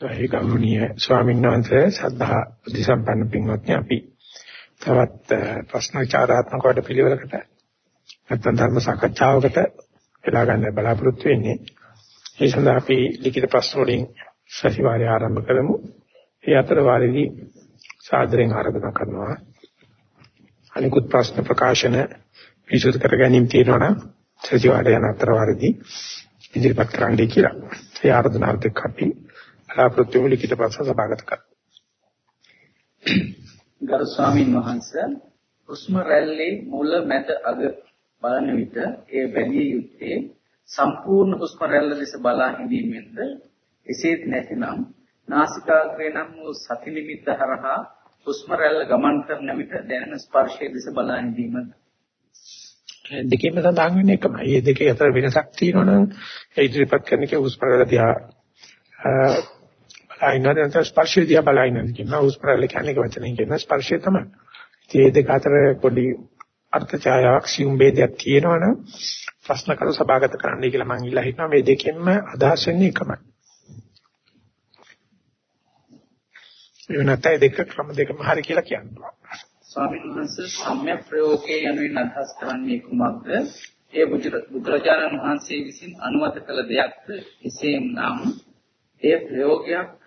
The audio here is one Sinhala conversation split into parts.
ඒ ගෞරවනීය ස්වාමීන් වහන්සේ සද්ධා දිසම්පන්න පින්වත්නි අපි තවත් ප්‍රශ්න විචාරාත්මක වට පිළිවෙලකට නැත්නම් ධර්ම සාකච්ඡාවකට වෙලා ගන්න බලාපොරොත්තු වෙන්නේ. ඒ සඳහා අපි ලිඛිත ප්‍රශ්න වලින් සතිವಾರය ආරම්භ කරමු. ඒ අතර වාරෙදි සාදරයෙන් ආරාධනා කරනවා. අනිකුත් ප්‍රශ්න ප්‍රකාශන විශේෂ කර ගැනීම තියෙනවා නම් සතිವಾರය යන අතර වාරෙදි ඉදිරිපත් කරන්නයි කියලා. ඒ ආරාධනාවත් එක්ක අපි බලාපොරොත්තු වෙමු ලිඛිත ප්‍රශ්න සභාගත කරන්න. ගරු ස්වාමීන් වහන්සේ උස්ම රැල්ලේ මුල මැද අග බලන විට ඒ බැලිය යුත්තේ සම්පූර්ණ හුස්ම රැල්ල ලෙස බලා හිඳීමෙන්ද එසේත් නැතිනම් නාසිකාග්‍රේ නම් වූ සති නිමිත්ත හරහා හුස්ම රැල්ල ගමන් කරන විට දැනෙන ස්පර්ශයේ දෙස බලා හිඳීමද දෙකේම සඳහන් වෙන්නේ එකමයි. මේ දෙකේ අතර වෙනසක් තියෙනවනම් ඒ ඉදිරිපත් කරන එක හුස්ම රැල්ල දිහා බලයිනද නැත්නම් ස්පර්ශය දිහා බලයිනද කියනවා. හුස්ම රැල්ල කියන්නේ ඒක වචනෙන් කියන ස්පර්ශය තමයි. මේ දෙක අතර පොඩි අර්ථ ඡායාවක් සියුම් ભેදයක් තියෙනවනම් ප්‍රශ්න කරු සභාගත කරන්නයි කියලා මම ඉල්ලා හිටනවා. මේ දෙකෙන්ම අදහස් වෙන්නේ එකමයි. ඒ නැත්නම් දෙක ක්‍රම දෙකම හරි කියලා කියනවා. ස්වාමීන් වහන්සේ සම්‍යක් ප්‍රයෝගයේ යනුවෙන් අදහස් කරන්නේ කුමක්ද? ඒ බුදුරජාණන් වහන්සේ විසින් අනුමත කළ දෙයක්ද? එසේනම් ඒ ප්‍රයෝගයක්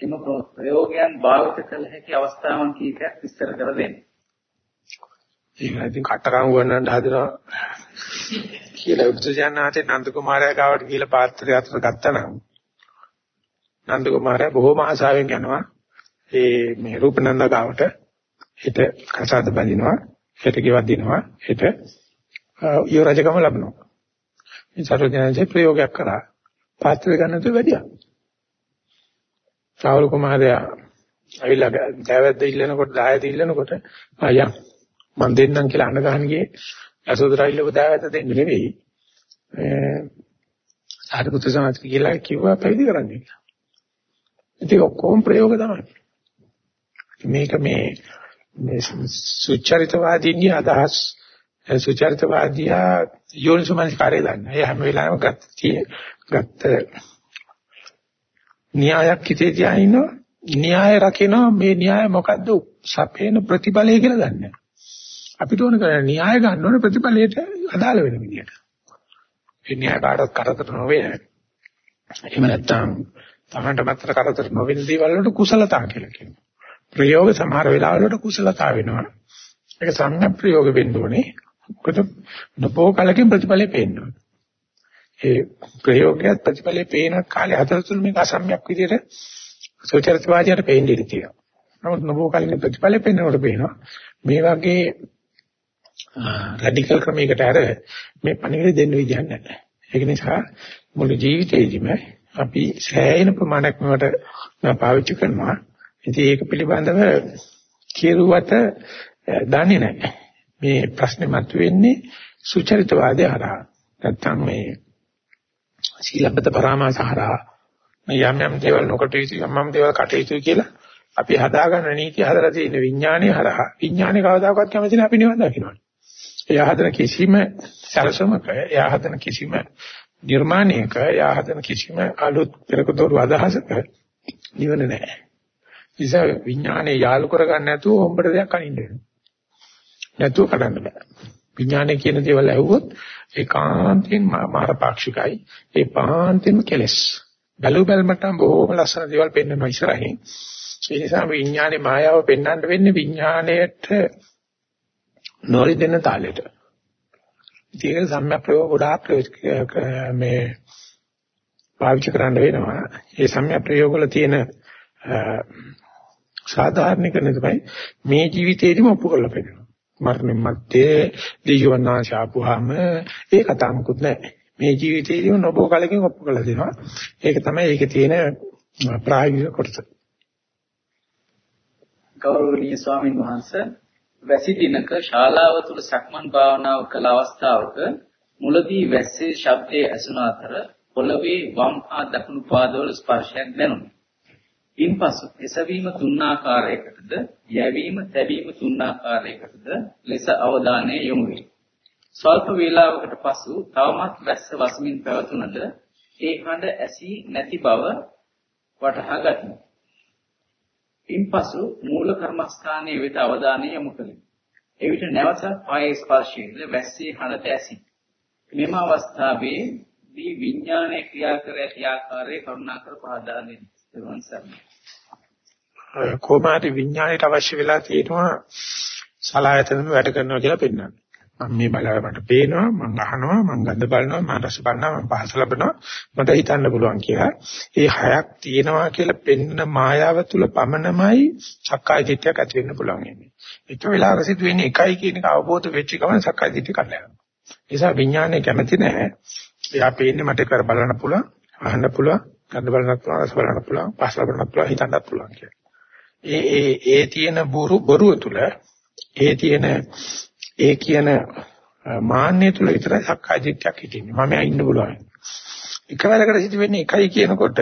එම ප්‍රයෝගයන් භාවිත කළ හැකි අවස්ථාවන් කීපයක් විස්තර කර දෙන්න. ඒක ඉතින් කටකම් වුණාට හදනවා කියලා බුදුජානනාතේ නන්ද කුමාරයා ගාවට ගිහිල්ලා පාත්‍රය අතට ගත්තා නම් නන්ද කුමාරයා බොහෝම ආසාවෙන් යනවා. ඒ මේ රූපනන්ද ගාවට හිත කසාද බඳිනවා හිත ගෙවක් දිනවා හිත යෝ රජකම ලබනවා. මේ සර්වඥාන්සේ ප්‍රයෝගයක් කරා. පාත්‍රය ගන්නතු වැඩියා. සාවල කුමාරයා ඇවිල්ලා දෑවැද්ද ඉල්ලනකොට දායද ඉල්ලනකොට ආයම් මම දෙන්නම් කියලා අඬ ගහන ගියේ යසෝදරා ඉල්ලපු දායද දෙන්න නෙවෙයි සාරිපුත්‍ර සමාධි කියලා කිව්වා පැවිදි කරන්න කියලා. ඉතින් ඔක්කොම ප්‍රයෝග තමයි. මේක මේ මේ සුචරිතවාදීන්ගේ අදහස් සුචරිතවාදියා යෝනිසමනස් කාර්යය දන්න. ඒ හැම වෙලාවෙම ගත්ත ගත්ත න්‍යායක් හිතේ තියා ඉන්නවා. න්‍යාය රකිනවා මේ න්‍යාය මොකද්ද සපේන ප්‍රතිඵලය කියලා දන්නේ. අපිට ඕන කරන්නේ න්‍යාය ගන්න ඕනේ ප්‍රතිඵලයට අදාළ වෙන විදියට. ඒ න්‍යාය කාටවත් කරදර නොවේ. එහෙම නැත්නම් තමන්ට මාත්‍ර කරදර නොවෙන දේවල් වලට කුසලතා කියලා කියනවා. ප්‍රයෝග සමහර වෙලාවලට කුසලතා වෙනවා. ඒක සම්‍යක් ප්‍රයෝග වෙන්න ඕනේ. මොකද නොබෝ කලකින් ප්‍රතිඵලෙ පේන්න ඕනේ. ඒ ප්‍රයෝගයත් ප්‍රතිඵලෙ පේන කාලේ හතරතුන් මේක අසම්‍යක් විදියට සෝචරිතවාදියට පේන්න ඉඩ තියෙනවා. නමුත් නොබෝ කලින් ප්‍රතිඵලෙ පේනකොට පේනවා මේ වගේ රැඩිකල් ක්‍රමයකට අර මේ පණිවිඩ දෙන්න විදිහක් නැහැ. ඒක නිසා මුළු ජීවිතේදිම අපි සෑහෙන ප්‍රමාණයක් මේවට පාවිච්චි කරනවා. ඉතින් ඒක පිළිබඳව කියරුවට දන්නේ නැහැ. මේ ප්‍රශ්නේ මතුවෙන්නේ සුචරිතවාදය හරහා. නැත්තම් මේ සීලබ්බත පරාමාස හරහා මේ යම් යම් දේවල් නොකට යුතු යම් යම් දේවල් කටයුතු කියලා අපි හදාගන්න නීති හදලා තියෙන විඥානයේ හරහා විඥානේ කවදාකවත් කැමති නැහැ අපි නිවන් දකින්නට. එයා හදන කිසිම සැලසුමක එයා හදන කිසිම නිර්මාණයක එයා හදන කිසිම අලුත් පෙරකතෝරු අදහසක නිවන නැහැ. නිසා විඥානේ යාලු කරගන්න නැතුව හොම්බට දෙයක් අනින්න වෙනවා. නැතුව කඩන්න බෑ. විඥානේ කියන දේවල් ඇහුවොත් ඒකාන්තයෙන් මාරපාක්ෂිකයි. ඒ පාන්තිම කෙලස්. බැලු බැලමට බොහොම ලස්සන දේවල් පෙන්වනවා ඉස්සරහින්. ඒ නිසා විඥානේ මායාව පෙන්වන්න වෙන්නේ විඥාණයට නොරිදෙන තාලෙට. ඒක සම්‍යක් ප්‍රයෝග ගොඩාක් මේ පාවිච්චි කරන්න වෙනවා. ඒ සම්‍යක් ප්‍රයෝග වල තියෙන සාධාරණීකරණය තමයි මේ ජීවිතේදීම ඔප්පු කරලා පෙන්නනවා. මරණය මැත්තේ දීවනාශ ආපුවාම ඒ කතාවකුත් නැහැ. මේ ජීවිතේදීම නොබෝ කලකින් ඔප්පු කරලා දෙනවා. ඒක තමයි ඒකේ තියෙන ප්‍රායෝගික කොටස. ගෞරවනීය ස්වාමීන් වහන්සේ වැසි දිනක ශාලාව තුල සක්මන් භාවනාව කළ අවස්ථාවක මුලදී වැස්සේ ශබ්දයේ ඇසුන අතර පොළවේ වම් හා දකුණු පාදවල ස්පර්ශයක් දැනුණා. ඉන්පසු එසවීම තුන් ආකාරයකටද යැවීම තැබීම තුන් ආකාරයකටද ලෙස අවධානය යොමු වේ. ස්වල්ප වේලාවකට පසු තවමත් වැස්ස වසමින් පැවතුනද ඒ හඬ ඇසී නැති බව වටහා ගතිමි. ඉන්පසු මූල කර්මස්ථානයේ වෙත අවධානය යොමු කළෙමි. එවිට නැවත පායේ ස්පර්ශයෙන් වැස්සේ හඬ ඇසි. මෙම අවස්ථාවේ දී විඥානයේ ක්‍රියා කර ඇති ආකාරයේ කරුණාකර පහදා දෙන්න. එවන් සරණයි. කොමාරි විඥාණයට අවශ්‍ය වෙලා තියෙනවා සලායතනෙම වැඩ කරනවා කියලා පෙන්වන්නේ. මම මේ බලව මට පේනවා මම අහනවා මම ගඳ බලනවා මම රස බලනවා මම පහස ලබනවා මට හිතන්න පුළුවන් කියලා. ඒ හයක් තියෙනවා කියලා පෙන්න මායාව තුල පමණමයි සක්කාය දිට්ඨියක් ඇති වෙන්න පුළුවන් ඉන්නේ. ඒක වෙලාවක සිදු වෙන්නේ එකයි කියන එක අවබෝධ වෙච්ච ගමන් සක්කාය දිට්ඨිය කඩලා යනවා. ඒ නිසා විඥානය කැමති නැහැ. එයා පේන්නේ මට කර බලන්න පුළුවන්, අහන්න පුළුවන්, ගඳ බලන්නත් පුළුවන්, රස බලන්නත් පුළුවන්, පහස ලබන්නත් පුළුවන්, හිතන්නත් පුළුවන් කියලා. ඒ ඒ ඒ තියෙන බොරු බොරුව තුල ඒ තියෙන ඒ කියන මාන්නය තුල විතරයි සක්කාය දිට්ඨියක් හිටින්නේ. මම ඉන්න පුළුවන්. එකවරකට සිදු වෙන්නේ එකයි කියනකොට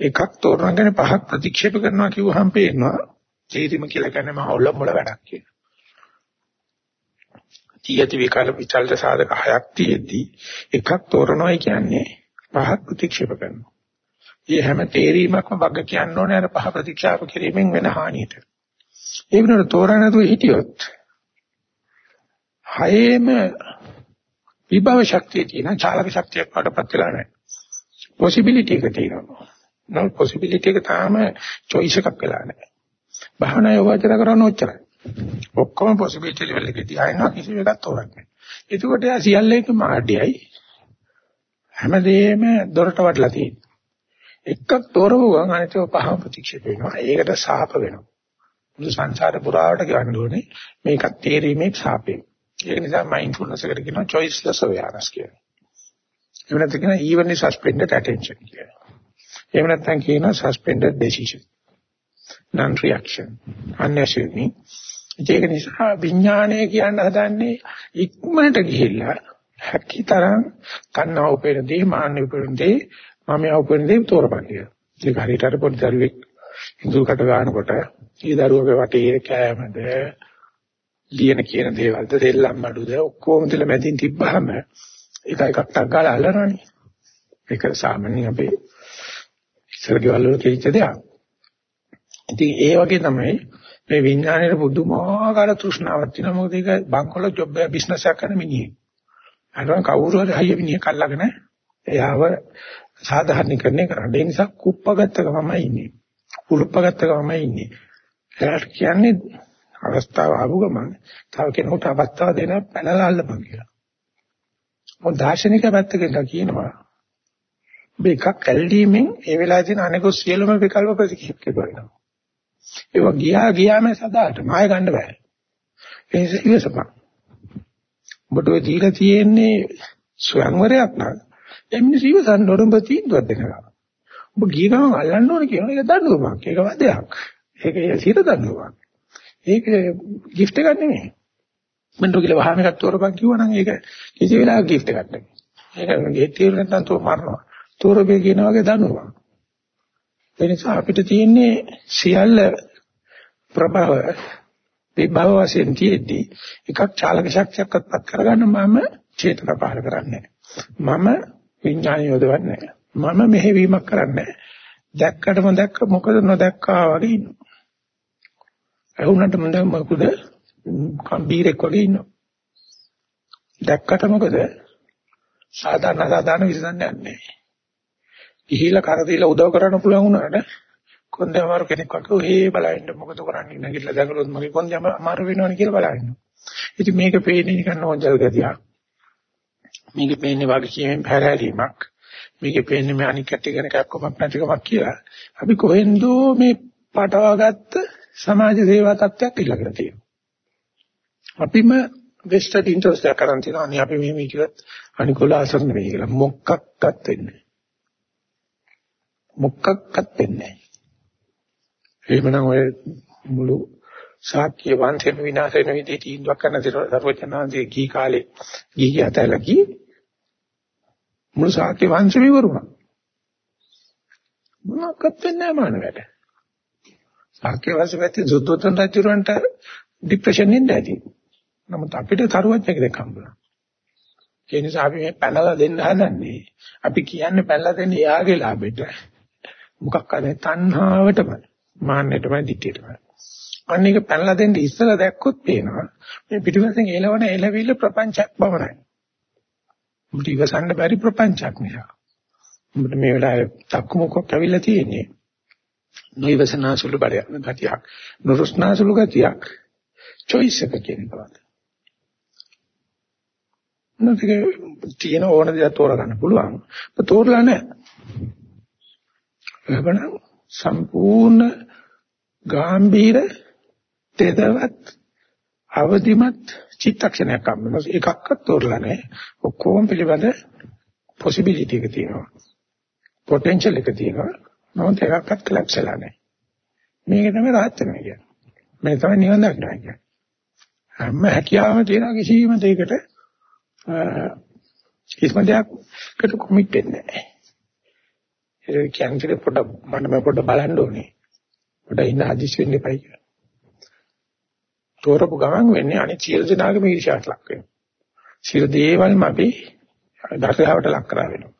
එකක් තෝරනගෙන පහක් ප්‍රතික්ෂේප කරනවා කිව්වහම පේනවා තීරිම කියලා කියන්නේ මහ ඔල මොල වැඩක් කියලා. තියති විකල්ප විචල්ද සාධක හයක් තියෙද්දි එකක් තෝරනවායි කියන්නේ පහක් ප්‍රතික්ෂේප කරනවා. මේ හැම තේරීමක්ම වග කියන්න ඕනේ අර පහ ප්‍රතික්ෂේප කිරීමෙන් වෙන හානියට. ඒ වෙනකොට තෝරන්න නැතුව හිටියොත් හයේම විභව ශක්තිය තියෙන චාලක ශක්තියක් වඩපත් වෙලා නැහැ. possibility එක තියෙනවා. නෝ possibility එක තාම choice එකක් වෙලා නැහැ. භාවනා යෝගාචර කරන ඔච්චරයි. ඔක්කොම possibility level එකදී ආයෙත් කිසි එකක් තෝරන්නේ. එතකොට යා සියල්ලේකම ආඩියයි හැමදේම දොරට වටලා තියෙනවා. එකක් තෝරපු ගමන් අනිත් පහම ප්‍රතික්ෂේප වෙනවා. ඒකට සාප වෙනවා. මුළු සංසාර පුරාවට ගන්න ඕනේ මේකත් තේරීමේ සාපේ. ඒක නිසා මයින්ඩ්ෆුල්නස් එකට කියනවා choiceless awareness කියලා. එහෙම නැත්නම් කියනවා evenly suspended attention කියලා. එහෙම නැත්නම් කියනවා suspended decision. non reaction. unassuming. ඒක නිසා විඥානය කියන හදන්නේ ඉක්මනට ගිහිල්ලා හැකිතරම් කන්නා උපේන දේ මාන්න උපේන දේ මම උපේන දේ තෝරපන් කියලා. ඒක හරියට අර පොඩි දරුවෙක් ඉඳුල්කට ගන්නකොට ඒ දරුවගේ වටේ කෑමද ලියන කියන දේවල්ද දෙල්ලම් අඩුද ඔක්කොම තියලා මැදින් තිබ්බහම එක එකක් ටක් ගාලා අල්ලනවනේ. ඒක සාමාන්‍යයෙන් අපේ ඉස්සර ගෙවල් වල කෙලිච්ච දෙයක්. ඉතින් ඒ වගේ තමයි මේ විඥානයේ පුදුමාකාර තෘෂ්ණාවක් තියෙනවා. මොකද ඒක බංකොල ජොබ් එක බිස්නස් එකක් කරන මිනිහෙක්. අරන් කවුරු හරි හයිය මිනිහෙක් අල්ලගෙන එයාව සාධාරණීකරණය කරන්න. ඒ නිසා කුප්පගත්ත ගමමයි ඉන්නේ. කුලුප්පගත්ත ගමමයි ඉන්නේ. එයාට කියන්නේ අවස්ථාව ආපු ගමන් තව කෙනෙකුට අවස්ථාව දෙන පැනලා අල්ලපන් කියලා. මොකද දාර්ශනික පැත්තකින් කියනවා මේකක් ඇල්ලීමෙන් ඒ වෙලාවේ තියෙන අනිකුත් සියලුම විකල්ප ප්‍රතික්ෂේප කරනවා. ඒක ගියා ගියාම සදාට මාය ගන්න බෑ. ඒ නිසා ඉවසපන්. ඔබට ඔය දීලා තියෙන්නේ ස්වයංවරයක් නේද? එන්නේ ඉවසන්න ඕන ඔබ තීන්දුවක් දෙනවා. ඔබ ගිය ගමන් අල්ලන්න ඕන කියන එක දඬුවමක්. ඒක වදයක්. ඒක සිත දඬුවමක්. ඒක gift එකක් නෙමෙයි. මන්ට කියලා වහම එකක් තෝරපන් කිව්වනම් ඒක කිසි වෙලාවක gift එකක් නෙමෙයි. ඒක ගෙත් తీර නැත්නම් තෝ මරනවා. තෝරපේ කියන වගේ දනුවා. ඒ නිසා අපිට තියෙන්නේ සියල්ල ප්‍රභව විභව වශයෙන් තියෙද්දි එකක් චාලක ශක්තියක්වත් පත් කරගන්න මම චේතන පහල කරන්නේ මම විඥානය යොදවන්නේ මම මෙහෙවීමක් කරන්නේ දැක්කටම දැක්ක මොකද නොදැක්කා වගේ ඉන්නවා ඇහුනට මම මොකද කම්බීරෙක් වගේ ඉන්නවා. දැක්කට මොකද? සාධාරණ සාධාරණ විසඳන්නේ නැහැ. ගිහිලා කර දීලා උදව් කරන්න පුළුවන් වුණාට කොන්දේ අමාරු කෙනෙක් වගේ ඔහේ බලන්න මොකද කරන්නේ නැගිටලා දැකලොත් මගේ කොන්දේ අමාරු වෙනවනේ කියලා බලන්න. ඉතින් මේක පේන්නේ නිකන් නෝන්ජල් ගතියක්. මේක පේන්නේ වගේ කියමින් පැහැරීමක්. මේක පේන්නේ මේ අනික් කට්ටිය ගැන කක්කමක් නැතිකමක් කියලා. අපි කොහෙන්දෝ මේ පටවගත්ත සමාජ සේවා තත්ත්වයක් ඉල්ලගෙන තියෙනවා. අපිම වෙස්ටඩ් ඉන්ටරෙස්ට් එකක් කරන් තියෙනවා. අනේ අපි මෙහෙම කිව්වත් අනිකොල අසරණ වෙයි කියලා. මොකක්වත් වෙන්නේ මොකක්වත් වෙන්නේ එහෙමනම් ඔය මුළු ශාක්‍ය වංශෙන විනාශ වෙන විදිහට තීන්දුවක් කරන සර්වචනාන්සේ කී කාලේ ගිහි අතලා කී මුළු ශාක්‍ය වංශෙම ඉවරුණා. මොනක්වත් වෙන්නේ නැහැ මානවයට. ශාක්‍ය වංශ පැත්තේ සුද්ධෝදන රජුරන්ට ડિප්‍රෙෂන් එන්නේ නැති. නමුත් අපිට තරුවච්ච කෙනෙක් හම්බුණා. ඒ නිසා අපි මේ පැනලා දෙන්න හදන්නේ. අපි කියන්නේ පැනලා දෙන්නේ එයාගේ ලාභෙට. මොකක් කරන්නේ තණ්හාවටම මාන්නයටම දිටියටම. අන්න එක පැනලා දෙන්න ඉස්සලා දැක්කොත් පේනවා මේ පිටිපස්සෙන් එළවන එළවිල්ල ප්‍රපංචයක් බවරයි. උඹට ඉවසන්න බැරි ප්‍රපංචයක් නිසා. උඹට මේ වෙලාවේ තක්කමුක්කක් ඇවිල්ලා තියෙන්නේ. නොයිවසනාසුළු බඩයක් ගතියක්. නුරුස්නාසුළු ගතියක්. choice එක කියන එක. නැතික තියෙන ඕන දේක් තෝරගන්න පුළුවන්. ඒක තෝරලා නැහැ. එහෙනම් සම්පූර්ණ ගාම්භීර තෙදවත් අවදිමත් චිත්තක්ෂණයක් අම්මන එකක්වත් තෝරලා නැහැ. ඔක්කොම පිළිබඳ possibility එක තියෙනවා. potential එක තියෙනවා. නමුත් එකක්වත් collapse වෙලා නැහැ. මේක තමයි රහත් වෙනවා කියන්නේ. මේ තමයි නිවන් දකින්න කියන්නේ. හැම හැකියාවම තියෙන කිසිම දෙයකට කිසිම දෙයක්කට කොමිට් වෙන්නේ නැහැ. ඒක කියන්නේ පොඩ මම පොඩ බලන්න ඕනේ. පොඩ ඉන්න අදිස් වෙන්න එපයි කියලා. තෝරපු ගමන් වෙන්නේ අනිත් සියලු දෙනාගේම ඊර්ෂ්‍යාවට ලක් වෙනවා. සියලු දේවල්ම අපි දසාවට ලක් කරා වෙනවා.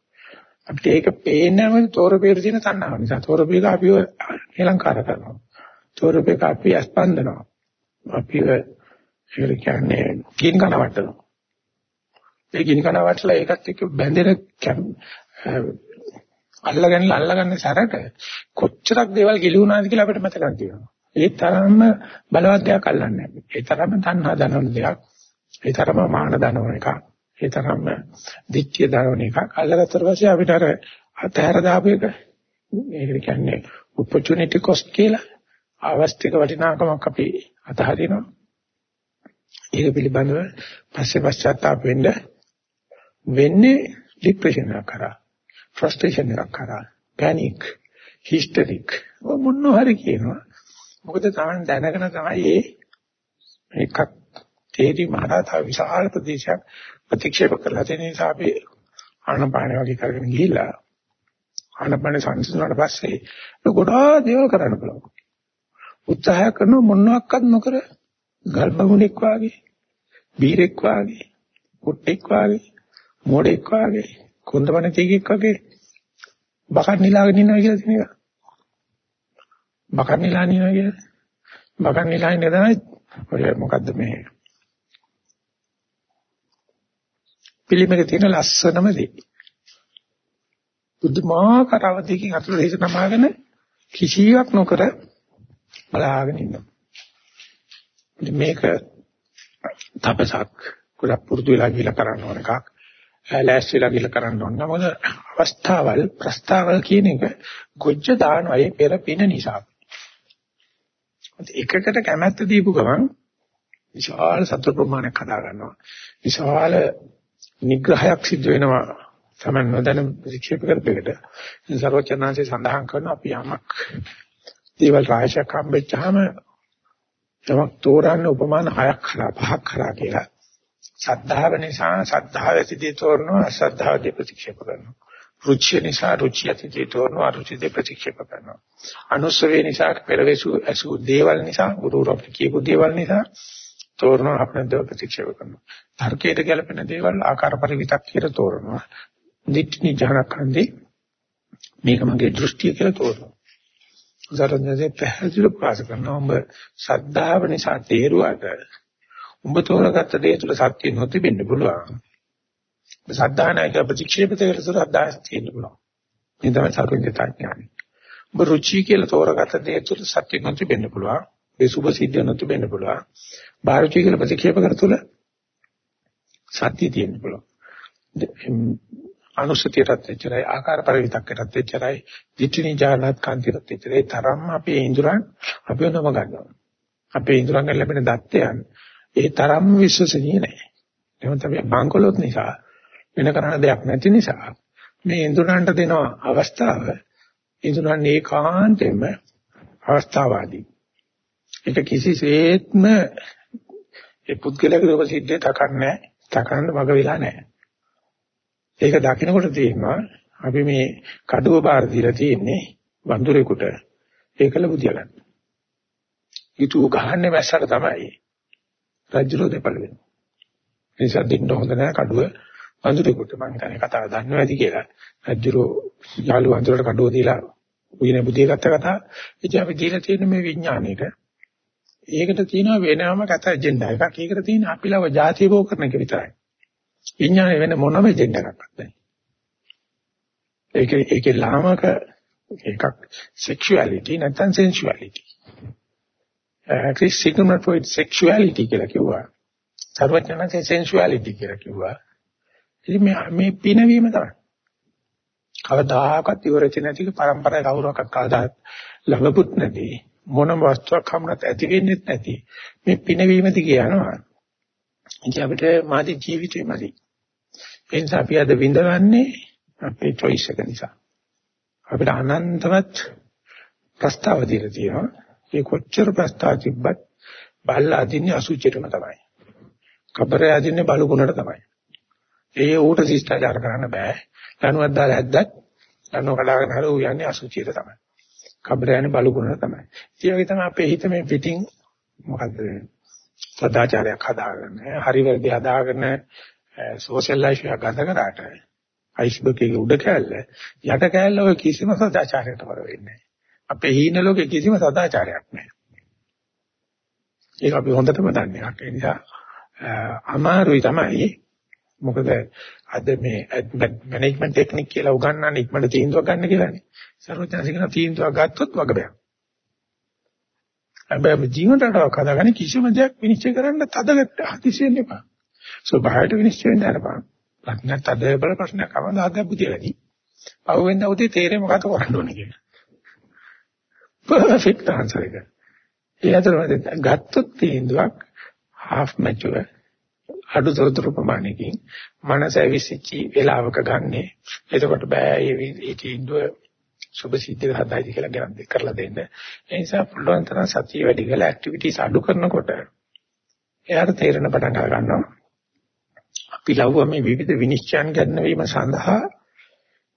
අපිට ඒක පේන්නම තෝරපේර තියෙන තණ්හාව නිසා. තෝරපේක අපිව හෙලංකාර කරනවා. තෝරපේක අපි අස්පන්දනවා. අපිව ඒක කියන්නේ කින් කනවටනවා. ඒ ගිනි කන වටලා ඒකත් එක්ක බැඳෙන අල්ලගන්න අල්ලගන්න සැරට කොච්චරක් දේවල් ගිලුණාද කියලා අපිට මතකක් තියෙනවා. ඒ තරම්ම බලවත් දෙයක් අල්ලන්නේ නැහැ. ඒ තරම්ම තණ්හා දනවන දෙයක්. ඒ තරම්ම මාන දනවන එකක්. ඒ තරම්ම දිච්චිය දනවන එකක්. අල්ලගත්තට පස්සේ අපිට අර අතහැර දාපු එක ඒක කියන්නේ opportunity cost කියලා අවස්තික වටිනාකමක් අපි අතහරිනවා. ඒක පිළිබඳව පස්සේ පශ්චාත්තාප වෙන්න වෙන්නේ ડિප්‍රෙෂන් එකක් කරා ෆ්‍රස්ට්‍රේෂන් එකක් කරා පැනික් හිස්ටරික් මොන හරි කියනවා මොකද තමයි දැනගෙන තමයි මේ එකක් තේරි මහතා විශාල ප්‍රදේශයක් ප්‍රතික්ෂේප කරලා තියෙන නිසා අපි ආනපාන වගේ කරගෙන ගිහිල්ලා ආනපාන සංසිඳුණාට පස්සේ ගොඩාක් දේවල් කරන්න පුළුවන් උත්සාහ කරන මොනවාක්වත් නොකර ගල්බගුණෙක් වාගේ බීරෙක් වාගේ කුට්ටෙක් වාගේ මොඩෙක් වාගේ කුන්දපණ තීගෙක් වගේ බකන් නිලාගෙන ඉන්නවා කියලා තියෙන එක. බකන් නිලාගෙන ඉන්නවා කියන්නේ බකන් නිලාගෙන තමයි ඔය මොකද්ද මේ පිළිමක තියෙන ලස්සනම දේ. බුද්ධමාකාර අවධියකින් අතුල දේශ නමාගෙන කිසිවක් නොකර බලාගෙන ඉන්නවා. මේක තපසක් ගොඩක් පුරුදු වෙලා කියලා කරන්න ඕන එකක්. ලෑස්තිලා කියලා කරන්න ඕන. මොකද අවස්ථාවල් ප්‍රස්තාවල් කියන එක ගොජ්ජ දානවා ඒ පෙර පින නිසා. එකකට කැමැත්ත දීපු ගමන් විශාල සත්‍ය ප්‍රමාණයක් හදා ගන්නවා. විශාල නිග්‍රහයක් සිද්ධ වෙනවා. තමයි නොදැන ප්‍රතික්ෂේප කරපෙකට. සර්වචනාංශය සඳහන් කරන අපි යමක් දේවල් රාශියක් හම්බෙච්චාම යමක් තෝරන්න උපමාන හයක් කරා පහක් කරා කියලා. සද්ධාව නිසා සද්ධාව ඇතිදී තෝරනවා අසද්ධාවදී ප්‍රතික්ෂේප කරනවා. රුචිය නිසා රුචිය ඇතිදී තෝරනවා අරුචිදී ප්‍රතික්ෂේප කරනවා. අනුස්සවේ නිසා පෙරවසු අසු දේවල් නිසා ගුරුවරු අපිට කියපු දේවල් නිසා තෝරනවා අපිට ප්‍රතික්ෂේප කරනවා. තර්කයට ගැලපෙන දේවල් ආකාර පරිවිතක් කියලා තෝරනවා. දිට්ඨි ඥානකන්දේ මේක මගේ දෘෂ්ටිය කියලා තෝරනවා. උදාහරණයක් පැහැදිලිව ප්‍රකාශ කරනවා. ඔබ සද්ධාව නිසා තේරුවාට උඹ තෝරගත්ත දේ තුළ සත්‍ය නොතිබෙන්න පුළුවන්. සද්ධානායක ප්‍රතික්ෂේප දෙකට සද්ධාය තියෙන්න පුළුවන්. මේ තමයි සාර්වජනික ඥානය. උඹ රුචි කියලා තෝරගත්ත දේ තුළ සත්‍ය නොතිබෙන්න පුළුවන්. ඒ සුභ සිද්ධිය නොතිබෙන්න පුළුවන්. බාහිරචි කියලා ප්‍රතික්ෂේප කර තුළ සත්‍ය තියෙන්න පුළුවන්. අනුසතියටත් එච්චරයි ආකාර පරිවිතක්කටත් එච්චරයි දිට්ඨිනි ඥානත් කාන්තියටත් එච්චරයි තරම් අපේ ඉඳුරන් අපිව නම ගන්නවා. අපේ ඉඳුරන් ලැබෙන දත්තයන් ඒ තරම්ම විශ්වසනීය නැහැ. එහෙනම් තමයි බංකොලොත් නිසා වෙන කරන්න දෙයක් නැති නිසා මේ ඉන්ද්‍රයන්ට දෙන අවස්ථාව ඉන්ද්‍රයන් ඒකාන්තයෙන්ම අවස්ථාවාදී. ඒක කිසිසේත්ම ඒ පුද්ගලයාගේ ප්‍රසිද්ධිය තකන්නේ තකන්න වග වෙලා නැහැ. ඒක දකින්නකොට තියෙනවා අපි මේ කඩුව බාර දීලා තියෙන්නේ වඳුරෙකුට ඒකල බුදියා ගන්න. ඊට උ ගහන්නේ වැස්සට තමයි. රජුරෝ දෙපළ වෙනවා. ඒ නිසා දෙන්න හොඳ නැහැ කඩුව වඳුරෙකුට මම හිතන්නේ කතාව දන්නවා ඇති කියලා. රජුරෝ යාළු වඳුරට කඩුව දීලා උයනේ බුදිය ගත්ත කතා. ඉතින් අපි දීලා තියෙන මේ විඥාණයට ඒකට තියෙනවා වෙනම කත එජෙන්ඩා එකක්. ඒකට තියෙන අපිලව ಜಾති භෝ කරන එක විතරයි. විඥානය වෙන මොනම එජෙන්ඩා එකක්වත් නැහැ. ඒක ඒකේ ලාමක එකක් sexuality නැත්නම් sensuality. ක්‍රිස් සිග්මන්ඩ් ෆ්‍රොයිඩ් sexuality කියලා කිව්වා. සර්වඥාන්සේ sensuality කියලා කිව්වා. ඉතින් මේ මේ පිනවීම තමයි. කවදාකවත් ඉවරෙච්ච නැති පරම්පරාවේ කවුරක්වත් කවදාත් ළඟපුත් නැති මොනම වස්තුවක් හම්නත් ඇති වෙන්නේ නැති මේ පිනවීම දිගේ යනවා. ඉතින් අපිට මාදි ජීවිතේ මදි. ඒ නිසා අපි අද විඳවන්නේ අපේ choice එක නිසා. අපිට අනන්තවත් ප්‍රස්තාව දීලා තියෙනවා. ඒ කොච්චර ප්‍රස්තාව තිබ්බත් බල්ලා අදින්නේ අසුචිතම තමයි. කබරේ අදින්නේ බලුකුණට තමයි. ඒ ඌට ශිෂ්ටාචාර කරන්න බෑ. ලණුවක් දාලා හැද්දත් ලණුව කඩාගෙන හර ඌ යන්නේ අසුචියට තමයි. කබරේ යන්නේ බලුකුණට තමයි. ඒ වගේ තමයි අපේ හිත මේ පිටින් මොකද්ද සදාචාරයක් හදාගන්න. හරි වැරදි හදාගන්න සෝෂල් ලයිෆ් එක ගත කරාට අයිස්බර්ග් එකේ උඩ කෑල්ල යට කෑල්ල ඔය කිසිම සදාචාරයකට වර වෙන්නේ නැහැ. අපේ හීන ලෝකේ කිසිම සදාචාරයක් නැහැ. ඒක අපි හොඳටම දන්නේ. ඒ නිසා අමාරුයි තමයි. මොකද අද මේ මැනේජ්මන්ට් ටෙක්නික් කියලා උගන්වන්නේ ඉක්මනට තීන්දුවක් ගන්න කියලානේ. සර්වඥාසිකන තීන්දුවක් ගත්තොත් වග බෑ. හැබැයි ජීවිත රටාවක් හදාගන්න කිසිම දෙයක් විනිශ්චය කරන්න තදගට හදිසියෙන් එපා. ස්වභාවයට විනිශ්චය වෙන්න අරපන්. ප්‍රඥා තද බල ප්‍රශ්නයක් අවන ආගය බුදියලදී. පහුවෙන්ද උදේ තේරෙන්නේ මොකද කරන්න ඕනේ කියලා. perfect answer එක. ඒ අතරමැද ගත්තොත් තීන්දුවක් half mature අඩු තොරතුරු ප්‍රමාණයකින් මනස ඇවිසිච්චි වේලාවක ගන්නෙ. එතකොට බෑ මේ තීන්දුව සුබ සිද්ධ හදායි කියලා ගන්න කරලා දෙන්න. ඒ නිසා පුළුවන් තරම් සතිය වැඩි කරලා ඇක්ටිවිටිස් අඩු කරනකොට එයාට තේරෙන පටන් ගන්නවා. අපි ලව්ව මේ විවිධ විනිශ්චයන් ගන්න වීම සඳහා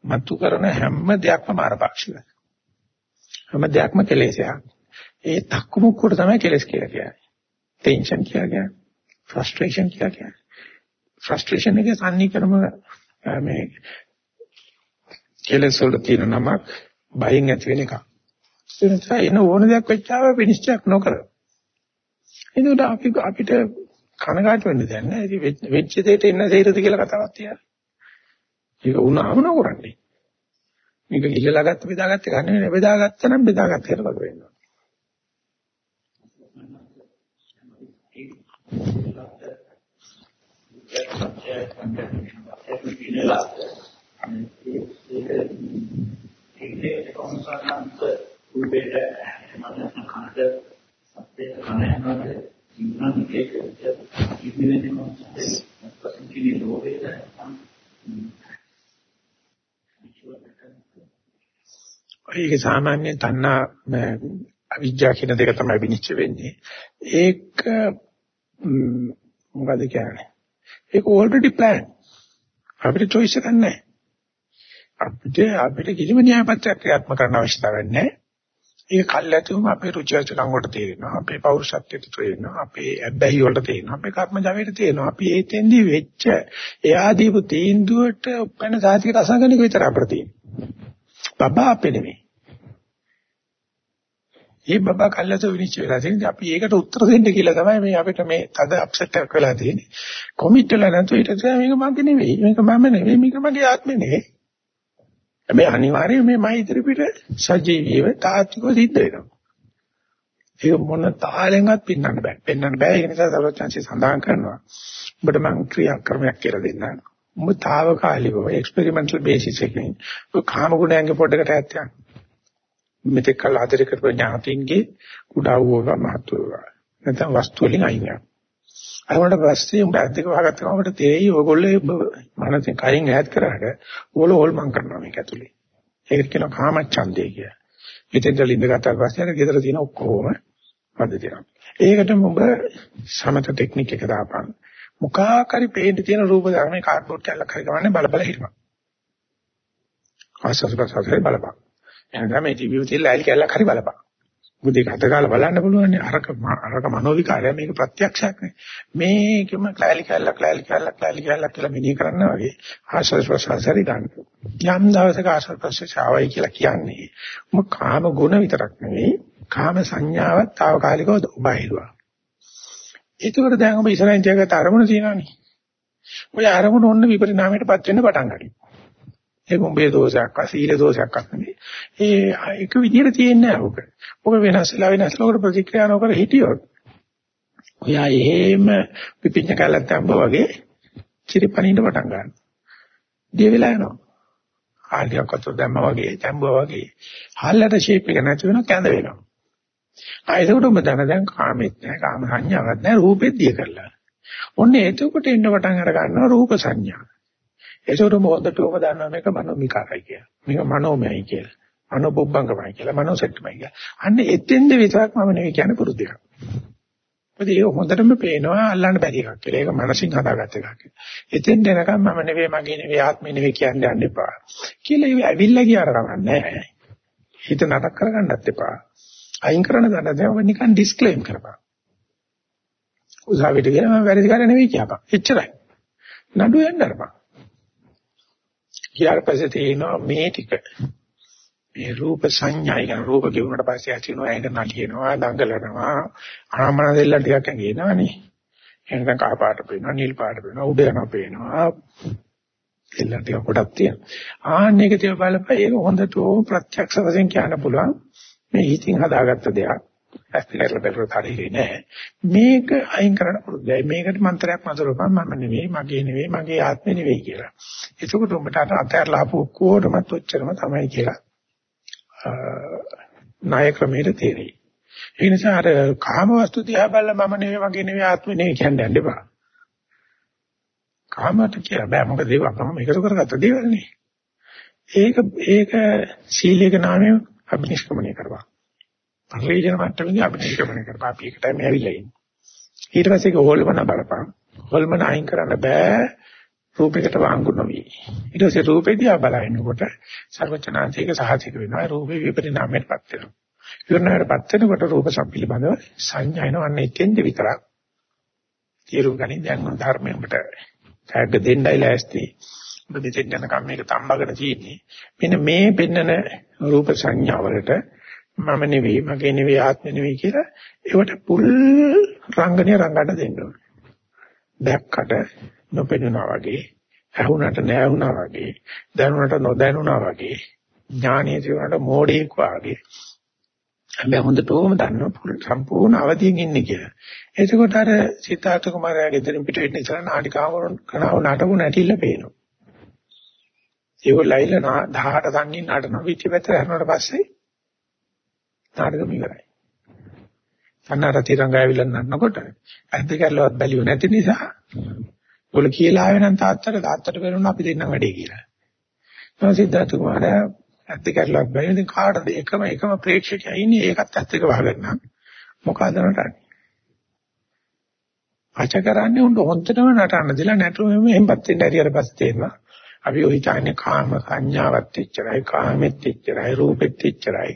මතු කරන හැම දෙයක්ම මාරපාක්ෂික. හැම දෙයක්ම කෙලෙසයක්. ඒ තක්කමුක්කට තමයි කෙලස් කියලා කියන්නේ. ටෙන්ෂන් කියලා කියන්නේ. ෆ්‍රස්ට්‍රේෂන් කියලා කියන්නේ. ෆ්‍රස්ට්‍රේෂන් එකේ සම්නිකරම මේ කෙලස් වල තියෙන නමක් බයෙන් ඇති වෙන එක. ඒ නිසා එන ඕන දෙයක් වෙච්චාම විනිශ්චය නොකර. එතකොට අපි අපිට කනගාටු වෙන්න දෙයක් නැහැ. ඉතින් වෙච්ච දෙයට එන්න දෙයද කියලා කතාවක් තියෙනවා. ඒක වුණාම නෝරන්නේ. මේක ඉල්ලලා ගත්ත බෙදාගත්ත ගන්න නෙවෙයි බෙදාගත්ත නම් බෙදාගත්ත කියලා වගේ වෙනවා. ඒක කොහොමද උඹේට මම කනට සත්‍යය කන යනවාද ඉන්නන් ඒක ඉන්නේ කොහොමද පස්සෙන් කිලි ලෝභයට ඒක සාමාන්‍ය තණ්හා අවිජ්ජා කියන දෙක තමයි විනිශ්චය වෙන්නේ. ඒක මොකද කියන්නේ? ඒක already planned. අපිට choice එකක් නැහැ. අපිට අපිට කිසිම න්‍යායපත්‍යක් ක්‍රියාත්මක කරන්න අවශ්‍යතාවයක් නැහැ. ඒක කල්ැතුම අපේ රුචි අරුචිකම් වලට තේරෙනවා. අපේ පෞරුෂත්වයට තේරෙනවා. අපේ ඇබ්බැහි වලට තේරෙනවා. අපේ කර්මජාවයට තේරෙනවා. අපි ඒ තෙන්දී වෙච්ච එයා දීපු තීන්දුවට වෙන සාහිතික රසගනික විතර අපිට තියෙනවා. බබා අපේ නෙමෙයි. ඒ බබා කල්ලාත විනිශ්චය වෙලා තියෙන්නේ අපි ඒකට උත්තර දෙන්න කියලා තමයි මේ අපිට මේ තද අප්සෙට් එකක් වෙලා තියෙන්නේ. කොමිට් වෙලා නැතුව ඊට පස්සේ මේක මගේ නෙවෙයි. මේක මම නෙවෙයි. මේක මගේ ආත්මෙ නෙවෙයි. හැබැයි අනිවාර්යයෙන් මේ මෛත්‍රී පිට සජීවීව තාත්විකව සිද්ධ වෙනවා. ඒක මොන තාලෙන්වත් පින්නන්න බෑ. පෙන්වන්න බෑ. ඒ නිසා සර්වචන්සි සඳහන් කරනවා. ඔබට මම ක්‍රියාක්‍රමයක් කියලා දෙන්නම්. ඔබ తాවකාලිකව එක්ස්පෙරිමන්ටල් බේසිස් එකකින් ඔය කාම ගුණයන්ගේ පොඩකට ඇත්තයක්. මෙතෙක් කල ආදර කරපු ඥාතින්ගේ කුඩා වූවා මහත් වූවා. නැත්නම් වස්තු වලින් අයින් වෙනවා. අරකට පස්සේ උඹ ඇද්දක වහගත්තම අපිට තේරෙයි ඔයගොල්ලෝ මනසෙන් කයින් ඈත් කරාට ඕගොල්ලෝ හොල්මන් කරනවා මේක ඇතුලේ. ඒකට කියනවා කාමච්ඡන්දේ කියලා. මෙතෙන්ද ඉඳගත්තා පස්සේ අර ගෙදර තියෙන ඔක්කොම පද්ධතියක්. ඒකට උඹ සමත ටෙක්නික් එක දාපන්. මුඛාකාරී පේන්න තියෙන රූප ධර්මේ කාඩ්බෝඩ් කැල්ලක් හරි ගමන්නේ බල බල හිටපන්. ආසස් ප්‍රසාරේ බලපන්. එහෙනම් මේ ටීවී එකේ ලයිල් කැල්ලක් හරි බලපන්. මොකද ඒක අතකාලා බලන්න පුළුවන් නේ. අරක අරක මනෝ විකාරය මේක ප්‍රත්‍යක්ෂයක් නේ. මේකම ක්ලෑලි කැල්ල ක්ලෑලි කැල්ල ක්ලෑලි කැල්ල කියලා මෙනෙහි කරනවා වගේ ආශ්‍රස් ප්‍රසාරි ගන්න. යම් දවසක ආශ්‍රස් ප්‍රසාරයි කියලා කියන්නේ මොක කාම ගුණ විතරක් නෙවෙයි කාම සංඥාවත් తాවකාලිකව බහිරුවා ඒකවල දැන් ඔබ ඉස්සරහින් තියාගත්ත අරමුණ තියෙනවානේ. ඔය අරමුණ ඔන්න විපරිණාමයටපත් වෙන්න පටන් ගන්නවා. ඒක උඹේ දෝෂයක් අසීල දෝෂයක් නෙමෙයි. ඒ එක විදිහට තියෙන්නේ නැහැ ඔක. ඔක වෙනස්ලා වෙනස්ලා ඔකට ප්‍රතික්‍රියා නොකර හිටියොත් ඔයා එහෙම පිපිඤ්ඤ කැලක් තඹ වගේ චිරිපණින්න පටන් ගන්නවා. දිය වෙලා යනවා. ආලියක් අතර දැම්මා වගේ තඹුවා වගේ. හල්ලට ෂේප් එක නැති වෙනවා කැඳ වෙනවා. ආයෙකට ඔබ දන දැන් කාමෙත් නැහැ කාම සංඥාවක් නැහැ රූපෙත් දිය කරලා. ඔන්න එතකොට එන්න පටන් අර ගන්නවා රූප සංඥා. ඒසොර මොහොතට ඔබ දන්නවා මේක මනෝමිකාරයි කියලා. මේක මනෝමයයි කියලා. මනෝබුබ්බංගමයි කියලා. මනෝසෙට්මයි කියලා. අන්න එතෙන්ද විතරක් මම නෙවෙයි කියන්නේ පුරුදු එකක්. මොකද ඒක හොඳටම පේනවා අල්ලන්න බැරි එකක් කියලා. ඒක මනසින් හදාගත්ත එකක්. එතෙන් දෙනකම් මම නෙවෙයි මගේ නෙවෙයි ආත්මේ නෙවෙයි කියන්නේ යන්න එපා. කියලා ඒ ඇවිල්ලා ගියාර කමන්නේ හිත නරක කරගන්නත් එපා. අයින් කරන දඬ දැව නිකන් ඩිස්ක්ලේම් කරපන්. උසාවියට ගිහම වැරදි කරන්නේ නෙවෙයි කියපන්. එච්චරයි. නඩු යන්න අරපන්. ඊට පස්සේ තියෙනවා මේ ටික. මේ රූප සංඥා කියන රූප කියුණාට පස්සේ ඇතිවෙනවා ඒක නලියනවා දඟලනවා ආමන දෙල්ල ටිකක් ඇඟේනවනේ. එහෙනම් කහ පාට පේනවා නිල් පාට පේනවා උඩ යනවා පේනවා. එල්ල ටික කොටක් තියෙනවා. ආන්න එක තිය බලපෑ ඒක හොඳට ප්‍රත්‍යක්ෂ වශයෙන් කියන්න පුළුවන්. මේ හිතින් හදාගත්ත දෙයක්. ඇස්තිකරල බැලුවත් හරියන්නේ නැහැ. මේක අයින් කරන්න පුරුදුයි. මේකට මන්ත්‍රයක් මතරපම් මම නෙවෙයි, මගේ නෙවෙයි, මගේ ආත්මෙ නෙවෙයි කියලා. එතකොට උඹට අර අතහැරලා ආපු ඔක්කොටමත් ඔච්චරම තමයි කියලා. ණය ක්‍රමයට තේරෙයි. ඒ නිසා අර කාම වස්තු දිහා බලලා මම නෙවෙයි, මගේ නෙවෙයි, ආත්මෙ නෙවෙයි කියන්නේ යන්න එපා. කාමයට කියලා බෑ මොකද ඒක අපම මේකට කරගත්ත දේවල් නේ. ඒක ඒක සීලයක නාමයෙන් අභිනිෂ්ක්‍මණය කරපන්. පරිවේජන මට්ටමේදී අපි නිගමනය කරපුවා අපි ඒකටම ඇවිල්ලා ඉන්නේ. ඊට පස්සේ ඒක හොල්මන බලපං. හොල්මන අයින් කරන්න බෑ රූපයකට වාංගු නොවි. ඊට පස්සේ රූපෙදී ආ බලනකොට සර්වචනාන්තික සහතික වෙනවා. රූපේ විපරිණාමයටපත් වෙනවා. විපරිණාමයටපත් වෙනකොට රූප සම්පිලිබඳව සංඥා එනවන්නේ එතෙන්ද විතරක්. තීරු ගනින් දැන් ධර්මයෙන් ඔබට ටැග් දෙන්නයි ලෑස්ති. ඔබ මෙතෙන් යනකම් මේක තම්බගෙන තියෙන්නේ. මෙන්න මේ පෙන්නන රූප සංඥාවලට මම නෙවෙයි මගේ නෙවෙයි ආත්මෙ නෙවෙයි කියලා ඒවට පුල් රංගනය රංගන්න දෙන්න ඕනේ. දැක්කට නොපෙනුනා වගේ, ඇහුණට නැහුණා වගේ, දැනුණට නොදැනුණා වගේ, ඥානීය ජීවනට මෝඩෙක් වගේ. හැබැයි හොඳටම දන්නවා පුල් සම්පූර්ණ අවදියෙන් ඉන්නේ කියලා. එතකොට අර සිතාර්ථ කුමාරයා ගෙදරින් පිට වෙන්න ඉස්සර නාටිකාව කරනව නටපු නැටිල්ල පේනවා. ඒගොල්ලෝ ඇවිල්ලා 18 සංගින් නටනවා පිටිපැත්ත හැරුණාට පස්සේ නාටකම ඉවරයි. සන්නහට තිරංග ඇවිල්ලා නන්නකොට ඇද්ද කැල්ලවත් බැලියෝ නැති නිසා ඔල කියලා ආවේ නම් තාත්තට තාත්තට බැලුණා අපි දෙන්නම් වැඩේ කියලා. ඊට සිද්ධාර්ථ කුමාරයා ඇද්ද කැල්ලවත් බැලුවා ඉතින් කාටද එකම එකම ප්‍රේක්ෂකයා ඉන්නේ ඒකත් ඇත්ත එක වහගන්න. මොකද නටන්නේ? අච කරන්නේ උන් හොන්දටම නටන්න දලා නැටුම එහෙම්පත් වෙන්න හරියට පස්සේ තේරෙනවා. අපි ඔය හිතන්නේ කාම සංඥාවත් එච්චරයි කාමෙත් එච්චරයි රූපෙත් එච්චරයි.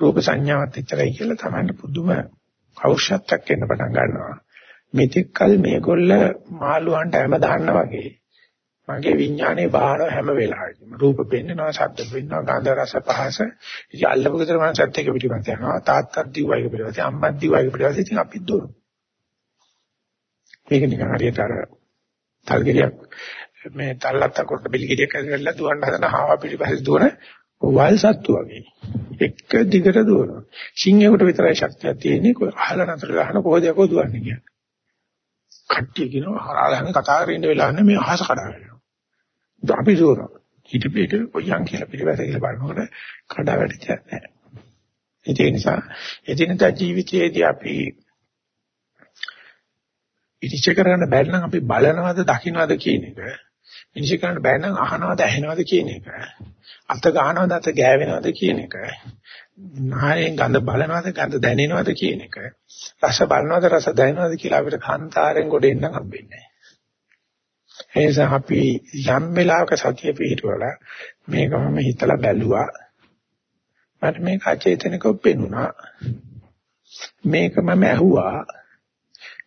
රූප සංඥාවත් එච්චරයි කියලා තමයි පුදුම කෞෂත්වයක් එන්න පටන් ගන්නවා. මෙතෙක්කල් මේගොල්ල මාළුවන්ට හැම දාන්නා වගේ මගේ විඥානේ බාහන හැම වෙලාවෙම. රූප පෙන්නවා ශබ්ද පෙන්නවා ගන්ධ රස පහස. ඉතින් අල්ලපු ගෙදර මම සත්‍ය එක පිටිපස්ස යනවා. තාත්තත් දිවයික පිටිපස්ස අම්මත් දිවයික පිටිපස්ස. ඉතින් අපිත් දුවනවා මේක නිකන් හරියට අර තල්ගෙඩියක් මේ තල්ලත්ත කොට බිලිගිරියක් ඇදලා දුවන්න හදන හාව පිටිපස්සේ දුවන වල් සත්තු වගේ. එක දිගට දුවනවා. සිංහෙකුට විතරයි ශක්තිය තියෙන්නේ කොහොම අහලා නතර ගහන කොහොද යකෝ දුවන්නේ කියන්නේ. කට්ටිය කියනවා හරහාගෙන කතා කරගෙන ඉන්න වෙලාව මේ අහස කඩාවැටෙනවා. අපි දුවනවා. ඊට පිට කොයන් කියලා පිටිපස්සේ කියලා බලනකොට කඩාවැටෙන්නේ නැහැ. ඒ නිසා එදිනදා ජීවිතයේදී අපි ඉතිච කරන්න බැරි නම් අපි බලනවද දකින්නවද කියන එක මිනිස්සු කරන්න බෑ නම් අහනවද ඇහෙනවද කියන එක. අත ගන්නවද අත ගෑවෙනවද කියන එක. නායෙන් ගඳ බලනවද ගඳ දැනෙනවද කියන එක. රස බලනවද රස දැනෙනවද කියලා අපිට කාන්තාරෙන් ගොඩ එන්න හම්බෙන්නේ නැහැ. ඒ නිසා අපි යම් වෙලාවක සතිය පිහිටවලා මේක මම හිතලා බැලුවා. මට මේක අචේතනිකව පෙනුණා. මේක මම ඇහුවා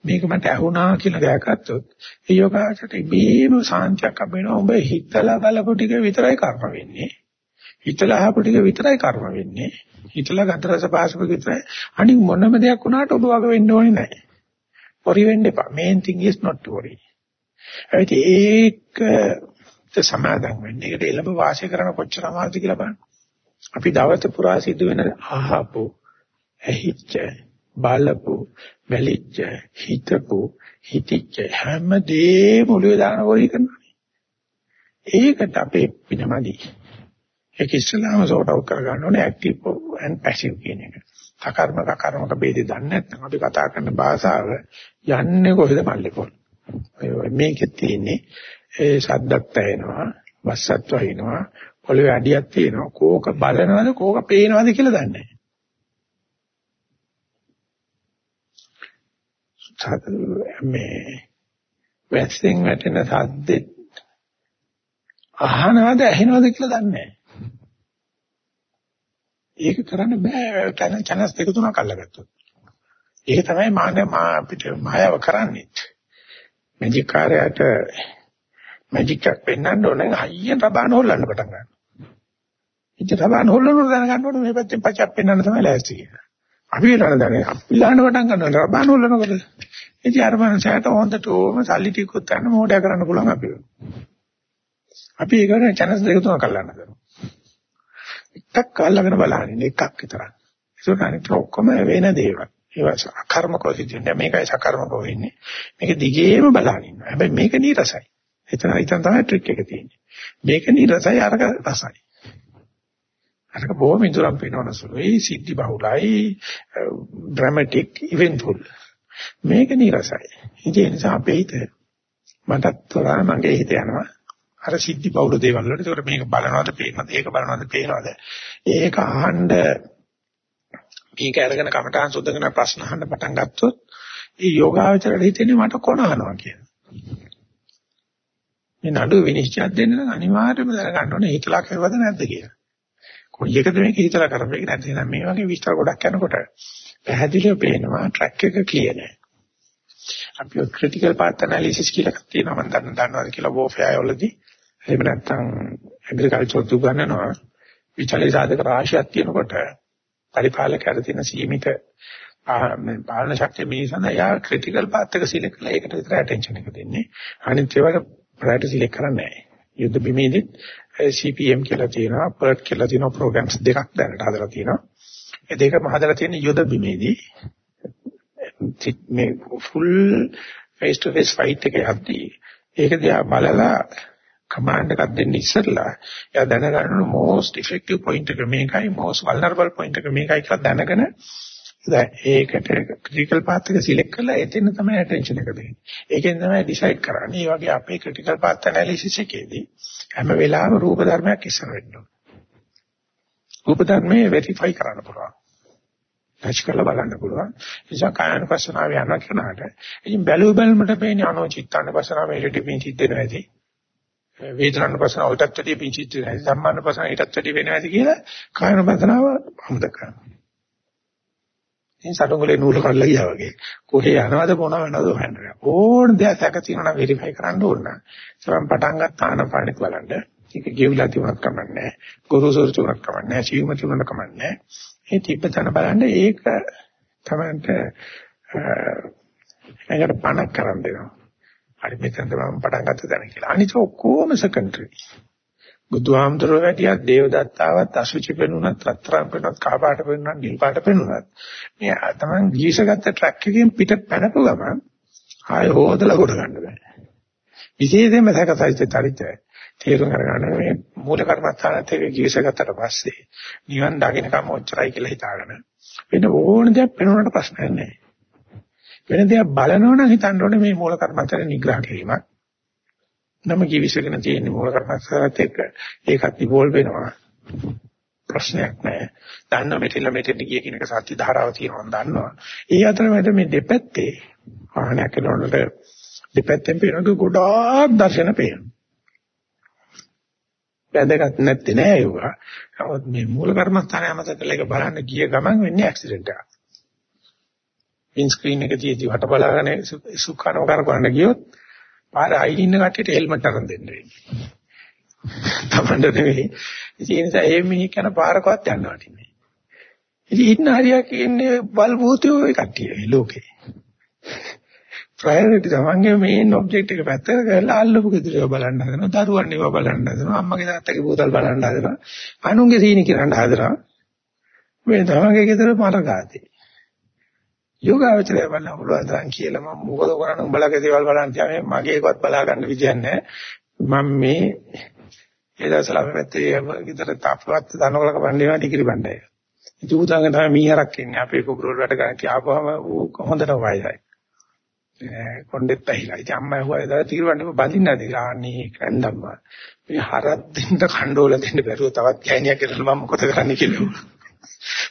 මේක මට ඇහුණා කියලා දැක්කත්තොත් ඒ යෝගාචරයට ඉබේම සාන්තියක් අපේනවා ඔබ හිතලා බලපු ටික විතරයි කර්ම වෙන්නේ. හිතලා අහපු ටික විතරයි කර්ම වෙන්නේ. හිතලා ගතරස පාසපු විතරයි. අනික මොනම දෙයක් වුණාට ඔබ වග වෙන්න ඕනේ නැහැ. worry වෙන්න එපා. main thing is not to worry. ඒක සමාදම් වෙන්න? ඒකට එළඹ වාසය කරන කොච්චර අමාරුද කියලා බලන්න. අපි දවස පුරා සිදු වෙන අහපු ඇහිච්ච බලපු බැලිච්ච හිතපු හිතිච්ච හැම දෙයක්ම ඔළුවේ දාන වගේ කරනවා. ඒකට අපේ පිනමදි. ඒක ඉස්සලාම සෝට් අවුට් කර ගන්න ඕනේ ඇක්ටිව් and පැසිව් කියන එක. සකර්මක කර්මක ભેදේ දන්නේ නැත්නම් අපි කතා කරන භාෂාව යන්නේ කොහෙද මල්ලේ පොල්. මේකෙත් තියෙන්නේ ඒ සද්දක් ඇහෙනවා, වස්සත් වහිනවා, පොළවේ අඩියක් තියෙනවා. කෝක බලනවද කෝක පේනවද කියලා දන්නේ නැහැ. මේ වැස්සෙන් වැටෙන සද්දෙත් අහනවද ඇහෙනවද කියලා දන්නේ නැහැ. ඒක කරන්න බෑ තන channels දෙක තුනක් අල්ලගත්තොත්. ඒක තමයි මාන මා අපිට මායව කරන්නේ. මැජික් කාර්යයට මැජික් එකක් පෙන්වන්න ඕනේ අයියෙන් රබාන හොල්ලන්න පටන් ගන්නවා. ඉතින් රබාන හොල්ලනකොට දැනගන්න ඕනේ මේ පැත්තෙන් පචක් පෙන්වන්න තමයි ලෑස්ති කියලා. අපි වෙනවද දන්නේ අපිලාන පටන් ගන්නවා රබාන හොල්ලනකොට. ඉතින් අර මනසට හොඳට ඕම සල්ලි ටිකකුත් ගන්න මොඩය කරන්න පුළුවන් අපි. අපි ඒකට channels දෙක තුනක් අල්ලන්න කරනවා. එකක් අල්ලගෙන බලන්නේ එකක් විතරක්. ඒක අනිත් ඔක්කොම වෙන දේවල්. ඒවා අකර්මකෝ සිද්ධිය. මේකයි සකර්මකෝ වෙන්නේ. මේක දිගේම බලන ඉන්නවා. හැබැයි මේක නීරසයි. එතන ඉතින් තමයි ට්‍රික් එක තියෙන්නේ. මේක නීරසයි අරක රසයි. අරක බොහොම ඉදරම් පේනවන සුළුයි, සිද්ධි බහුලයි, ඩ්‍රමැටික්, ඉවෙන්ට්ෆුල්. මේක නිරසයි. ඒ නිසා අපේ හිත මටත් තොරා මගේ හිත යනවා. අර සිද්ධි බහුල දේවල් වලට ඒකට මේක බලනවද පේනවද ඒක බලනවද පේනවද ඒක අහන්න මේක අරගෙන කමටහන් සුද්ධ කරන ප්‍රශ්න අහන්න පටන් ගත්තොත් ඒ යෝගාවචරයට හිතෙන්නේ මට කොනහනවා කියලා. මේ නඩු විනිශ්චය දෙන්න නම් අනිවාර්යයෙන්ම දැනගන්න ඕනේ හිතලා කරුවද නැද්ද කියලා. කොයි එකද මේක හිතලා කරන්නේ නැත්නම් එහෙනම් මේ වගේ විස්තර ගොඩක් යනකොට පැහැදිලිව පේනවා ට්‍රැක් එක ක්ලියර් නෑ. අපි ක්‍රිටිකල් පාත් ඇනලිසිස් කියලා තියෙනවා මම දන්න දන්නවාද කියලා වෝෆෙයා වලදී. එහෙම නැත්නම් ඇග්‍රිකල්චර් දුගන්නනවා විචලී සාධක රාශියක් තියෙනකොට පරිපාලකයන්ට තියෙන සීමිත පාලන ශක්තිය මිනිසන යා ක්‍රිටිකල් පාත් එක සිලෙක්ට් කරලා ඒකට විතර ඇටෙන්ෂන් එක දෙන්නේ. අනිත් ඒවාට ප්‍රයොරිටි සිලෙක්ට් කරන්නේ නැහැ. යුද්ධ බිමේදී CPM කියලා තියෙනවා PERT කියලා තියෙනවා ප්‍රෝග්‍රෑම්ස් දෙකක් දැනට හදලා තියෙනවා. ඒ දෙකම හදලා තියෙන යුද බිමේදී මේ full face to face fight එක යද්දී ඒක දිහා බලලා කමාන්ඩ් එකක් දෙන්න ඉස්සෙල්ලා එයා දැනගන්න most effective point එක මේකයි most vulnerable point එක මේකයි කියලා දැනගෙන දැන් ඒකට ක්‍රිටිකල් පාත් එක සිලෙක්ට් කරලා එතන තමයි ඇටෙන්ෂන් එක දෙන්නේ. ඒකෙන් තමයි ඩිසයිඩ් කරන්නේ. මේ වගේ අපේ ක්‍රිටිකල් පාත් ඇනලිසිස් එකේදී හැම වෙලාවෙම රූප ධර්මයක් ඉස්සර වෙන්න ඕනේ. රූප ධර්මයේ වෙරිෆයි කරන්න පුළුවන්. ටච් කරලා බලන්න පුළුවන්. ඒ නිසා කායනුපස්සනාව යනවා කියනහට ඉතින් බැලු බැලමට පේන්නේ අනෝචිත්තානුපස්සනාව මෙහෙට පිංචිත් දෙනවා ඇති. වේදනානුපස්සනාව උටත් වැඩි පිංචිත් දෙනවා ඇති. සම්මානුපස්සනාව ඊටත් වැඩි වෙනවා ඇති කියලා කායනුපස්සනාව අමතක කරනවා. ඉතින් සතුගලේ නූල කඩලා ගියා වගේ. කොහේ යනවද මොනව වෙනවද හොයන්නේ. ඕන දෙයක් සැක තියෙනවා වෙරිෆයි කරන්න ඕන. සමන් පටන් ගන්න ආනපානෙත් බලන්න. ඒක ගෙවිලා තිබුණත් කමන්නේ. ගුරුසෝරු තුනක් කමන්නේ. සීම තුනක් කමන්නේ. ඒ තිබ්බතන බලන්න ඒක තමයි ඒකට පණක් කරන් දෙනවා. හරි මෙතනද මම පටන් ගත්ත තැන කියලා. අනිත් ඔක්කොම සෙකන්ඩරි. බුදුහාමුදුරුවෝ වැටියක් දේවදත්තාවත් අසුචි පෙන්නුනත් රත්තරන් පෙන්නුනත් කහපාට පෙන්නුනත් නිල් පාට පෙන්නුනත් මේ තමයි ගීසගත්ත ට්‍රැක් එකකින් පිට පැනපු ගමන් ආය හොදලා කොට ගන්න බෑ. විශේෂයෙන්ම සකසයිච්ච චරිතය. තේරුම් අරගන්න මේ මූල කර්මස්ථානත් එක්ක ජීවිතගතට පස්සේ නිවන් දකින්නකම ඔච්චරයි කියලා හිතාගෙන වෙන ඕන දෙයක් වෙනවට ප්‍රශ්නයක් නැහැ. වෙන දෙයක් බලනවනම් හිතන්න ඕනේ මේ මූල කර්මස්ථාන නිග්‍රහ කිරීමක්. නම ජීවිතගෙන තියෙන මූල කර්මස්ථානත් එක්ක ඒකත් ඉවෝල්ව් වෙනවා. ප්‍රශ්නයක් නැහැ. දන්න මෙතන මෙතන ගිය කෙනෙක් සත්‍ය ධාරාව තියෙනවා දන්නවා. ඒ අතරමැද මේ දෙපැත්තේ ආහනයක් කරනකොට දෙපැත්තෙන් පේනක ගොඩාක් දර්ශන පේනවා. වැදගත් නැත්තේ නෑ ඒවා. නමුත් මේ මූල කර්මස්ථානය අමතක කරලා ඒක බලන්න ගිය ගමන් වෙන්නේ ඇක්සිඩන්ට් එකක්. වින් ස්ක්‍රීන් එක තියදී වට බලාගෙන සුඛානව කරකවන්න ගියොත් පාර අයින් ඉන්න කට්ටියට හෙල්මට් අරන් දෙන්න වෙන්නේ. තමන්ට නෙවෙයි. ඒ නිසා ඒ මිනිහ යන පාරකවත් යන්න වටින්නේ. ඉතින් ඉන්න හරියක් ඉන්නේ බල්බූතයෝ ඒ කට්ටිය ලෝකේ. ප්‍රයොරිටි තමන්ගේ මේන් ඔබ්ජෙක්ට් එක පැත්තට කරලා අල්ලපු ගෙදර බලන්න හදනවා දරුවන් ඒවා බලන්න හදනවා අම්මගේ තාත්තගේ බෝතල් බලන්න හදනවා අනුන්ගේ සීනි කිරන්න හදනවා මේ තමන්ගේ ගෙදර මරගාතේ යෝගාවචරය බලන්න පුළුවන් තරම් කියලා මම මොකද කරන්නේ උඹලගේ දේවල් බලන්න තියා මගේ එකවත් බලා ගන්න විදියක් නැහැ මම මේ ඒ දවස්වල අපි පැත්තේ ගෙදර තාප්පවත් දනවලක බණ්ඩේවා ටිකිරි බණ්ඩය ඉතින් උදාගෙන තමයි මීහරක් ඉන්නේ අපේ කුකුරවල වැඩ ගන්න කියාපුවම හොඳට වයසයි කොණ්ඩෙත් ඇහිලා. ඉතින් අම්මා ඇහුවා එදා තීරවන්නේ බඳින්නද කියලා. අනේ කන්දම්මා. මේ හරක් දෙන්න කණ්ඩෝල දෙන්න බැරුව තවත් ගෑණියක් කියලා මම මොකද කරන්නේ කියලා.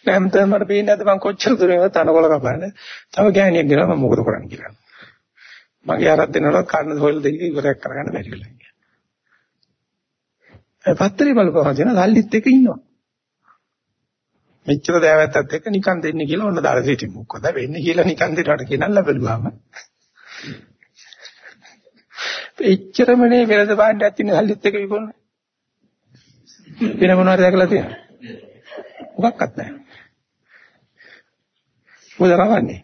නැම්ත මට පේන්නේ නැද්ද මං කොච්චර දුර යනවද තනකොළ කපන්නේ. තව ගෑණියක් ගෙනා මම මොකද කරන්නේ කියලා. මගේ හරක් දෙනකොට කන්න හොයලා දෙක ඉවරයක් කරගන්න බැරි වෙලා ඉන්නේ. ඒ පත්තරේ බලපුවම තියෙන සල්ලිත් එක ඉන්නවා. මෙච්චර දෑවැත්තත් එක්ක නිකන් දෙන්න කියලා ඔන්න දාලා සිටිමු. මොකද වෙන්නේ කියලා නිකන් දෙන්නට කියනල්ලා බලුවාම එච්චරමනේ වෙනද පාණ්ඩයක් තියෙන හල්ලිත් එක විකුණන. වෙන මොනවද දැකලා තියෙනවද? මොකක්වත් නැහැ. මොකද රවන්නේ?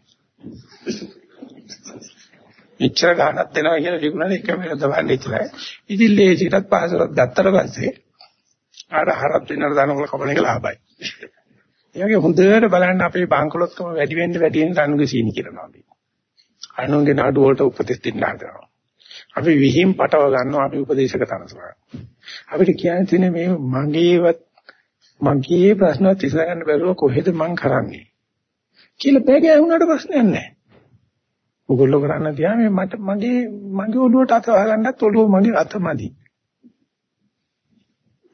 එච්චර ගාණක් දෙනවා කියලා විකුණන එක වෙනද පාණ්ඩේ ඉතරයි. ඉතින් ලේසියටත් පාසලක් ගත්තට පස්සේ ආර හරත් වෙනර දානකොල කපන එක ලාභයි. ඒ වගේ හොඳට බලන්න අපේ බංකොලොත්කම වැඩි වෙන්න වැඩි වෙන්න අනුගේ සීනි කියනවා අපි. අනුන්ගේ නඩු වලට උපදෙස් දෙන්න හදනවා. අපි විහිම් පටව ගන්නවා අපි උපදේශක තනසලා. අපිට කියන්න තියෙන්නේ මේ මගේවත් මගේ ප්‍රශ්නවත් ඉස්සරහන්න බැරුව කොහෙද මං කරන්නේ කියලා බෑගේ වුණාට ප්‍රශ්නයක් නැහැ. ඔයගොල්ලෝ කරන්න තියා මේ මට මගේ මගේ ඔළුවට අත වහගන්නත් ඔළුව මගේ අතමදි.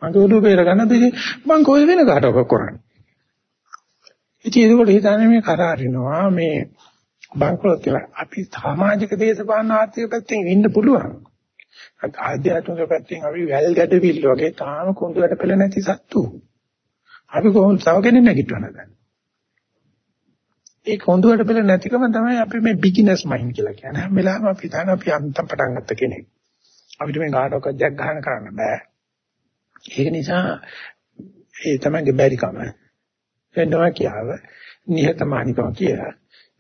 මගේ ඔළුව බේර ගන්න දෙන්නේ මං කොහෙද වෙන කාටවත් කරන්නේ. ඉතින් ඒකවල හිතන්නේ මේ කරාරිනවා මේ බංකොලොත් කියලා අපි සමාජික දේශපාලන ආර්ථික පැත්තෙන් ඉන්න පුළුවන්. ආධ්‍යාත්මික පැත්තෙන් අපි වැල් ගැඩවිල් වගේ තාම කුඳුවට පෙළ නැති සත්තු. අපි කොහොමද තව කෙනෙක් නැගිටවන්නද? ඒ කුඳුවට පෙළ නැතිකම තමයි අපි මේ බිග්ිනර්ස් මයින්ඩ් කියලා කියන්නේ. හැම වෙලාවෙම අපි හිතන අපි අන්තම් පටන් ගත්ත කෙනෙක්. අපිට මේ කාටවත් ජග් ගන්න කරන්න බෑ. ඒක නිසා ඒ තමයි බැරිකම. වෙනවා කියාව නිහතමානිකම කියලා.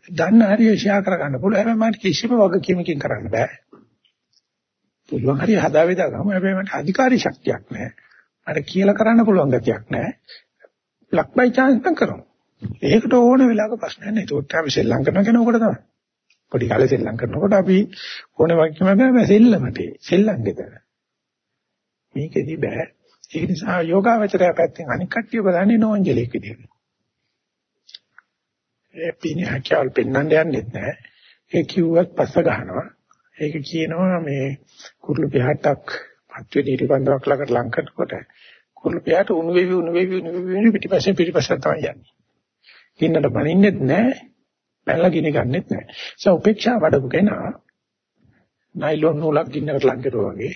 දන්න හරිය ෂෙයා කරගන්න පුළුවන්. හැබැයි මට කිසිම වගකීමකින් කරන්න බෑ. පුළුවන් හරිය හදා වේදා ගමු. හැබැයි මට අධිකාරී ශක්තියක් නැහැ. මට කියලා කරන්න පුළුවන් ගතියක් නැහැ. ලක් බයි chance නම් කරමු. ඒකට ඕන වෙලාවක ප්‍රශ්නයක් නැහැ. ඒකට අපි සෙල්ලම් කරන කෙනෙකුට තමයි. පොඩි කාලේ සෙල්ලම් කරනකොට අපි ඕනේ වගකීමක් ගන්න සෙල්ලමට. සෙල්ලම් ගෙදර. මේකෙදි බෑ. ඒ නිසා යෝගාවචරය පැත්තෙන් අනික් කට්ටිය බලන්නේ නෝන්ජලෙක් විදියට. ඒ පිනේ හැකියාවල් පෙන්වන්න යන්නෙත් නැහැ. ඒ කිව්වත් පස්ස ගන්නවා. ඒක කියනවා මේ කුරුළු පිටක් පත්වේ ඉරිබන්දක් ළඟට ලං කරනකොට කුරුළු පිටට උණු වෙවි උණු වෙවි උණු වෙවි පිටිපස්සෙන් පිටිපස්සට තමයි යන්නේ. කින්නට බනින්නෙත් නැහැ. පැනලා ගිනි ගන්නෙත් නැහැ. ඒ උපේක්ෂා වඩපු කෙනා නයිලොන් නූලක් ගින්නකට ලං කරුවා වගේ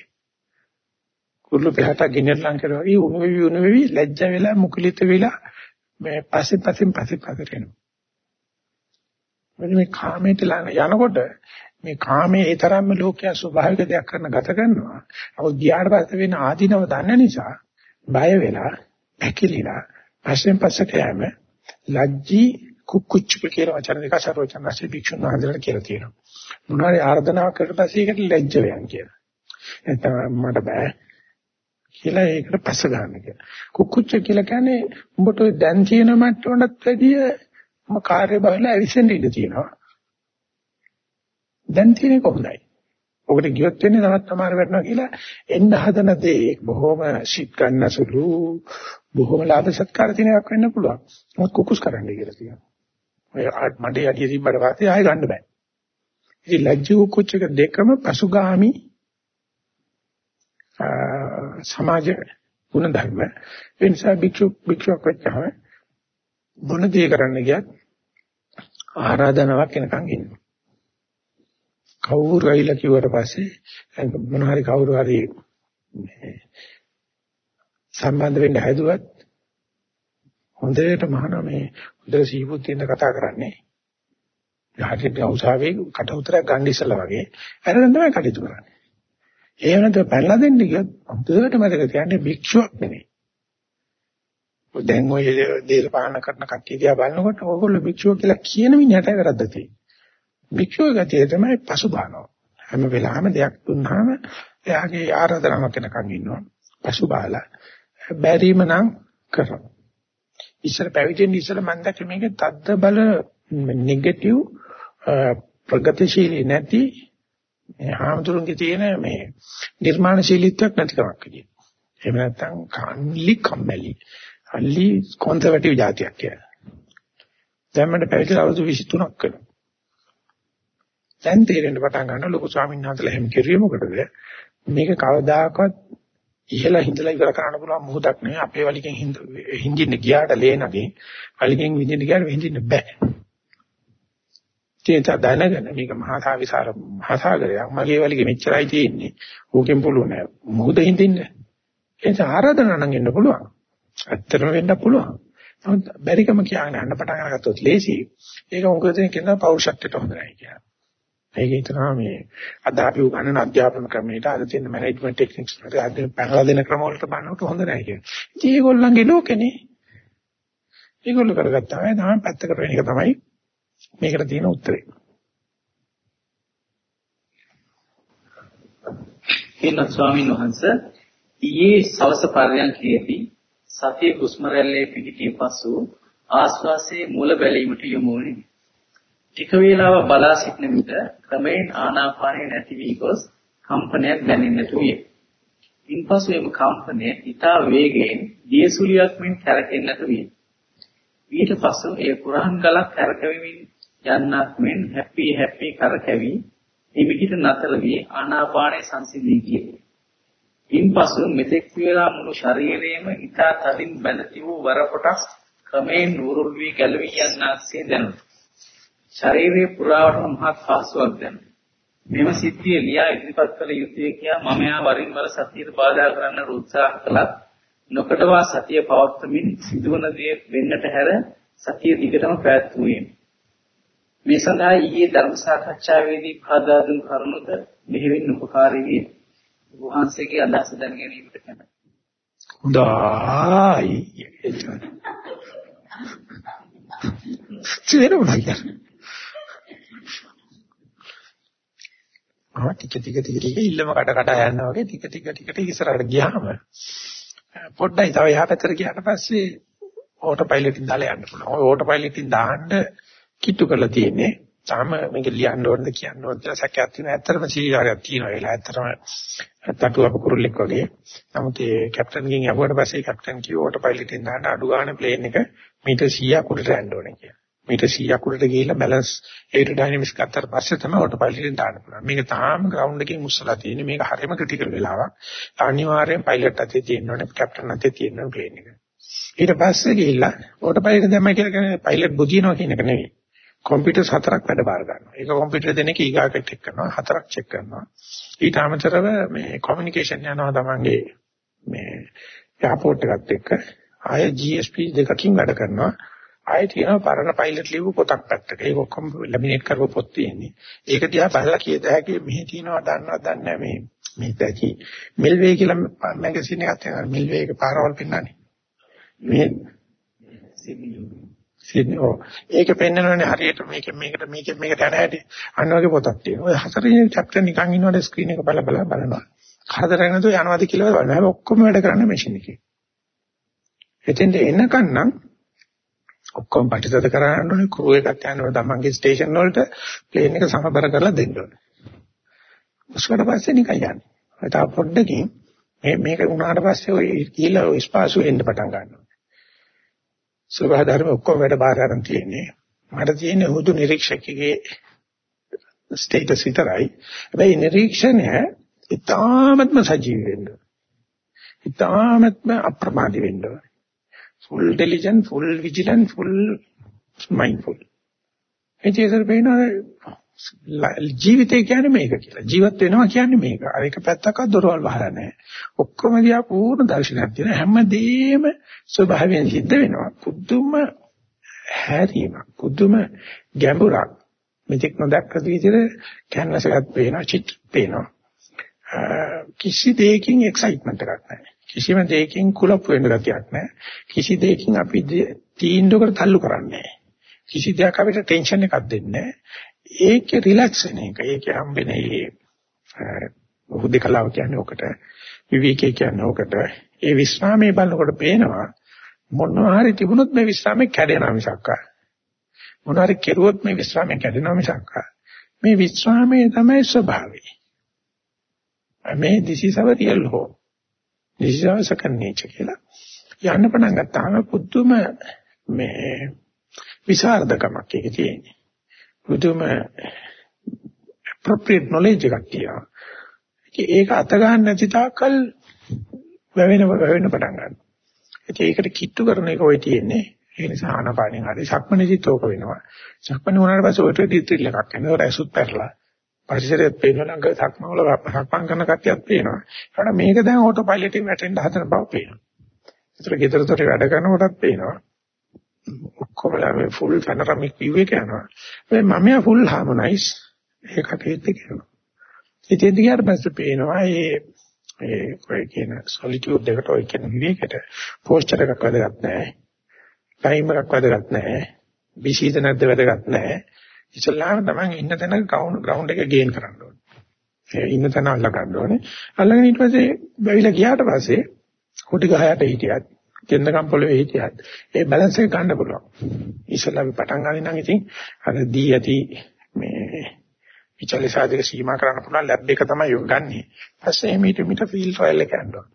කුරුළු පිටට ගින්නට ලං කරුවා වගේ උණු වෙවි උණු වෙවි ලැජ්ජ වෙලා මුකුලිත වෙලා මේ පස්සේ පස්සෙන් පස්සේ පස්සට එනවා. මේ කාමයට යනකොට මේ කාමයේ ඒ තරම්ම ලෝකයා ස්වභාවික දෙයක් කරන ගත කරනවා. අවු ගියාට පස්සේ වෙන ආධිනව දන්න නිසා බය වෙලා ඇකිලිලා පස්සෙන් පස්සට යෑම ලැජ්ජී කුක්කුච්චක කියලා වචන දෙක සර්වචනසේ භික්ෂුන් වහන්සේලා කියලා තියෙනවා. මොනවාරි ආර්දනාවක් කරලා පස්සේ ඒකට ලැජ්ජ වෙනවා කියලා. නැත්නම් මට බෑ කියලා ඒකට පස්ස ගන්න කියලා. කුක්කුච්ච කියලා කියන්නේ උඹට දැන් තියෙන මට්ටමකට වැඩිය මම කාර්ය බහල ඇවිස්සෙන්න ඉඩ තියෙනවා. දැන් තියෙන්නේ කොහොමදයි? ඔකට ගියොත් වෙන්නේ තවත් අමාර වෙනවා කියලා එන්න හදන දේ බොහොම සිත් ගන්න සුළු බොහොම ලාභ සත්කාර දිනයක් වෙන්න පුළුවන්. මොකද කුකුස් කරන්න කියලා කියනවා. ඔය මඩේ අඩිය තිබ්බට පස්සේ ආයෙ ගන්න බෑ. ඉතින් ලැජ්ජු කුච්චක දෙකම පසුගාමි සමාජ ගුණ ධර්ම. ඒ නිසා භික්ෂු භික්ෂුවක් වෙච්චාම මොන දේ කරන්න ගියත් ආරාධනාවක් එනකන් ඉන්නවා. කවුරු ඇවිල්ලා කිව්වට පස්සේ මොන හරි කවුරු හරි සම්බන්ධ වෙන්න හැදුවත් හොඳට මහාන මේ හොඳ සීබුද්ධියෙන් කතා කරන්නේ. යහටිට උසාවියේ කට උතරක් ගන්න ඉස්සලා වගේ අරගෙන තමයි කටයුතු කරන්නේ. ඒ වෙනත පැනලා දෙන්න කියොත් හොඳට මතක තියාගන්න භික්ෂුවක් නෙමෙයි. දැන් ඔය දේශපාලන කරන කට්ටිය දිහා බලනකොට ඕගොල්ලෝ භික්ෂුව කියලා කියන මිනිහට වැරද්ද තියෙනවා. භික්ෂුව ගතිය තමයි පසුබානවා. හැම වෙලාවෙම දෙයක් දුන්නාම එයාගේ ආරාධනාවක් වෙනකන් ඉන්නවා. පසුබාලා බැරිම නම් කරනවා. ඉස්සර පැවිදෙන්න ඉස්සර මම දැක්ක මේක තද්ද බල නෙගටිව් ප්‍රගතිශීලී නැති මේ හාමුදුරන්ගේ තියෙන මේ නිර්මාණශීලීත්වයක් නැතිකමක් විදියට. එහෙම නැත්නම් කන්ලි කම්මැලි. අල්ලි කොන්සර්වටිව් જાතියක් කියලා. දැන් මට පැවිදි අවුරුදු 23ක් වෙනවා. දැන් තේරෙන්න පටන් ගන්නවා ලොකු ස්වාමීන් වහන්සේලා එහෙම කිරුවේ මොකටද? මේක කවදාකවත් ඉහළ හිඳලා ඉවර කරන්න පුළුවන් මොහොතක් නෙවෙයි අපේ වලිගෙන් හින්දින්න ගියාට ලේනගේ වලිගෙන් විඳින්න ගියාට විඳින්න බෑ. තේත දැනගෙන මේක මහා සාවිසාර මහා සාගරයක් මගේ වලිගෙ මෙච්චරයි තියෙන්නේ. ඕකෙන් පුළුවන් නෑ. මොහොත හින්දින්න. ඒක ආරාධනා නම් එන්න පුළුවන්. ඇත්තටම වෙන්න පුළුවන්. නමුත් බැරිකම කියන්නේ අන්න පටන් අරගත්තොත් ලේසි. ඒක මොකද කියන පෞරුෂත්වයට හොඳ නැහැ කියන්නේ. ඒක හිතනවා මේ අද අපි උගන්වන අධ්‍යාපන ක්‍රමයට අද තියෙන මැනේජ්මන්ට් ටෙක්නික්ස් වලට අද පැනලා දෙන ක්‍රම වලට බලනකොට හොඳ නැහැ කියන්නේ. ඉතින් ඒගොල්ලන්ගේ ලෝකෙනේ. ඒගොල්ලෝ කරගත්තා වෙයි තමයි පැත්තකට වෙන එක තමයි මේකට තියෙන උත්තරේ. එන්න ස්වාමීන් වහන්සේ ඊයේ සවස පරයන්කේදී සතිය හුස්ම රැල්ලේ පිහිටිය පසු ආශ්වාසයේ මුල බැලීමට යොමු වුණේ. ටික වේලාවක් බලා සිටන විට ක්‍රමයෙන් ආනාපානය නැති වී ගොස් කම්පනයක් දැනෙන්නට විය. ඉන්පසු එම කම්පනය ඊටා වේගයෙන් දියසුලියක් මෙන් කැරකෙන්නට විය. ඊට පසු එය කුරහන් ගලක් කැරකෙමින් යන්නක් මෙන් හැපි හැපි කරකැවි එවිට නතර වී ආනාපානය සංසිඳී ගියේ. ඉන්පසු මෙතෙක් වේලා මුළු ශරීරයේම ඊටා තදින් බැඳ තිබූ වර කොටස් ක්‍රමයෙන් නూరుල් වී ගැලවී යන්නක්සේ දැනුණා. ශරීරයේ පුරාවටම මහත් පහසුවක් දැනුණා. මෙම සිද්ධිය ලියා ඉදිරිපත් කළ යුතුය කියා මම යා වරින් වර සතියට බාධා කරන්න උත්සාහ කළත් නොකඩවා සතිය පවත්වමින් සිදුවන දේ වෙන්නට හැර සතිය දිගටම පැවැත්වුවේ. මේ සඳහා ඊයේ ධර්ම සාකච්ඡාවේදී පාදා දුන් කරුණුද මෙහෙවින් උපකාරී වේ. වහන්සේගේ අදහස දැන ගැනීමට කැමැයි. හොඳයි. තේරුණා කියන්නේ. ආ ටික ටික ටික ටික ඉල්ලම කඩ කඩ යනවා වගේ ටික ටික ටික ටික ඉස්සරහට ගියාම පොඩ්ඩයි තව එහා පැත්තට ගියාට පස්සේ ඕටෝ පයිලට් එකෙන් දාලා යන්න පුළුවන්. ඔය ඕටෝ පයිලට් එකෙන් දාන්න කිට්ටු කරලා තියෙන්නේ. තාම මේක ලියන්න ඕනද කියන්න ඕනද කියලා සැකයක් තියෙනවා. ඇත්තටම සීලාරයක් තියෙනවා. ඒලා ඇත්තටම තටුවප කුරුල්ලෙක් වගේ. නමුත් ඒ කැප්ටන්ගෙන් යවුවට පස්සේ කැප්ටන් කිව්ව ඕටෝ පයිලට් එකෙන් දාන්න අඩු ගන්න ප්ලේන් එක මීටර් 100ක් උඩට යන්න ඕනේ කියලා. මීටර් 100ක් උඩට ගිහිල්ලා බැලන්ස් ඒරෝඩයිනමික්ස් ගත්තාට පස්සේ තමයි ඕටෝ පයිලට් එකෙන් දාන්න පුළුවන්. මේක තාම ග්‍රවුන්ඩ් එකකින් මුස්සලා තියෙන්නේ. මේක හරියම ක්‍රිටිකල් වෙලාවක්. අනිවාර්යෙන් පයිලට් අතේ තියෙන්න ඕනේ කැප්ටන් අතේ තියෙන්න ඕනේ ප්ලේන් එක. ඊට පස්සේ ගිහිල්ලා ඕටෝ පයිලට් දැම්මයි කියලා කියන්නේ පයිලට් බුදිනවා කියන එක නෙවෙයි. කම්පියුටර් හතරක් වැඩ බාර ගන්නවා. ඒක කම්පියුටර් දෙනෙක් ඊගාකට චෙක් කරනවා. හතරක් චෙක් කරනවා. ඊට අමතරව මේ කොමියුනිකේෂන් යනවා තමන්ගේ මේ එයාපෝට් එකත් එක්ක ආය GSP දෙකකින් වැඩ කරනවා. ආයෙ තියෙනවා පරණ පයිලට් ලියපු පොතක් පැත්තක. ඒක ඔක්කොම ලැමිනේට් කරපු පොත් තියෙන්නේ. ඒක දිහා බලලා කියත හැකි මෙහි තියෙනවා දන්නවද දන්නේ මේ මේ දැකි මිල්වේ කියලා මැගසින් එකක් තියෙනවා. මිල්වේ එක පාරවල් පෙන්නන්නේ. මේ සිඩ්නි ඔව් ඒක පෙන්නනනේ හරියට මේක මේකට මේක මේකට යන හැටි අන්න වගේ පොතක් තියෙනවා. ඔය හතරේ චැප්ටර් නිකන් ඉන්නකොට ස්ක්‍රීන් එක බල බල බලනවා. කරදරයක් නැතුව යනවාද කියලා බලනවා. හැබැයි ඔක්කොම වැඩ කරන්නේ මැෂින් එකේ. එතෙන්ට එනකන් නම් ඔක්කොම පිටිසද කරන්න ඕනේ ක්‍රූ එකක් යනවා තමන්ගේ ස්ටේෂන් වලට ප්ලේන් එක සමබර කරලා දෙන්න ඕනේ. ඊට පස්සේ නිකන් යන්නේ. ඒත් පොඩ්ඩකින් මේ මේක වුණාට පස්සේ ඔය කියලා ඔය ස්පාසු එන්න පටන් ගන්නවා. සබහා ධර්ම ඔක්කොම වැඩ බාර ගන්න තියෙන්නේ. මට තියෙන්නේ හුදු නිරීක්ෂකගේ ස්ටේටස් විතරයි. හැබැයි නිරීක්ෂණය ඉතාමත්ම සජීවී වෙන්න. ඉතාමත්ම අප්‍රමාදී වෙන්න. Full diligent, full vigilant, full mindful. එචේසර් පේනවා ජීවිතය කියන්නේ මේක කියලා. ජීවත් වෙනවා කියන්නේ මේක. අර එක පැත්තක දොරවල් වහලා නැහැ. ඔක්කොම දිහා පූර්ණ දර්ශනයක් තියෙන හැමදේම ස්වභාවයෙන් සිද්ධ වෙනවා. පුදුම හැරීමක්, පුදුම ගැඹුරක්, මෙතෙක් නොදැක්ක විදිහට කැන්වස් එකක් පේනවා, චිත්‍ර පේනවා. කිසි දෙයකින් එක්සයිට්මන්ට් එකක් නැහැ. කිසිම දෙයකින් කුලප් වෙන්න ගතියක් නැහැ. කිසි දෙයකින් අපි තීන්දුවකට තල්ලු කරන්නේ නැහැ. කිසි දෙයක් අපිට ටෙන්ෂන් එකක් දෙන්නේ නැහැ. ඒකේ රිලැක්ස් වෙන එක. ඒකේ හම්බෙන්නේ හුදේකලාව කියන්නේ ඔකට. විවේකී කියන්නේ ඔකට. ඒ විස්රාමයේ බලනකොට පේනවා මොනවා හරි තිබුණොත් මේ විස්රාමයේ කැඩෙනවා මිසක් මොනවා හරි කෙරුවොත් මේ විස්රාමයේ කැඩෙනවා මිසක් මේ විස්රාමයේ තමයි ස්වභාවය. මේ this is our real home. This is our second nature කියලා. යන්න පටන් ගත්තාම පුදුම මේ විසරදකමක් එකේ තියෙන්නේ. පුදුම appropriate knowledge එකක් තියෙනවා. ඒක අත ගන්න නැති තාක්කල් වැවෙන වැවෙන පටන් ගන්නවා. ඒකට කිට්ටු කරන එක ඔය තියෙන්නේ. ඒ නිසා ආනපානෙන් හරි සක්මණේදිත් ඕක වෙනවා. සක්මණ වුණාට පස්සේ ඔය ටිත්‍රිල් එකක් එනවා. ඒක ඇසුත් පැරලා. පරිසරයත් පේනවා නම් සක්මවල සක්මන් කරන කට්ටියත් පේනවා. ඒකට මේක දැන් ඕටෝ පයිලට් එකෙන් වැටෙන්න හදන බව පේනවා. ඒතර ගෙදරතොට වැඩ කරනකොටත් පේනවා. ඔක්කොමලා මේ ෆුල් පැනරමික් view එක යනවා. මේ මම යා ෆුල් හාමනයිස් ඒකට ඒත් කියනවා. ඉතින් ඊට පස්සේ පේනවා මේ ඒ ඔය කියන සොලිටියුඩ් එකට ඔය කියන විවේකයට පෝස්චර් එකක් වැදගත් නැහැ. ටයිම් එකක් වැදගත් නැහැ. බිසීද නැද්ද වැදගත් නැහැ. ඉස්ලාම තමයි ඉන්න තැන ග්‍රවුන්ඩ් එක ගේන් කරන්න ඕනේ. ඒ ඉන්න තැන අල්ල ගන්න ඕනේ. අල්ලගෙන ඊට පස්සේ බැවිලා ගියාට පස්සේ කුටි ගහයට හිටියත්, කෙන්දකම් පොළවේ හිටියත් ඒ බැලන්ස් එක ගන්න පුළුවන්. ඉස්ලාම පටන් ගන්න නම් ඉතින් අර දී ඇති මේ විචල්්‍ය සාධක සීමා කරන්න පුළුවන් ලැබ් එක තමයි යොග ගන්නෙ. ඊපස්සේ මීට මීට ෆීල්ඩ් ට්‍රයිල් එක යනවා.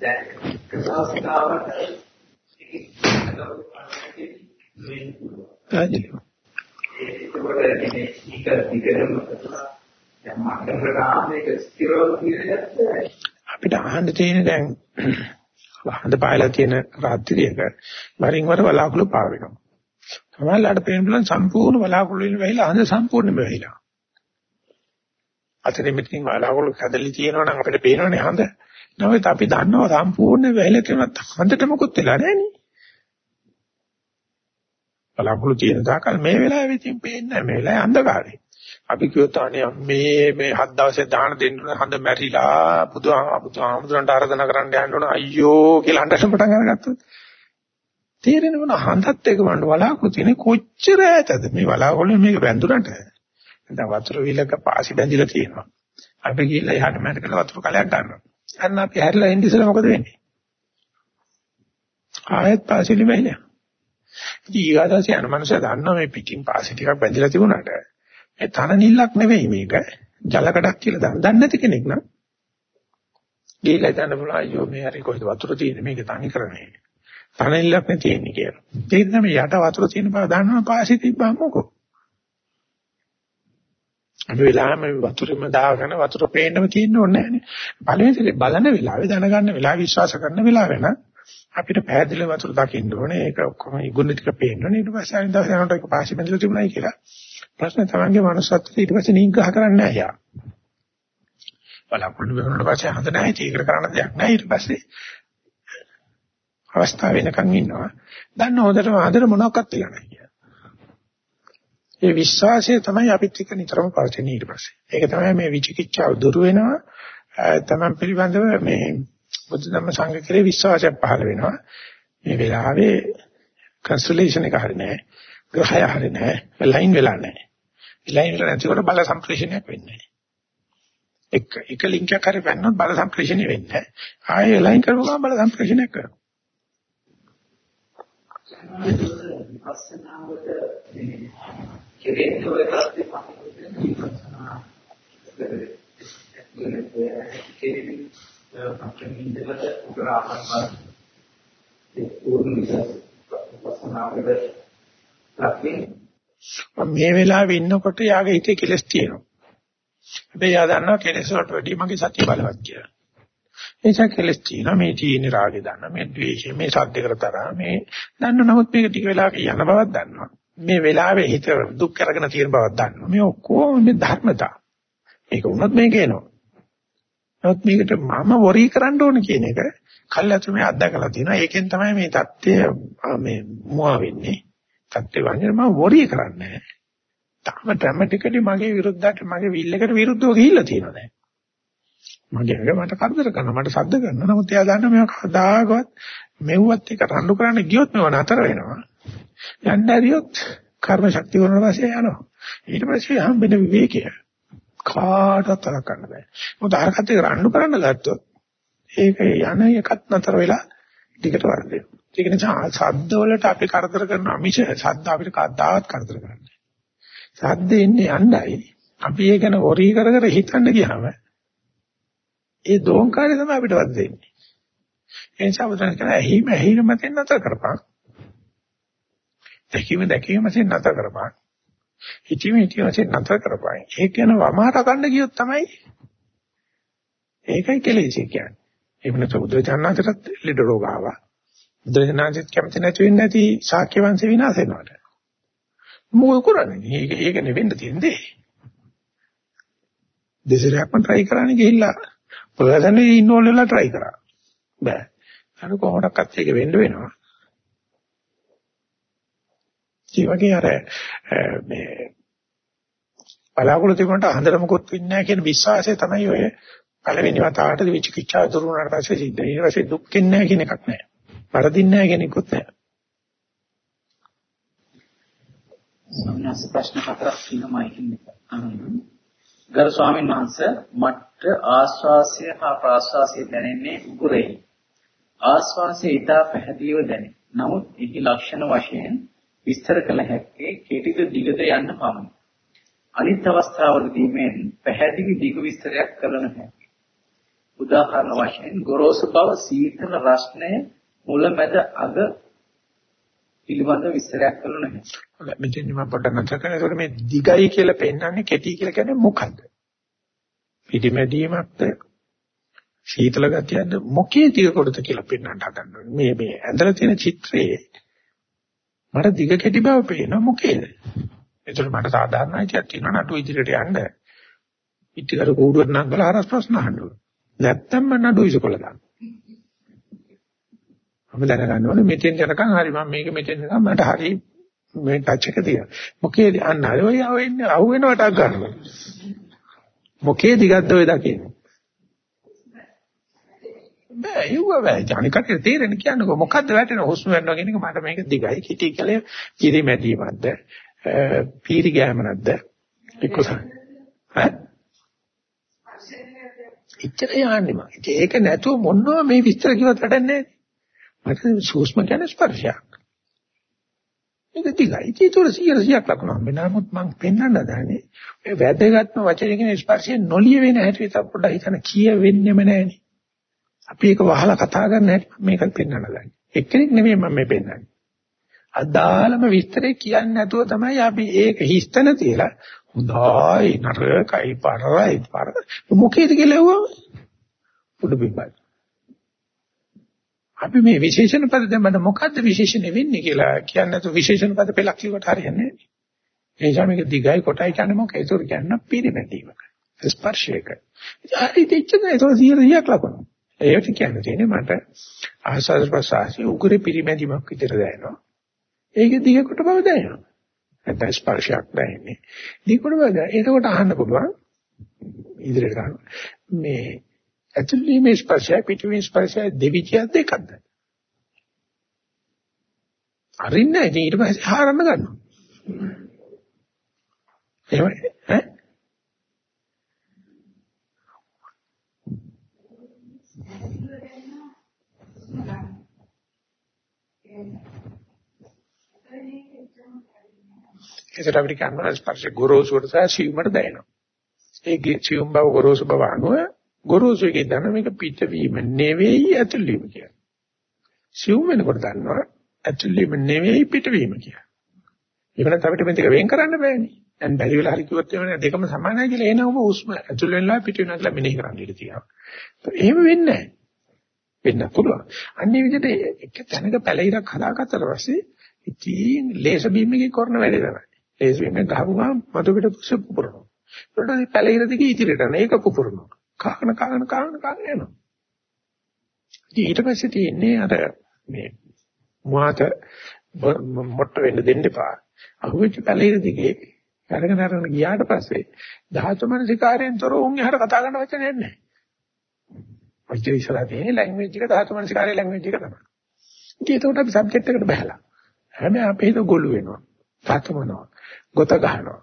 දැන් කසාස්තාවට ආජිලි. ඒකවල මේ ස්පීකර් දිගටම දැන් මට රාමයක ස්ථිරව කියන්නේ අපිට අහන්න තියෙන දැන් හඳ පායලා තියෙන රාත්‍රියක වරින් වර වලාකුළු පාව වෙනවා. සමහරවිට පේන බලන් සම්පූර්ණ වලාකුළු වලින් වැහිලා හඳ සම්පූර්ණයෙන්ම වැහිලා. අතරින් මෙතනින් වලාකුළු කැදලි තියෙනවා නම් අපිට පේනවනේ හඳ. නමුත් අපි දන්නවා සම්පූර්ණ වැහිලා කියනත් හඳට මොකුත් වෙලා නැහැ නේ. බලාකුළු තියෙන තාකල් මේ වෙලාවේ ඉතින් පේන්නේ නැහැ මේ වෙලාවේ අන්ධකාරේ. අපි කියොත් අනේ මේ මේ හත් දවසේ දාන දෙන්න හඳ මැරිලා බුදුහාම බුදුහාමුදුරන්ට ආරාධනා කරන්න යන්න ඕන අයියෝ කියලා අඬන්න පටන් අරගත්තොත් තේරෙන මොන හඳත් එක වන්න බලාකුළු තියෙන කොච්චර ඈතද මේ බලාකුළු මේක වැඳුරට. දැන් වතුර විලක පාසි බැඳිලා තියෙනවා. අපි ගිහලා එහාට මැද කළ වතුර කලයක් ගන්නවා. අන්න අපි හැරිලා එන්න ඉස්සෙල්ලා මොකද වෙන්නේ? ආයෙත් පාසිලි වෙන්නේ. ඉතින් ඊගාදාසේ යන මනුස්සයා දන්නවා මේ පිටින් පාසි ටිකක් බැඳිලා තිබුණාට ඒ තන නිල්ලක් නෙවෙයි මේක. ජලකඩක් කියලා දන්න. දන්නේ නැති කෙනෙක් නම් ගිහලා හිතන්න පුළුවන් අයියෝ මේ හරි කොහෙද වතුර තියෙන්නේ මේක තනි කරන්නේ. තන නිල්ලක් නේ තියෙන්නේ කියලා. ඒක තමයි යට වතුර තියෙන බව දන්නවා පාසි තිබ්බම මොකෝ. අපි වෙලාවෙම වතුරෙම දාගෙන වතුර පේන්නම තියෙන්න ඕනේ නැහැ නේ. පළවෙනි බලන වෙලාවේ දැනගන්න වෙලාව විශ්වාස කරන වෙලාව වෙන අපිට පැහැදිලි වතුර දකින්න ඕනේ. ඒක ඔක්කොම ඉගුණ ටික පේන්න ඕනේ. ඊට පස්සේ අනිත් දවසේ යනකොට ඒක පාසි බඳලා තිබුණායි කියලා. ප්‍රශ්න තමන්ගේ මනුස්සත්වයට ඊට පස්සේ නිග්‍රහ කරන්නේ නැහැ යා. බලාපොරොත්තු වෙනකොට පස්සේ හඳ නැහැ චීකර කරන්න දෙයක් නැහැ ඊට පස්සේ අවස්ථාව වෙනකන් ඉන්නවා. දන්න හොඳටම ආදර මොනවක්වත් වෙලා නැහැ. ඒ විශ්වාසය තමයි අපිත් එක්ක නිතරම පවතින ඊට පස්සේ. ඒක තමයි මේ විචිකිච්ඡාව දුරු වෙනවා. තමන් පිළිබඳව මේ බුද්ධ ධම්ම සංඝ කෙරේ විශ්වාසයක් පහළ වෙනවා. මේ වෙලාවේ කන්සලේෂන් එක හරිනේ. ග්‍රහය හරිනේ. ලයින් වෙලා නැහැ. ලයින් වෙලා නැතිකොට බල සම්ප්‍රේෂණයක් වෙන්නේ නැහැ. එක එක ලින්ක් එකක් හරි පැන්නොත් බල සම්ප්‍රේෂණය වෙන්නේ නැහැ. ආයෙ ලයින් කරපුවම බල සම්ප්‍රේෂණයක් කරනවා. විපස්සනාවට කෙරෙන්න ඔය තත්ත්වෙ විපස්සනා කෙරෙන්න අපිට ඉඳලා උග්‍රාහන ඒ උරුම විපස්සනාවට මේ වෙලාවේ ඉන්නකොට යාගේ හිතේ කෙලස් තියෙනවා. හැබැයි යා දන්නවා කෙලස් වලට වැඩිය මගේ සතිය බලවත් කියලා. ඒ නිසා කෙලස් තියෙනවා මේ තීන රාගේ දන්න මේ ද්වේෂය මේ සද්දකට තරහ මේ දන්න නමුත් මේක ටික වෙලාවක යන බවක් දන්නවා. මේ වෙලාවේ හිත දුක් කරගෙන තියෙන බවක් දන්නවා. මේ ඔක්කොම මේ ධර්මතා. ඒක වුණත් මේක එනවා. නමුත් මේකට මම වොරි කරන්න ඕන කියන එක කල්ලාතු මේ අත්දකලා තියෙනවා. ඒකෙන් තමයි මේ தත්ත්වය මේ මුවා වෙන්නේ. தත්ත්වය වන්නේ මම වොරි කරන්නේ නැහැ. තාම ඩ්‍රැමැටිකලි මගේ විරුද්ධට මගේ විල් එකට විරුද්ධව ගිහිල්ලා තියෙනවා දැන්. මගේ අර මට කරදර කරනවා මට සද්ද කරනවා. නමුත් එයා දන්නා මේක කවදාකවත් මෙව්වත් එක රණ්ඩු කරන්න ගියොත් මේව නතර වෙනවා. යන්න ඇරියොත් කර්ම ශක්තිය වුණා පස්සේ යනවා. ඊට පස්සේ හම්බෙන විවේකය කාටවත් තරක් ගන්න බෑ. මොකද අරකට රණ්ඩු කරන්න ගත්තොත් ඒක යන එකත් නතර වෙලා ටිකට වර්ධේ. ඒක නිසා ශබ්ද වලට අපි කරදර කරන අමිෂ ශබ්ද අපිට කවදාවත් කරදර කරන්නේ. ශබ්ද එන්නේ යණ්ඩයි. අපි ඒ ගැන හොරි කර කර හිතන්න ගියාම ඒ දෝංකාරය තමයි අපිට වර්ධෙන්නේ. ඒ නිසා බුදුන් කියන ඇහිම ඇහිම මතෙන් නතර කරපන්. දැකීම දැකීම මතෙන් නතර කරපන්. හිතීම හිතීම මතෙන් නතර කරපන්. ඒක ගැන වමාට ගන්න ගියොත් තමයි ඒකයි කෙලෙස් කියන්නේ. ඒ වෙනස බුදුචානන්දටත් ලෙඩ රෝග ආවා. බුදුචානන්දත් කැමති නැති වෙන්නේ නැති ශාක්‍ය වංශේ විනාශ වෙනවට. මොකද කරන්නේ? ඒක ඒක නෙවෙන්න තියෙන්නේ. දෙසරයක්ම try කරන්න ගිහිල්ලා ප්‍රයත්නේ ඉන්නෝල් වෙලා try කරා. බෑ. අර කොහොමඩක්වත් ඒක වෙන්න වෙනවා. ඒ වගේ අර මේ බලාකුළු තිබුණාට අහඳට මොකොත් වෙන්නේ නැහැ කියන විශ්වාසය තමයි ඔය පළවෙනි වතාවට විචිකිච්ඡාව දුරු වුණාට පස්සේ සිද්ධ. ඊට පස්සේ දුක් වෙන්නේ නැහැ කියන එකක් නැහැ. වරදින්නේ නැහැ කියන එකකුත් නැහැ. සම්මාස ප්‍රශ්න හතරක් තියෙනවා ඉන්නේ. ගරු ස්වාමීන් වහන්සේ මට ආස්වාසය හා ප්‍රාස්වාසය දැනෙන්නේ උගුරේ. ආස්වාසය ඊටා පැහැදිලිව දැනේ. නමුත් එහි ලක්ෂණ වශයෙන් විස්තර කළ හැක්කේ කෙටිද දිගද යන්න පමණයි. අනිත් අවස්ථාවලදී මේ පැහැදිලි දිග විස්තරයක් කරන්න හැකියි. උදාහරණ වශයෙන් ගොරෝසු බව සීතල රස්නය මුලමැද අග පිළිබඳ විස්තරයක් කරන්න නැහැ. හොඳයි මෙතෙන් මම පොඩ්ඩක් නැතර කරන. ඒකට මේ දිගයි කියලා පෙන්වන්නේ කෙටි කියලා කියන්නේ මොකද්ද? පිටිමැදීමක්ද සීතල ගතියක්ද මොකේ දිග කොටද කියලා පෙන්වන්න හදන්නේ. මේ මේ ඇඳලා තියෙන චිත්‍රයේ මට දිග කෙටි බව පේනවා මොකේද? ඒතර මට සාධාරණ අයිතියක් තියෙනවා නටු ඉදිරියට යන්න. පිටිකර කූඩුවට නම් ගල හරස් ප්‍රශ්න අහන්න ඕන. නැත්තම් මම නඩු ඉසකොල දාන්න. මම දැනගන්න ඕනේ මෙතෙන් යනකම් හරි මම මේක මෙතෙන් යනකම් මට හරි මේ ටච් එක තියෙනවා. මොකේද අන්න අර ඔය වෙන්නේ අහු වෙනවට ගන්නවා. මොකේ දිගද්ද ඔය දකින්නේ? බෑ යුව බෑ ජානිකට තේරෙන්නේ කියන්නකො මොකද්ද වැටෙන හුස්ම ගන්නවා කියන එක මට මේක දිගයි කිටි කියලා කිරි මැදීමක්ද පීරි ගෑමනක්ද එක්කසන් ඈ එච්චර යන්නේ මම. ඒක නැතුව මොනවා මේ විස්තර කිව්වත් වැඩන්නේ මට සූක්ෂම කියන්නේ ස්පර්ශයක්. මේක දිගයි. ඒක උඩ 100ක් ලකුණු හම්බ වෙනවා. නමුත් මම පෙන්වන්න දන්නේ මේ වැදගත්ම වචනේ කියන ස්පර්ශය නොලිය වෙන හැටි පොඩ්ඩක් හිතන කිය වෙන්නෙම නැහෙනේ. අපි ඒක වහලා කතා කරන්න හැටි මේක පෙන්වන්න දන්නේ. එක්කෙනෙක් නෙමෙයි මම මේ පෙන්වන්නේ. අදාළම විස්තරේ කියන්නේ නැතුව තමයි අපි ඒක හිස්තන තියලා හොඳයි නරකයි පරයි පර මොකේද කියලා උඩ බිම්බයි අපි මේ විශේෂණ පද දැන් මට මොකද්ද විශේෂණ වෙන්නේ කියලා කියන්නේ නැතුව විශේෂණ පද පෙළක් කිව්වට හරියන්නේ නැහැ. ඒ නිසා මේක දිගයි කොටයි කියන්නේ මොකද? ඒක කියන්නේ පිරිමැදීමක. ස්පර්ශයක. හරි දෙච්චද ඒක 100ක් ලකුණු. ඒකට කියන්නේ තියෙන්නේ මට ආස්වාද ප්‍රසආසී උගුරේ පිරිමැදීමක් විතර දැනෙනවා. ඒක දිග කොට බව දැනෙනවා. නැත්නම් ස්පර්ශයක් දැනෙන්නේ. දිගට බව දැනෙනවා. එතකොට අහන්න පුළුවන් ඉදිරියට ගන්න. මේ ඇතුළේ මේ ස්පර්ශය පිටුවේ ස්පර්ශය දෙවිචය දෙකක්ද? අරින්නේ නැහැ. ඊට පස්සේ හාරන්න ගන්නවා. එහෙම ඈ ඒකට අපිට කියනවා ස්පර්ශ ගොරෝසුට සහ සියුමට දැනෙනවා. ඒ සියුම් බව ගොරෝසු බව අනුව ගොරෝසු එකේ දන්න මේක පිටවීම නෙවෙයි ඇතුළේම කියන්නේ. සියුම් වෙනකොට දන්නවා ඇතුළේම නෙවෙයි පිටවීම කියන්නේ. ඒකනත් අපිට මේක වෙන් කරන්න බෑනේ. දැන් බැරි වෙලා හරි කිව්වොත් එවනේ දෙකම සමානයි කියලා එනවම උස්ම ඇතුළ වෙනවා පිට වෙනවා කියලා මෙනෙහි කරන්න ඉඩ තියෙනවා. එහෙම වෙන්නේ නැහැ. වෙන්න පුළුවන්. අන්නේ විදිහට එක තැනක පැලිරක් හදාගත්තට පස්සේ ඉතින් ලේස බීම් එකේ කරන වැඩේ තමයි. ලේස බීම් එක ගහපුවාම මතු පිට පුස පුපුරනවා. ඊට පස්සේ පැලිර දිගේ ඉතිරියට යන ඒක පුපුරනවා. කාගෙන කාගෙන කාගෙන කාගෙන යනවා. ඊට පස්සේ තියෙන්නේ අර මේ මුවාත මොට්ට වෙන්න දෙන්න එපා. අහුවෙච්ච පැලිර දිගේ අරගෙන අරගෙන ගියාට පස්සේ ධාතු මනසිකාරයෙන් තොර උන් එහාට කතා කරන්න වචනයක් නැහැ. ඔච්චර ඉස්සරහ තියෙන ලැන්ග්වේජ් එක ධාතු මනසිකාරයේ ලැන්ග්වේජ් එක තමයි. ඉතින් ඒකට අපි සබ්ජෙක්ට් එකට බහලා. හැබැයි අපි හිත ගොළු වෙනවා. තාතමනවා. ගොත ගහනවා.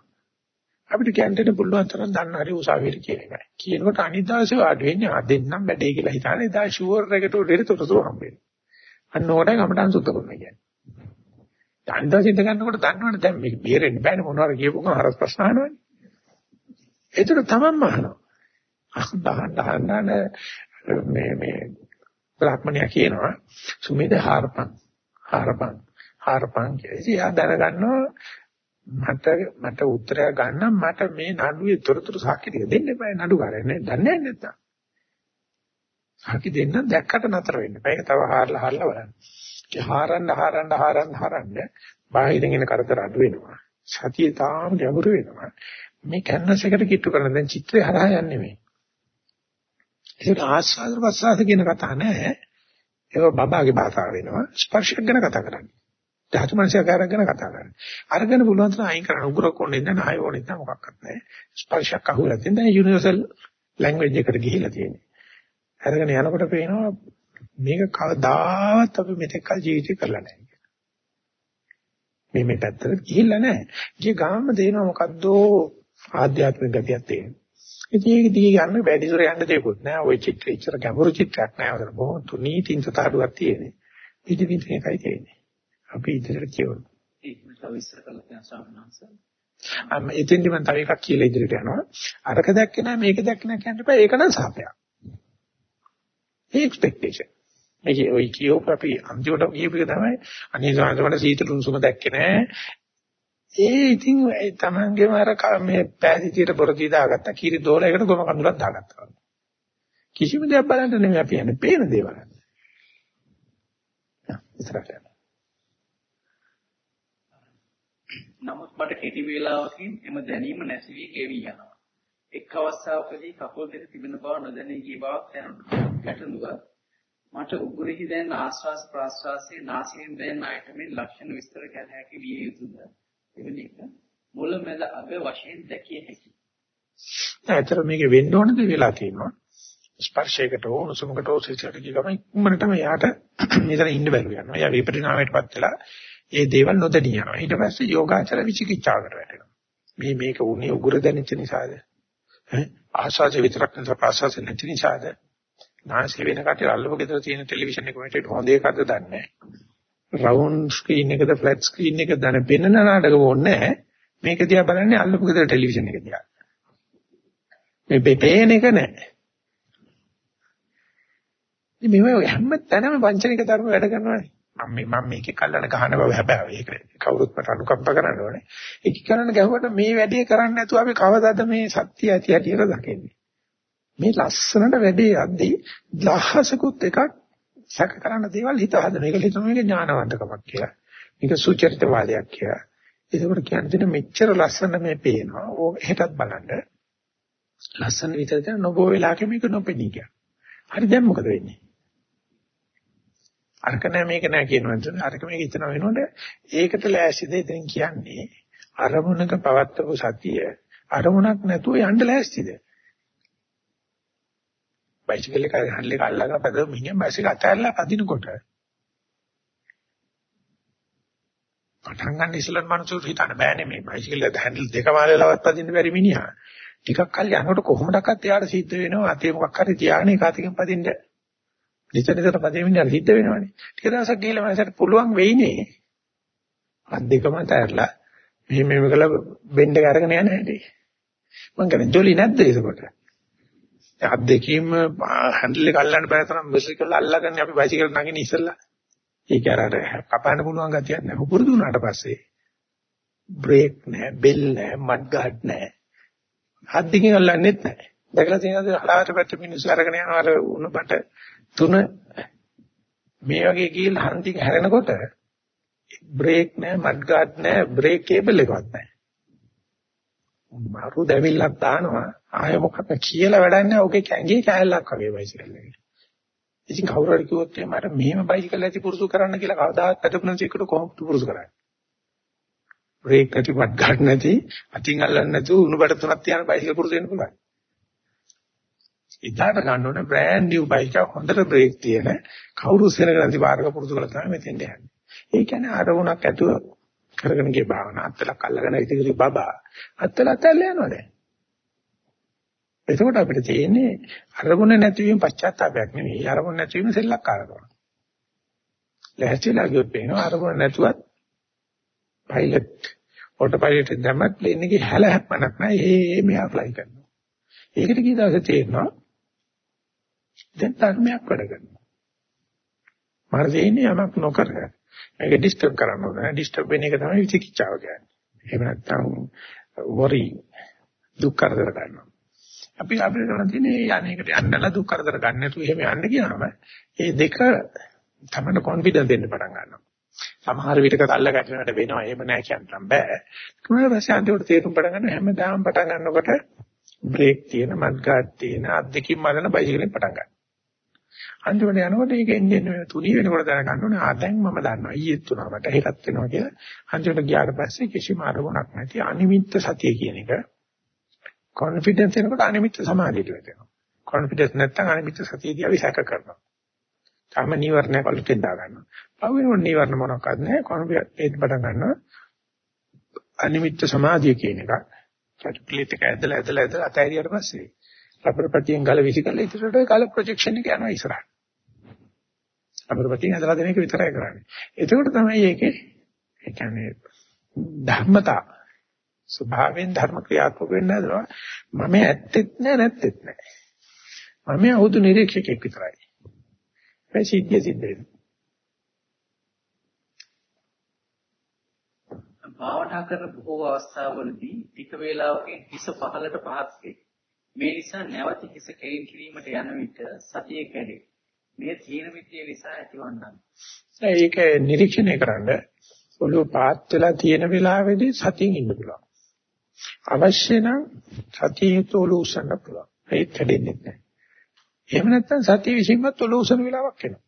අපිට කියන්න පුළුවන් තරම් දන්න හරි උසාවියට කියන එකයි. කියනකොට අනිත් දවසේ වාඩි වෙන්නේ ආ දෙන්නම් බැඩේ කියලා හිතානේ දා ෂුවර් එකට උඩට තොරතුරු හම්බෙන්නේ. අන්න ඕකයි අපටන් සුද්ධ කරනවා කියන්නේ. අනිත් දවසේ ඉඳ ගන්නකොට දන්නවනේ දැන් මේක බේරෙන්න බෑනේ මොනවාර කියපුවම හරස් ප්‍රශ්න අහනවනේ. ඒතර තමන්ම අහනවා. අහන්න අහන්න මේ මේ බ්‍රාහ්මණයා කියනවා සුමේද හාරපන් හාරපන් හාරපන් කියලා. දැනගන්නවා මට මට උත්තරයක් ගන්න මට මේ නඩුවේ තොරතුරු සාක්ෂි ටික දෙන්න එපා නඩුකාරයා නේ දන්නේ නැහැ නැත්තම්. සාක්ෂි දෙන්න දැක්කට නතර වෙන්න. ඒක තව හාරලා හාරලා බලන්න. ඒ හාරන්න හාරන්න හාරන්න හාරන්න බාහිරින් එන කරදර අඩු වෙනවා. සතිය තාම ගැඹුරු වෙනවා. මේ කැන්වස් එකට කිට්ටු කරන දැන් චිත්‍රය හරහා යන්නේ මේ. ඒක ආස්වාද ප්‍රසආස කියන කතා නෑ. ඒක බබාගේ භාෂාව වෙනවා. ස්පර්ශයක් ගැන කතා කරන්නේ. ධාතු මනසකාරයක් ගැන කතා කරන්නේ. අරගෙන පුළුවන් තරම් අයින් කරන්න උගුර කොන්නේ නැහැ, නාය ඕනෙත් නැහැ මොකක්වත් නැහැ. ස්පර්ශයක් අහුවෙලා තියෙන දැන් යුනිවර්සල් ලැන්ග්වේජ් එකට ගිහිලා තියෙන්නේ. අරගෙන යනකොට පේනවා මේක කවදාවත් අපි මෙතෙක් කල ජීවිතේ කරලා නැහැ. මේ මේ පැත්තට ගිහිල්ලා නැහැ. ගිය ගාම දෙනවා මොකද්ද ආධ්‍යාත්මික ගතියක් තියෙනවා. ඉතින් ඒක දිගේ යන්න බැරි දුර යන්න දෙයක්වත් නෑ. ওই චිත්‍රය ඉච්චර ගැඹුරු චිත්‍රයක් නෑ. ඒක බොහොම තුනීතින් සතාඩුවක් තියෙන්නේ. පිටි පිටි එකයි තියෙන්නේ. අපි ඉදිරියට කියවමු. ඒක තව ඉස්සර කළා දැන් ස්වාමීන් වහන්සේ. අම එතෙන්දි මම තව එකක් කියලා ඉදිරියට යනවා. අරක දැක්කේ නැහැ මේක දැක්කේ නැහැ කියන්න බෑ. ඒක නම් සාපයක්. ඒ එක්ස්පෙක්ටේෂන්. මේක ඔය කියෝප අපි අන්තිමට කියපු එක තමයි අනේ සාමාන්‍යවට සීතල උණුසුම දැක්කේ නැහැ. ඒ ඉතින් තමන්ගේම අර මේ පෑදීතියට බොරදී දාගත්තා. කිරි දෝලයකට ගොම කඳුලක් දාගත්තා. කිසිම දෙයක් බලන්න නෙමෙයි අපි යන්නේ. පේන දේවල්. ඉස්සරහට නමුත් මට කෙටි වේලාවකින් එම දැනීම නැති වී ගෙවි යනවා. එක් අවස්ථාවකදී කකුල් දෙක තිබෙන බව නොදැනී ගිය බවක් දැනුණා. මට උගුරෙහි දැන් ආශ්වාස ප්‍රාශ්වාසයේ නාසයෙන් දැනෙන අයටමින් ලක්ෂණ විස්තර කළ හැකි විය යුතුද? එවැනි එක මුල මැද අග වශයෙන් දැකිය හැකියි. ඇත්තට මේක වෙන්න ඕනද වෙලා තියෙනවා. ස්පර්ශයකට හෝ උණුසුමකට හෝ සිසිලට කිය ගමන් ඉක්මනටම යාට මෙතන ඉන්න බැරුව යනවා. යා විපරිණාමයටපත් වෙලා ඒ දේවල් නොදැනී යනවා. ඊට පස්සේ යෝගාචර විචිකිච්ඡාවකට වැටෙනවා. මේ මේක උනේ උගුර දැනෙච්ච නිසාද? ඈ ආශාස විතරක් නෙවෙයි ප්‍රාසාස නැති නිසාද? නාසය වෙන කටේ අල්ලපු ගෙදර තියෙන ටෙලිවිෂන් එක මෙතන හොඳ එකක්ද දන්නේ නැහැ. රවුන්ඩ් ස්ක්‍රීන් එකද ෆ්ලැට් ස්ක්‍රීන් එකද දන පෙන්නන නාටක ඕනේ නැහැ. මේක දිහා බලන්නේ අල්ලපු ගෙදර ටෙලිවිෂන් එක දිහා. මේ පේන එක නැහැ. ඉතින් මේ හැම තැනම වංචනික ධර්ම වැඩ කරනවානේ. මම මේ මම මේකේ කල්ලාන ගහන බව හැබැයි ඒක කවුරුත් මට අනුකම්ප කරන්න ඕනේ. ඒක කරන්න ගැහුවට මේ වැඩේ කරන්නේ නැතුව අපි කවදාද මේ සත්‍ය ඇති හැටියට දකින්නේ. මේ ලස්සනට වැඩේ යද්දී දහසකුත් එකක් සැක කරන්න දේවල් හිත හදන. ඒක හිතන මේක ඥානවන්තකමක් කියලා. මේක සුචරිතවාදයක් කියලා. ඒකෝට කියන්නේ මෙච්චර ලස්සන මේ පේනවා. ඕක හෙටත් බලන්න. ලස්සන විතරද නොබෝ වෙලාවක මේක නොපෙනී ගියා. හරි දැන් මොකද වෙන්නේ? අරක නෑ මේක නෑ කියනවා අරක මේක හිතන වෙනොට ඒකට ලෑස්තිද ඉතින් කියන්නේ අරමුණක පවත්වපු සතිය අරමුණක් නැතුව යන්න ලෑස්තිද බයිසිකල් එක හැන්ඩල් එක අල්ලගෙන පද මිනිහා බයිසිකල් අතහැරලා පදිනකොට පටන් ගන්න ඉස්සෙල්ලා මනසට හිතන්න බෑනේ මේ බයිසිකල් එක හැන්ඩල් දෙක මාලේලවත් පදින්න බැරි මිනිහා ටිකක් කල් යනකොට කොහොමඩක්වත් එයාට සිද්ධ වෙනවා අතේ මොකක් හරි තියාගෙන ඒක අතකින් පදින්න නිතර නිතර පදෙමින් යන සිද්ධ වෙනවනේ. ටික දවසක් ගිහලා මනසට පුළුවන් වෙයිනේ. අත් දෙකම තැරලා මෙහෙම මෙහෙම කළා බෙන්ඩ් එක අරගෙන යන හැටි. මං කියන්නේ ජොලි නැද්ද ඒකට? අත් දෙකීම හැන්ඩල් එක අල්ලන්න බැහැ තරම් බයිසිකල් අල්ලගන්නේ අපි බයිසිකල් නගින්න ඉස්සෙල්ලා. ඒක අර කපන්න පුළුවන් ගතියක් නැහැ. පුරුදු වුණාට පස්සේ බ්‍රේක් නැහැ, බෙල් නැහැ, මඩ් ගහක් නැහැ. අත් දෙකෙන් අල්ලන්නෙත් නැහැ. දැකලා තියෙනවද හලාවට පැත්ත මිනිස්සු අරගෙන යනවා අර උණුබට තුන මේ වගේ කියලා හන්දික හැරෙනකොට බ්‍රේක් නැහැ මඩ් ගාඩ් නැහැ බ්‍රේක් කේබල් එකවත් නැහැ මාරු දැවිල්ලක් දානවා ආය මොකක්ද කියලා වැඩක් නැහැ ඔකේ කැංගේ කෑල්ලක් වගේ බයිසිකල් එකේ ඉතින් කවුරු හරි කිව්වොත් එහෙම අර මෙහෙම බයිසිකල් ඇති පුරුදු කරන්න කියලා කවදාවත් අදපුණු එකට කොහොමද පුරුදු කරන්නේ? බ්‍රේක් නැති වත් ගන්න නැති අතින් අල්ලන්නේ නැතුව උණු බඩ තුනක් තියන බයිසිකල් පුරුදු වෙන්න පුළුවන්. ඉදාට ගන්න ඕනේ බ්‍රෑන්ඩ් නිව් බයික් එක හොඳට බ්‍රේක් තියෙන කවුරු සෙනග නැති පාරක පුරුදු කරලා තමයි මෙතෙන්ට යන්නේ. ඒ කියන්නේ අරමුණක් ඇතුව කරගෙන ගිය භාවනා අත්තලක් අල්ලගෙන ඉතිරි බබා අත්තල අතල්ල යනවා දැන්. එතකොට අපිට තියෙන්නේ අරමුණ නැතිවීම පශ්චාත්තාවයක් නෙවෙයි අරමුණ නැතිවීම සෙල්ලක්කාරකම. ලැහැස්තිලා ගියොත් පේනවා අරමුණ නැතුවත් පයිලට් ඔටෝ පයිලට් දැම්මත් ප්ලේන් එකේ හැල හැප්පනක් නැහැ ඒ මෙහා ෆ්ලයි කරනවා. ඒකට කී දවසේ තේරෙනවා දැන් ධර්මයක් වැඩ කරනවා. මාර්ග දෙන්නේ යමක් නොකර. ඒක ඩිස්ටර්බ් කරන්න ඕනේ. ඩිස්ටර්බ් වෙන එක තමයි විචිකිච්ඡාව කියන්නේ. එහෙම නැත්නම් වරි දුක් කරදර ගන්නවා. අපි අපිට කරන්න තියෙන්නේ යන්නේකට යන්නලා දුක් කරදර ගන්න නැතුව එහෙම යන්න කියනම මේ දෙක තමයි කොන්ෆිඩන්ස් දෙන්න පටන් ගන්නවා. සමහර විටක තල්ල ගැටෙනකට වෙනවා එහෙම නෑ කියන්න බෑ. ඊට පස්සේ අන්තිමට තේරුම් පටන් ගන්න හැමදාම පටන් ගන්නකොට බ්‍රේක් තියෙන මඩ්ගාඩ් තියෙන අද්දකින් මරන බයිසිකලෙන් පටන් ගන්න. අන්තිමට යනකොට ඒක එන්නේ එන්නේ තුනී වෙනකොට දැනගන්න ඕනේ ආ දැන් මම දන්නවා ඊයේත් තුනා මට හෙටත් වෙනවා කියලා. අන්තිමට ගියාට පස්සේ කිසිම අරමුණක් නැති අනිමිත්ත සතිය කියන එක කොන්ෆිඩන්ස් එනකොට අනිමිත්ත සමාධියට වැටෙනවා. කොන්ෆිඩන්ස් නැත්නම් අනිමිත්ත සතියදී අපි සැක කරනවා. තාම නීවරණ කලුටෙන් දා ගන්නවා. පහු වෙනකොට නීවරණ මොනක්වත් නැහැ. කොන්ෆිඩන්ස් ඒත් පටන් ගන්නවා. අනිමිත්ත සමාධිය කියන එක. චතුක්ලිත එක ඇදලා ඇදලා ඇදලා අතහැරියට පස්සේ අපරපතියෙන් ගල විසිකලා ඉතිරට ගල ප්‍රොජෙක්ෂන් එක යනවා ඉස්සරහට. අපරපතියෙන් ඇදලා දෙන එක විතරයි කරන්නේ. එතකොට තමයි ඒකේ ඒ කියන්නේ ධර්මතා ස්වභාවයෙන් ධර්ම ක්‍රියාත්මක වෙන්න හදනවා. මම ඇත්තෙත් නෑ නැත්තෙත් නෑ. මම අවුදු නිරීක්ෂකෙක් විතරයි. මේ සිද්ධිය සිද්ධ වෙනවා. භාවනා කරන බොහෝ අවස්ථාවලදී ටික වේලාවකින් හිස පහළට පහත් වේ. මේ නිසා නැවත හිස කෙලින් කිරීමට යන විට සතිය කැඩේ. මේ තීන විද්‍ය නිසා ඇතිවන්නා. ඒක නිරීක්ෂණය කරන්න ඔළුව පාත් වෙලා තියෙන වෙලාවේදී සතියින් ඉන්න පුළුවන්. අවශ්‍ය නම් සතියට ඔලුව උස්සන්න පුළුවන්. ඒක කැඩෙන්නේ නැහැ. එහෙම නැත්නම් සතිය විසින්මත් ඔලුව උස්සන වෙලාවක් එනවා.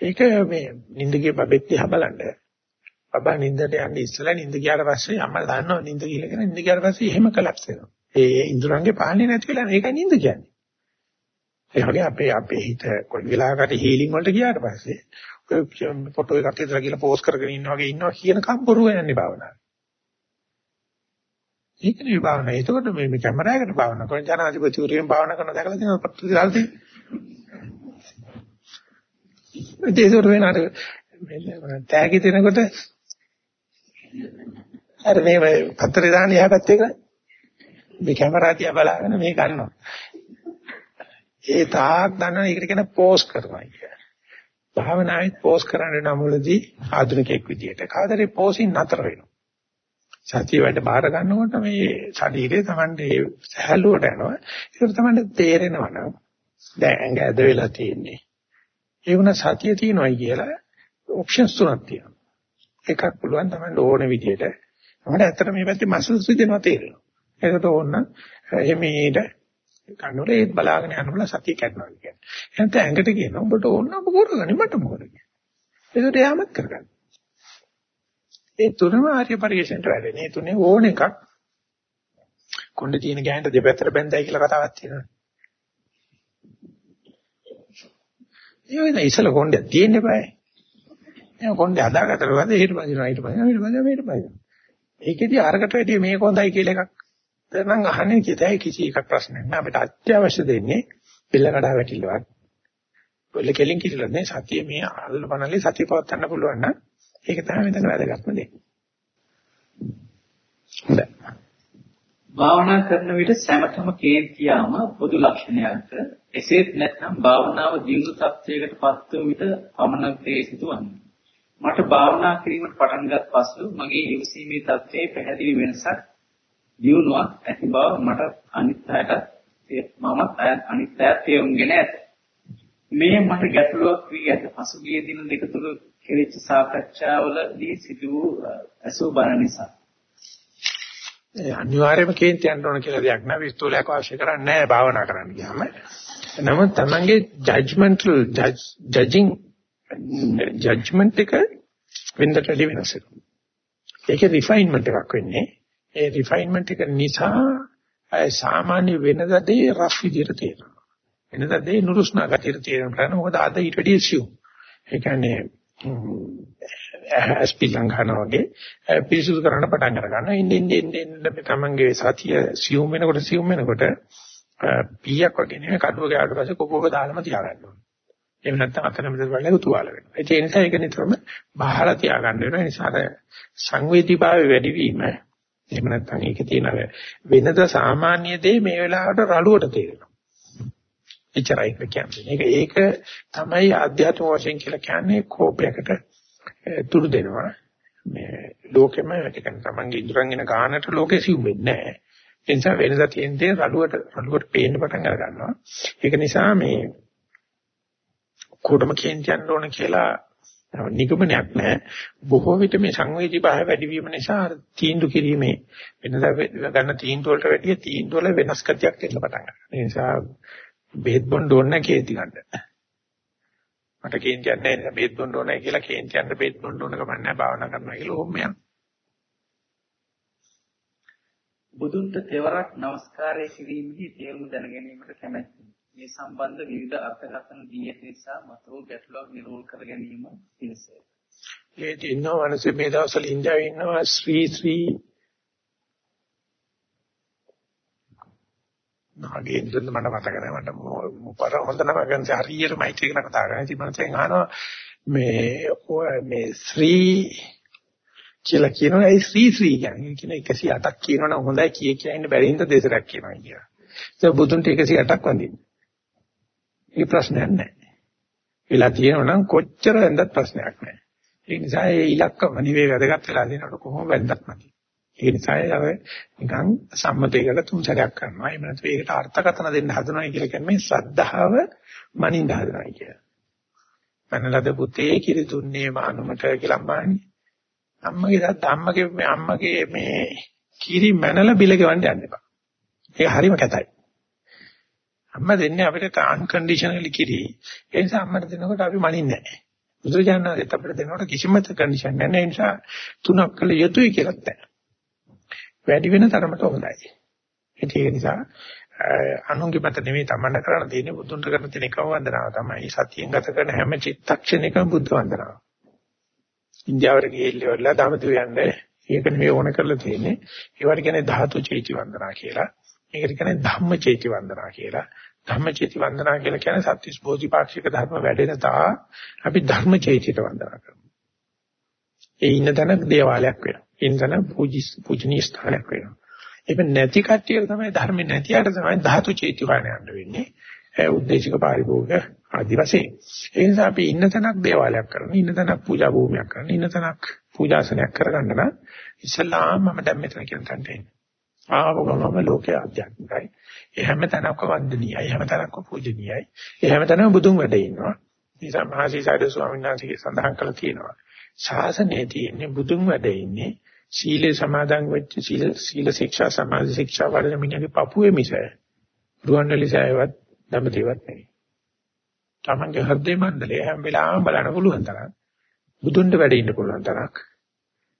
ඒක මේ නිින්දගේ බබෙක් දිහා බලන්න. බබා නිින්දට යන්නේ ඉස්සලා නිින්ද ගියාට පස්සේ අම්මා දන්නවා නිින්ද කියලා කියන නිින්ද ගියාට පස්සේ එහෙම කලප්ස් වෙනවා. ඒ ඉන්ද්‍රයන්ගේ පාලනේ නැති වෙලා මේකයි නිින්ද කියන්නේ. ඒ වගේ අපේ අපේ හිත කොයි වෙලාවකට හීලින් වලට ගියාට පස්සේ ෆොටෝ එකක් විතර කියලා පෝස්ට් කරගෙන ඉන්න වගේ ඉන්නවා කියන කම්පරුව යන්නේ භාවනාව. ඒක නෙවෙයි භාවනාව. ඒකකොට මේ මේ කැමරාවකට භාවනා කරන ජනාධිපතිවරුන් භාවනා කරන දැකලා තියෙනවා පත්තු දාලා තියෙනවා. ඒකෝර වෙන අර තෑගි දෙනකොට අර මේ පත්‍රේ දාන එහා පැත්තේ කරා මේ කැමරා තියා බලාගෙන මේ ගන්නවා. ඒ තාක් දන්නා එකට කියන පෝස්ට් කරනවා කියන්නේ. භාවනාවෙත් පෝස් කරන්න නමුලදී ආධුනිකෙක් විදියට කාදරේ පෝසින් නතර වෙනවා. සතිය වැඩ බාර ගන්නකොට මේ ශරීරය Tamande සහැල්ලුවට යනවා. ඒක තමයි තේරෙනවා නම් දැන් ඇඟ ඇද වෙලා තියෙන්නේ. ඒ වුණා සතිය තියෙනවායි කියලා ඔප්ෂන්ස් තුනක් තියෙනවා. එකක් පුළුවන් Tamande ඕන විදියට. අපිට ඇත්තට මේ පැත්තේ මසල්ස් විදිනවා තේරෙනවා. ඒකට ඕන එමෙහෙට කන්නොල ඒත් බලාගෙන යනකොට සතිය කැඩනවා කියන්නේ. එහෙනම් ඇඟට කියන ඔබට ඕන ඔබ කරගන්නේ මට මොකද කියන්නේ. ඒකට යාමත් කරගන්න. ඒ තුනම ආර්ය පරිශ්‍රයට වැඩෙන්නේ. ඒ තුනේ ඕන එකක් කොණ්ඩේ තියෙන ගෑනට දෙපැත්තට බැඳයි කියලා කතාවක් තියෙනවා. ඒ වෙන ඉසල කොණ්ඩේ තියෙන්න බෑ. එහෙනම් කොණ්ඩේ හදාගත්තට පස්සේ ඊට පස්සේ ඊට පස්සේ ඊට පස්සේ ඊට පස්සේ ඒකෙදි අරකට වැඩිය මේක හොඳයි කියලා එකක් නම් අහන්නේ කිතයි කිසි එකක් ප්‍රශ්නයක් නෑ අපිට අත්‍යවශ්‍ය දෙන්නේ පිළ කඩා වැටිලවත් පොල්ල කෙලින් කිසිලක් නෑ සතිය මේ අල්ලපනලේ සතිය පවත් ගන්න පුළුවන් නම් ඒක තමයි මෙතන වැදගත්ම දේ. හොඳයි. භාවනා කරන විට සෑමතම කේන්තියාම පොදු ලක්ෂණයක්ද එසේත් නැත්නම් භාවනාව දියුණු තත්ත්වයකට පත් වූ විට පමණක් දේ සිදුවන්නේ. මට භාවනා කිරීමට පටන්ගත් පසු මගේ ඉවසීමේ தත්ත්වයේ පැහැදිලි වෙනසක් දියුණුවක් ඇති බව මට අනිත් අයට මමත් අනිත් අයට තේරුම්ගෙන ඇත. මේ මට ගැටලුවක් වී ඇත. පසුගිය දින දෙක තුන කෙරෙච්ච සාකච්ඡාවලදී සිදු වූ අසු බර නිසා. ඒ අනිවාර්යයෙන්ම කේන්ති යන්න ඕන කියලා දෙයක් නෑ විස්තෝලයක් අවශ්‍ය කරන්නේ නෑ භාවනා කරන්න ගියාම. නමුත් තමන්ගේ ජජ්මන්ටල් ජජ් ජජින් ජජ්මන්ට් එක වෙනදට වැඩි වෙනස් වෙනවා. ඒකේ රිෆයින්මන්ට් එකක් වෙන්නේ. ඒ රිෆයින්මන්ට් එක නිසා සාමාන්‍ය වෙනදටේ රෆ් විදියට තේරෙනවා. වෙනදටේ නුරුස්නා ගතියට තේරෙනවා. මොකද අද ඊට වැඩි සිව්. ඒ කියන්නේ ඇස්පි ලංකනවා වගේ පිරිසුදු කරන්න පටන් ගන්නවා. ඉන්න ඉන්න ඉන්න තමන්ගේ සතිය සිව් වෙනකොට සිව් වෙනකොට පීයක් වගේ නෙමෙයි කටුව ගෑවට පස්සේ කොපුවක දාලාම තියාගන්න ඕනේ. එහෙම නැත්නම් අතරමැද බලලා තුවාල වෙනවා. ඒ නිසා ඒක නිතරම බහලා තියාගන්න වෙනවා. ඒ නිසා අර සංවේදීභාවය වැඩි වීම එහෙම නැත්නම් ඒක තියෙන අර වෙනද සාමාන්‍ය දේ මේ වෙලාවට රළුවට තේරෙනවා. එච්චරයි කියන්නේ. ඒක ඒක තමයි ආධ්‍යාත්ම වශයෙන් කියලා කියන්නේ කෝපයකට තුරු දෙනවා. මේ ලෝකෙම වැඩකන තමන්ගේ ඉදරන් එන ගානට ලෝකෙ සිව් වෙන්නේ නැහැ. ඒ නිසා වෙනදා තියෙන දේ රළුවට රළුවට පේන්න පටන් අර ගන්නවා. ඒක නිසා මේ ඔක්කොටම කේන්ති යන්න ඕන කියලා නිගමනයක් නැහැ. බොහෝ විට මේ සංවේදී භාවය වැඩි වීම නිසා තීන්දුව කිරීමේ වෙනදා ගන්න තීන්දුව වලට වැඩිය තීන්දුව වල වෙනස් ගතියක් එන්න පටන් ගන්නවා. ඒ නිසා බෙහෙත් බොන්න ඕනේ නැහැ කේන්ති ගන්න. මට කේන්ති යන්නේ නැහැ බෙහෙත් බොන්න ඕනේ කියලා කේන්ති යන්න බෙහෙත් බොන්න ඕන කම නැහැ භාවනා කරනවා කියලා ඕම් යන. බුදුන්ට තෙවරක් নমස්කාරය කිරීමේදී තේරුම දැන ගැනීමට කැමැත්තයි. මේ සම්බන්ධ විවිධ අර්ථකථන දී ඇති නිසා මතුව ගැටලුවක් නිරෝල් කර ගැනීම පිණිසය. ඒ දිනව වනසේ මේ දවස්වල ඉන්දියාවේ ඉන්නවා ශ්‍රී ශ්‍රී නාගේන්ද්‍රන්ද මට මතක නැහැ මට පර හොඳ නමකන් හරියට මෛත්‍රී කරන කතා කරන්නේ ඉතින් මම අහනවා මේ මේ ශ්‍රී කියලා කියනවා ඒ ශ්‍රී ශ්‍රී කියන්නේ කියන 108ක් කියනවනම් හොඳයි කිය කියන්න බැරි හින්දා දෙසරක් කියනවා කියලා. ඒක බුදුන්ට 108ක් වඳින්නේ. ඒ ප්‍රශ්නයක් නැහැ. වෙලා තියෙනවා නම් කොච්චර ඇඳත් ප්‍රශ්නයක් නැහැ. ඒ නිසා ඒ ඉලක්කම නිවේ වැදගත් වෙලා තියෙනකොට කොහොම වැදගත් නැති. ඒ නිසා අර නිකන් සම්මතයකට තුන් සැරයක් කරනවා. එහෙම නැත්නම් ඒකට අර්ථකථන දෙන්න හදනවා කියලා කියන්නේ ශ්‍රද්ධාව මනින්න හදනවා කියලා. පනලද පුතේ කිරි දුන්නේ මානුමට කියලා අම්මානි. අම්මගේ දත් අම්මගේ අම්මගේ මේ කිරි මනල බිල ගවන්න යන්න එපා. ඒක හරිම කැතයි. අම්මා දෙන්නේ අපිට අන්කන්ඩිෂනලි කිරි. ඒ නිසා අම්මට දෙනකොට අපි මනින්නේ නැහැ. බුදුරජාණන්සේත් අපිට දෙනකොට කිසිම කන්ඩිෂන් නැහැ. ඒ නිසා තුනක් කළ යුතුයි කියලා නැහැ. වැඩි වෙන තරමට හොඳයි. ඒක නිසා අනුන්ගේ මත නෙමෙයි තමන්න කරන්න තියෙන්නේ බුදුන්ට කරන තියෙන එකම වන්දනාව තමයි. සතියෙන් ගත කරන හැම චිත්තක්ෂණයකම බුද්ධ වන්දනාව. ඉන්දියාවට ගිහිල්ලා ධම්මතු යන්නේ. ඒක නෙමෙයි ඕන කරලා තියෙන්නේ. ඒවට කියන්නේ ධාතු චෛත්‍ය වන්දනා කියලා. ඒකට කියන්නේ ධම්මචේති වන්දනා කියලා. ධම්මචේති වන්දනා කියලා කියන්නේ සත්‍විස් බෝධිපාක්ෂික ධර්ම වැඩෙන තා අපි ධර්මචේතිත වන්දනා කරමු. ඒ ඉන්න තැන දේවාලයක් වෙනවා. ඉන්න තැන පූජනීය ස්ථානයක් වෙනවා. ඒක නැති කට්ටියට තමයි ධර්ම නැතියට තමයි ධාතු චේති වන්දනයන්න වෙන්නේ. ඒ උද්දේශික පරිභෝග ආදි වශයෙන්. ඒ නිසා අපි ඉන්න තැනක් දේවාලයක් කරන්න, ඉන්න තැනක් පූජා භූමියක් කරන්න, ඉන්න තැනක් පූජාසනයක් කරගන්න නම් ඉස්ලාම් මම දැන් මෙතන කියන තැනට එන්නේ. ආවගමම ලෝකයේ අධ්‍යාත්මිකයි. ඒ හැම තැනක්ම වන්දනීයයි. හැම තැනක්ම පූජනීයයි. ඒ හැම තැනම බුදුන් වැඩ ඉන්නවා. නිසා මහසීසාරද ස්වාමීන් වහන්සේගේ සඳහන් කළ තියෙනවා. ශාසනයේ තියෙන්නේ බුදුන් වැඩ ඉන්නේ සීලේ සමාදන් වෙච්ච සීල සීල ශික්ෂා සමාධි ශික්ෂා වඩන මිනිහගේ පපුවේ මිස රුවන්වැලි සෑයවත් දඹදේවත් නෙවෙයි. තමන්ගේ හෘදේ මණ්ඩලය හැම වෙලාවෙම බලන්න පුළුවන් තරම් බුදුන්ට වැඩ ඉන්න පුළුවන් තරක්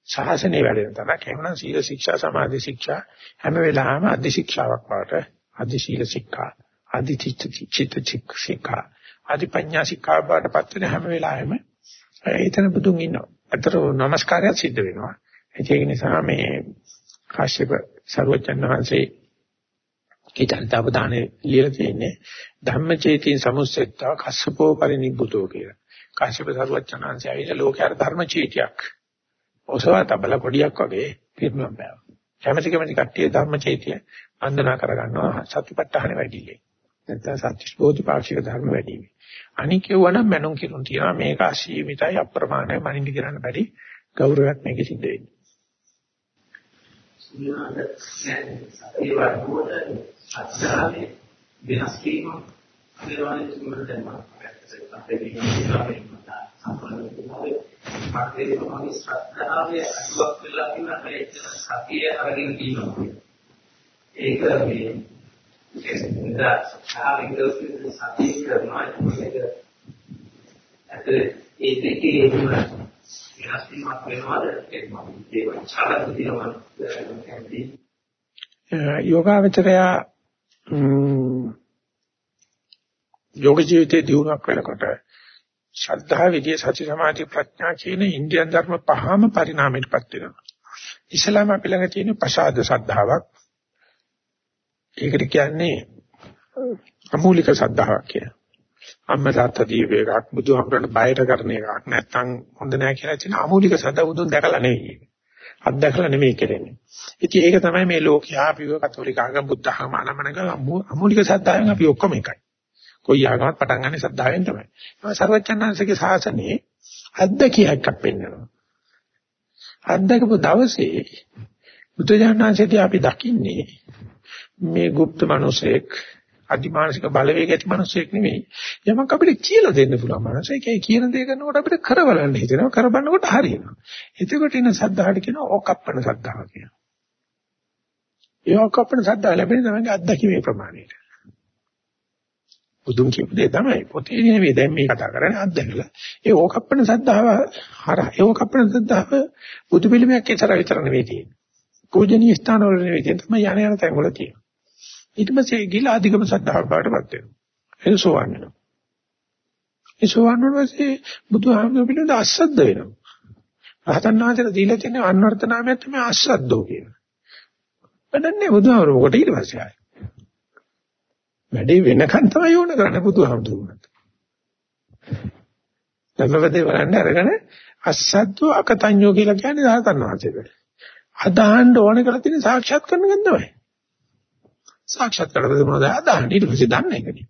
සාසනේ වැඩෙන තරක් එහෙමනම් සීල ශික්ෂා සමාධි ශික්ෂා හැම වෙලාවෙම අධි ශික්ෂාවක් වාට අධි සීල ශික්ෂා අධි චිත්ත ශික්ෂා අධි පඤ්ඤා ශික්ෂා වාට පත් වෙන හැම වෙලාවෙම ඒතන බුදුන් ඉන්නවා. අතර නමස්කාරයක් සිද්ධ වෙනවා. ඒක නිසා මේ කාශ්‍යප සර්වජන් වහන්සේ කීතරතාව දානේ ලියලා තියෙන්නේ ධම්මචේතින් සමුස්සෙත්තා කස්සපෝ පරිනිබ්බුතෝ කියලා. කාශ්‍යප සර්වජන් වහන්සේ ඇවිල්ලා ලෝකයට ධර්මචේතියක් ඔසවා තබල කොඩියක් වගේ පිරුණම් බෑ. කැමැති කැමැති කට්ටිය ධර්මචෛත්‍ය අන්දනා කරගන්නවා සතිපත්තහන වැඩිලේ. නැත්නම් සත්‍විස්බෝධි පාක්ෂික ධර්ම වැඩි වෙයි. අනික වුණා මනුන් කිරුන් තියනවා මේක අසීමිතයි අප්‍රමාණයි මනින්ද කරන්න බැරි ගෞරවයක් මේක සිද්ධ වෙන්නේ. සම්පූර්ණ මාර්ගයේ තමයි ශ්‍රද්ධාවේ අසුවක් කියලා කියන්නේ සතිය අරගෙන තියෙනවා. ඒක මේ ඒකෙන්ද ශ්‍රද්ධාවෙන් සතිය කරනවා. ඒක ඒ දෙකේ විනාශීමක් වෙනවද? ඒක මම ඒක චලන දිනවන යෝගාවචරයා යෝග ජීවිතේ දියුණුවක් වෙනකොට ශ්‍රද්ධා විද්‍ය සති සමාධි ප්‍රඥා කියන ඉන්දියන් ධර්ම පහම පරිණාමයටපත් වෙනවා. ඉස්ලාම අපි ළඟ තියෙන ප්‍රසාද ශ්‍රද්ධාවක්. ඒකට කියන්නේ අමූලික ශ්‍රද්ධාවක් කියලා. අම්ම තාත්තා දීප එකක් බුදුහාමරණ බයර කරන එකක් නැත්නම් හොඳ නැහැ කියලා කියන අමූලික ශ්‍රද්ධාව බුදුන් දැකලා නෙවෙයි. අත්දැකලා නෙවෙයි කරන්නේ. ඉතින් ඒක තමයි මේ ලෝකයා අපිව කතෝලික ආගම බුද්ධ ආගම අනමනක අමූලික ශ්‍රද්ධාවෙන් අපි ඔක්කොම එකයි. කොයි ආගමත් පටන් ගන්න ශ්‍රද්ධාවෙන් තමයි. ඒ සර්වචන්නාංශගේ ශාසනයේ අද්දකියක් පෙන්වනවා. අද්දකපු දවසේ බුදුජානනාංශයේදී අපි දකින්නේ මේ গুপ্ত මිනිසෙක් අධිමානසික බලවේග ඇති මිනිසෙක් නෙමෙයි. යමක් අපිට කියලා දෙන්න පුළුවන් මිනිසෙක්. ඒ කියන දේ කරනකොට අපිට කරවලන්න හිතෙනවා. කරබන්නකොට හරියනවා. එතකොට ඉන්න සද්ධාහට කියනවා ඕකප්පන සද්ධාහ කියනවා. ඒ ඕකප්පන සද්ධාහ ලැබෙන්නේ තමයි අත්දැකීමේ ප්‍රමාණයට. බුදුන් කියපු දේ තමයි. පොතේ නෙවෙයි දැන් මේ කතා කරන්නේ අත්දැකලා. ඒ ඕකප්පන සද්ධාව හරහා. ඒ ඕකප්පන සද්ධාව බුදු පිළිමයක් ඉතර විතර නෙවෙයි තියෙන්නේ. කෝජනීය ස්ථාන වල නෙවෙයි තියෙන්නේ. තමයි යහන යන තැන් වල තියෙන්නේ. ඊට පස්සේ ගිල අධිකම සද්ධාව බාටපත් වෙනවා. එන සෝවන්න ඒ සෝවන්න පස්සේ බුදුහාමුදුරුවෝ පිළිඳ අස්සද්ද වෙනවා. රහතන් වහන්සේලා දීලා තියෙන අන්වර්ථ නාමයක් තමයි අස්සද්දෝ කියන වැඩන්නේ බුදුහාමුදුරුවෝ කොට ඊට පස්සේ ආයි. වැඩේ වෙනකන් තමයි ඕන කරන්නේ බුදුහාමුදුරුවන්ට. ධර්මපදේ වරන්න අරගෙන අසද්දෝ අකතඤ්ඤෝ කියලා කියන්නේ රහතන් වහන්සේට. අදහන්න ඕන කරලා තියෙන සාක්ෂාත් කරන ගන්න තමයි. සාක්ෂාත් කරලා මොනවද අදහන්නේ ඊට පස්සේ දන්න එකනේ.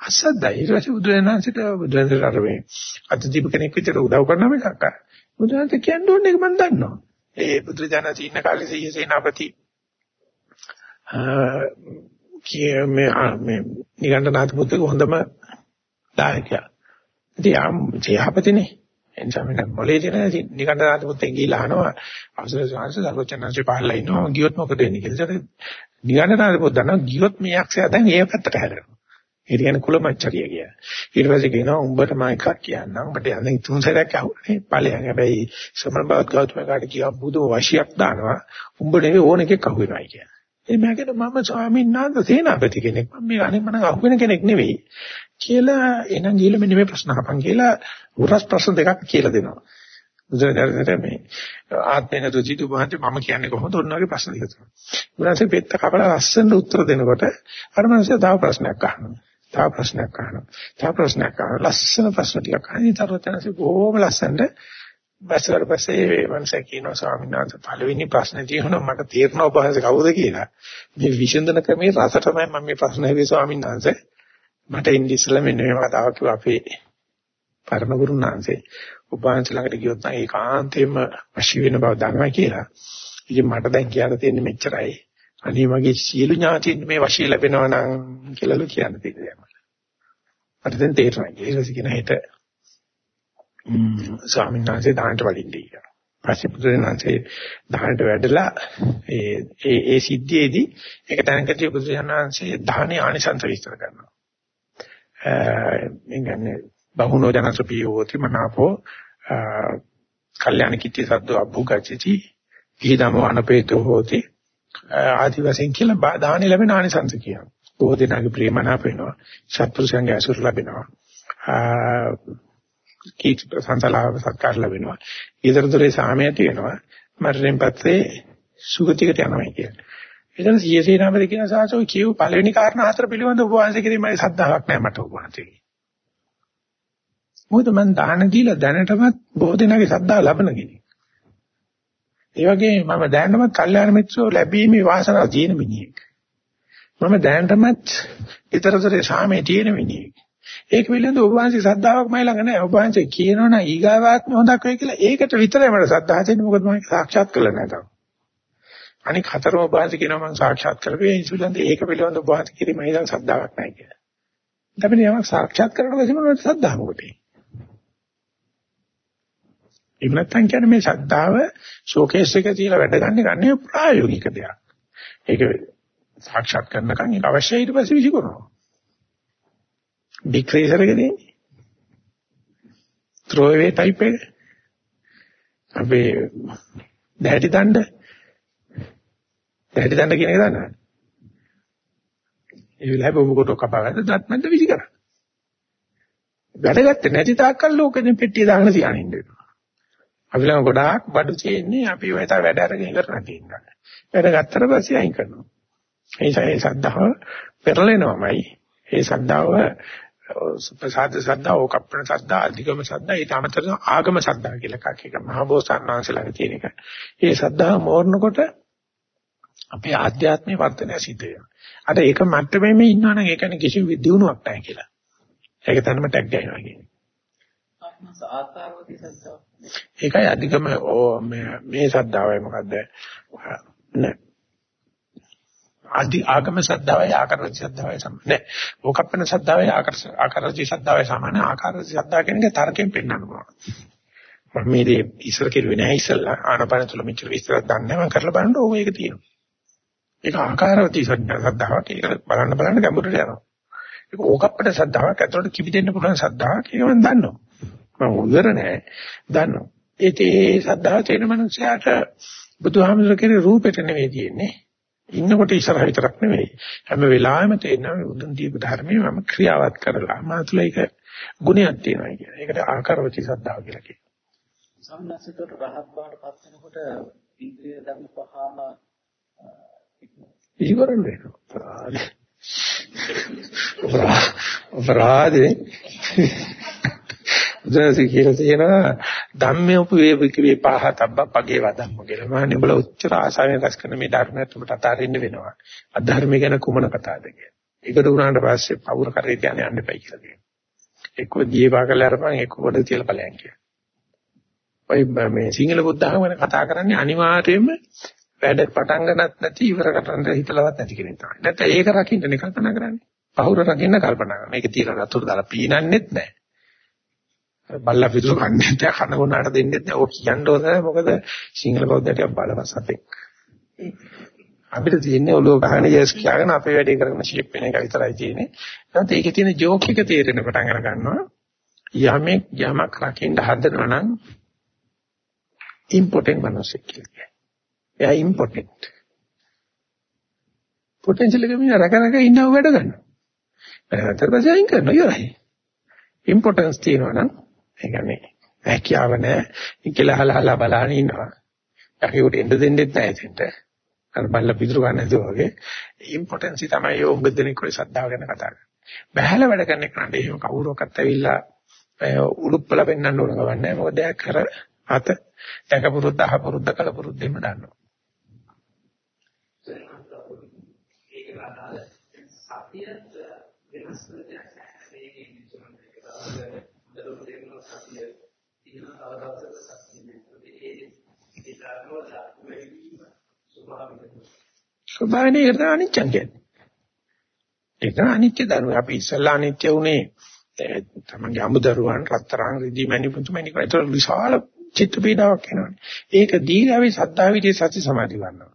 අසද්දයි ඊට පස්සේ බුදුරජාණන්සේට බුදුරජාණන් අර මේ අත්දීප කෙනෙක් විතර උදව් කරනවා මිසක් බුදුරජාණන් කියන්නේ ඕනේ ඒක මම දන්නවා. ඒ බුදුරජාණන් ඉන්න කාලේ සීය සේනාපති කිය මේ මේ නිගණ්ඨනාථ පුත්‍රගේ හොඳම දායකයා. ඉතින් ආම් සේනාපතිනේ එනිසා මම මොලේ දෙන නිකණ්ඨනාත පුතෙන් ගිහිලා අහනවා අවසර සංස සර්වචනංශේ පහළලා ඉන්නවා ගියොත් මොකද වෙන්නේ කියලා. ඒකට නිකණ්ඨනාත පුත දන්නවා ගියොත් මේ යක්ෂයා දැන් ඒ පැත්තට හැරෙනවා. ඒ කියන්නේ කුලමච්චරිය කිය. ඊට පස්සේ කියනවා උඹට මම එකක් කියන්නම්. උඹට යන්නේ තුන් සැරයක් අහුනේ ඵලයන්. හැබැයි සමබවත් ගෞතම කාට කියව බුදු වශියක් දානවා. උඹ නෙවෙයි ඕන එකෙක් අහුවෙනවයි කියන්නේ. ඒ මෑකට මම ස්වාමීන් වහන්සේ සේනාපති කෙනෙක්. මම මේ අනේ මම අහුවෙන කෙනෙක් නෙවෙයි. කියලා එහෙනම් ගිහලා මෙන්න මේ ප්‍රශ්න අහපන් කියලා උරස් ප්‍රශ්න දෙකක් කියලා දෙනවා. බුදුරජාණන්ට මේ ආත්මේ නතු සිටු වහන්සේ මම කියන්නේ කොහොමද ඔන්න ඔයගේ ප්‍රශ්න දෙක තුන. උන්වහන්සේ පෙත්ත කපලා ලස්සන උත්තර දෙනකොට අර මිනිස්සු තව ප්‍රශ්නයක් අහනවා. තව ප්‍රශ්නයක් අහනවා. තව ප්‍රශ්නයක් අහනවා. ලස්සන ප්‍රශ්න ටිකක් අහන්නේ තරවතනසේ බොහොම ලස්සනට බස්සර පස්සේ මනසේ කියනවා ස්වාමීන් වහන්සේ පළවෙනි ප්‍රශ්නේ තියෙනවා මට තේරෙනවා ඔබ වහන්සේ කවුද කියලා. මේ විසඳන ක්‍රමේ රස තමයි මම මේ ප්‍රශ්න ඇහුවේ ස්වාමීන් වහන්සේ. මට ඉන්දි ඉස්සෙල්ලා මෙන්න මේ කතාවක් කිව්වා අපේ පරම ගුරුනාංශේ ඔබ වහන්සේ ළඟට ගියොත් නම් ඒකාන්තයෙන්ම වශී වෙන බව දන්නවා කියලා. ඉතින් මට දැන් කියන්න තියෙන්නේ මෙච්චරයි. අනේ මගේ සියලු ඥාතින් මේ වශී ලැබෙනවා නම් කියලාලු කියන්න තියෙන්නේ මට. දැන් තේරෙනවා. ඊට කියන හිත ස්වාමීන් වහන්සේ දානට වඩින්නේ කියලා. පස්සේ බුදුරජාණන්සේ දානට වැඩලා ඒ ඒ ඒ සිද්ධියේදී ඒක තැනකදී බුදුරජාණන්සේ දානේ ආනිසංස විස්තර කරනවා. එන්නේ බහුනෝ ජනසපිය හෝති මනාපෝ කල්යාණ කිත්‍ය සද්දෝ අභුගච්චති කීදමෝ අනපේතෝ හෝති ආදි වශයෙන් කියලා දාහන ලැබෙන ආනිසංස කියනවා. බොහෝ දෙනාගේ ප්‍රේමනාප වෙනවා. සත්පුරුෂයන්ගේ අසුර ලැබෙනවා. කීච සංසලාව සත්කාර ලැබෙනවා. ඊතරතරේ සාමය තියෙනවා. මරණයෙන් පස්සේ සුගතිකට යනවා කියන්නේ. එතන සියසේ නාමද කියන සාසෝ කියව පළවෙනි කාරණා හතර පිළිබඳව ඔබ වහන්සේ කිරීමයි සද්ධාාවක් නැහැ මට ඔබ වහන්සේ. මොකද මම දාන දීලා දැනටමත් බොහෝ දෙනාගේ සද්ධා ලබන කෙනෙක්. ඒ වගේ මම දැනටමත් කල්යාණ මිත්‍රෝ ලැබීමේ වාසනාව තියෙන මිනිහෙක්. මම දැනටමත් ඊතරතරේ සාමයේ තියෙන මිනිහෙක්. ඒක පිළිබඳව ඔබ වහන්සේ සද්ධාාවක් මයි ළඟ නැහැ. ඔබ වහන්සේ කියනවනම් ඊගාවාත්ම හොඳක් වෙයි කියලා ඒකට විතරයි මට සද්ධා තියෙන්නේ. මොකද මම සාක්ෂාත් කරලා නැහැ තාම. අනික හතරම බාහිර කියනවා මම සාක්ෂාත් කරපේ ඉන්සුලන්ද ඒක පිළිබඳව බාහිර කිරීම ඉතින් සද්ධාාවක් නැහැ කියලා. අපි යමක් සාක්ෂාත් කරනවා කිසිම මොනවද සද්ධා මොකටද? එහෙම නැත්නම් කියන්නේ මේ ශ්‍රද්ධාව ෂෝකේස් එක තියලා වැඩ ගන්න ගන්නේ ප්‍රායෝගික දෙයක්. ඒක සාක්ෂාත් කරනකන් ඒක අවශ්‍යයි ඊට පස්සේ විසිකරනවා. බිග් ෆ්‍රේසර් එකදී throw away type එක. අපේ දැහැටි දණ්ඩ දැහැටි දණ්ඩ කියන එක දන්නවද? ඒ වෙලාවේ ඔබ කොට කපාගත්ත දත් මැද විසි කරා. වැඩගත්තේ නැති තාක්කල් ලෝකෙදී පෙට්ටිය දාගෙන තියාගෙන ඉන්න වෙනවා. අපි ළඟ ගොඩාක් බඩු තියෙන්නේ අපි වෙත වැඩ අරගෙන ඉවරලා තියෙනවා. වැඩ ගත්තට පස්සේ අයින් කරනවා. ඒ නිසා ඒ සද්ධාව පෙරලෙනවමයි. ඒ සද්ධාව සුපසාද සද්දා ඕකප්පන සද්දා අධිගම සද්දා ඊට අමතරව ආගම සද්දා කියලා එකක් එක මහ බෝසත්ණන් වහන්සේලාගේ තියෙන එක. ඒ සද්දා මෝරනකොට අපේ ආධ්‍යාත්මික වර්ධනය සිද්ධ වෙනවා. අර ඒක මට්ටමේම ඉන්නවනම් ඒ කියන්නේ කිසි දියුණුවක් නැහැ කියලා. ඒක තනම ටැග් ගන්නවා කියන්නේ. ආකාරවති සද්දාව. ඒකයි අධිකම මේ සද්දාවයි මොකද්ද? නෑ. ආදි ආගම සද්දාවයි ආකාරජ සද්දාවයි සමාන නෑ. ඕකප්පන සද්දාවයි ආකාරජ සද්දාවයි සමාන ආකාරජ සද්දා කියන්නේ තර්කයෙන් පෙන්වන්න පුළුවන්. මම මේ ඉස්සර කිව්වේ නෑ ඉස්සල්ලා ආනපන තුල මෙච්චර විස්තරයක් දන්නේ නැහැ මම කරලා බලනකොට ඕක ඒක තියෙනවා. ඒක ආකාරවති සද්දාවක් ඒක බලන්න බලන්න ගැඹුරට යනවා. ඒක ඕකප්පට සද්දාවක් ඇතුළට කිවිදෙන්න පුළුවන් සද්දාවක් ඒක මම දන්නවා. මම උදර නෑ දන්නවා. ඒ සද්දාව තේරෙන මනුස්සයාට බුදුහාමුදුර කෙරේ රූපෙට නෙවෙයි තියෙන්නේ. ඉන්නකොට ඉස්සරහ විතරක් නෙවෙයි. හැම වෙලාවෙම තේරෙනවා උදුන් දීප ධර්මයේ මම ක්‍රියාවත් කරලා මා තුළ ඒක ගුණයක් තියෙනවා කියන. ඒකට ආකාරවති සද්දාව කියලා කියනවා. සම්නසිතට රහත් බවට පත් වෙනකොට ඉන්ද්‍රිය ධර්ම පහම ඉවරන වෙනවා. අපරාධේ බුදුරජාණන් කියලා තියෙනවා ධම්මේ උපවේ විකේ පහතබ්බ පගේ වදම්ම කියලා. මාන්නේ බල උච්චර ආසාවෙන් රැස් කරන මේ ධර්මයට ඔබට අතාරින්න වෙනවා. අධර්ම ගැන කුමන කතාවද කියලා. ඒකට උනාට පස්සේ පවුර කරේ ධානය යන්න එපයි කියලා කියනවා. එක්ක දීපා කරලා අරපන් එක්ක කොට තියලා ඵලයන් කියලා. ඔය මේ සිංහල බුද්ධ ධර්ම ගැන කතා කරන්නේ අනිවාර්යයෙන්ම වැඩ පටන් ගන්නත් නැති ඉවර කරන්න හිතලවත් නැති කෙනෙක් තමයි. නැත්නම් ඒක රකින්න නේ කල්පනා කරන්නේ. පහුර රකින්න කල්පනා කරනවා. මේක තියලා රතුරු දාලා පීනන්නෙත් නැහැ. බල්ලා පිටු කන්නේ නැහැ කන ගොනාට දෙන්නෙත් නැහැ. ඔක් කියන්න ඕන නැහැ. මොකද සිංහල බෞද්ධයට බලවත් සතෙක්. අපිට තියෙන්නේ ඔලුව ගහන යස් කියලාගෙන අපේ වැඩේ කරගෙන ෂේප් වෙන එක විතරයි තියෙන්නේ. නැත්නම් ඒකේ තියෙන ජෝක් එක තේරෙන පටන් අර ගන්නවා. යමෙක් යමක් රකින්න හදනවා නම් ඉම්පෝටන්ට් මනසෙක් කියලා. එයා ඉම්පෝටන්ට්. පොටෙන්ෂල් එක මිනිහ රකරක ඉන්නව වැඩ ගන්නවා. ඊට පස්සේ අයින් කරනවා ඉවරයි. ඉම්පෝටන්ස් තියෙනවා නම් ඒ කියන්නේ හැකියාව නැහැ. ඉකලා හලහලා බලන ඉන්නවා. යකියට එන්න දෙන්නෙත් නැහැ එතෙන්ට. අර බල්ල පිටුරු ගන්න නැතුව වගේ ඉම්පෝටන්සි තමයි ඒ උඟ දෙනෙක් ඔය සද්දාව ගැන කතා කරන්නේ. බහැල වැඩ කරන එකට එහෙම කවුරක්වත් ඇවිල්ලා උඩුප්පල පෙන්වන්න ඕන ගමන් නැහැ. මොකද එයා කර අත දැක පුරුද්ද අහ පුරුද්ද කල පුරුද්දෙම දන්නවා. සතිය වෙනස් වෙනස් මේකේ ඉස්සරහට ඒක තමයි දරුවෝ දෙන්නා සතිය තියෙන අවදාසක සතිය නේ ඒ ඒ ධර්මවල වෙලීම ස්වභාවික ස්වභාවනේ ඒක අනිච්ච කියන්නේ. ඒක අනිත්‍ය ධර්ම අපි ඉස්සල්ලා අනිත්‍ය උනේ තමන්ගේ අමුදරුවන් රත්තරන් රිදී මණිපුතු මණික ඒතර විශාල චිත්ත පීඩාවක් එනවනේ. ඒක දීලාවේ සද්ධා විදියේ සති සමාධි ගන්නවා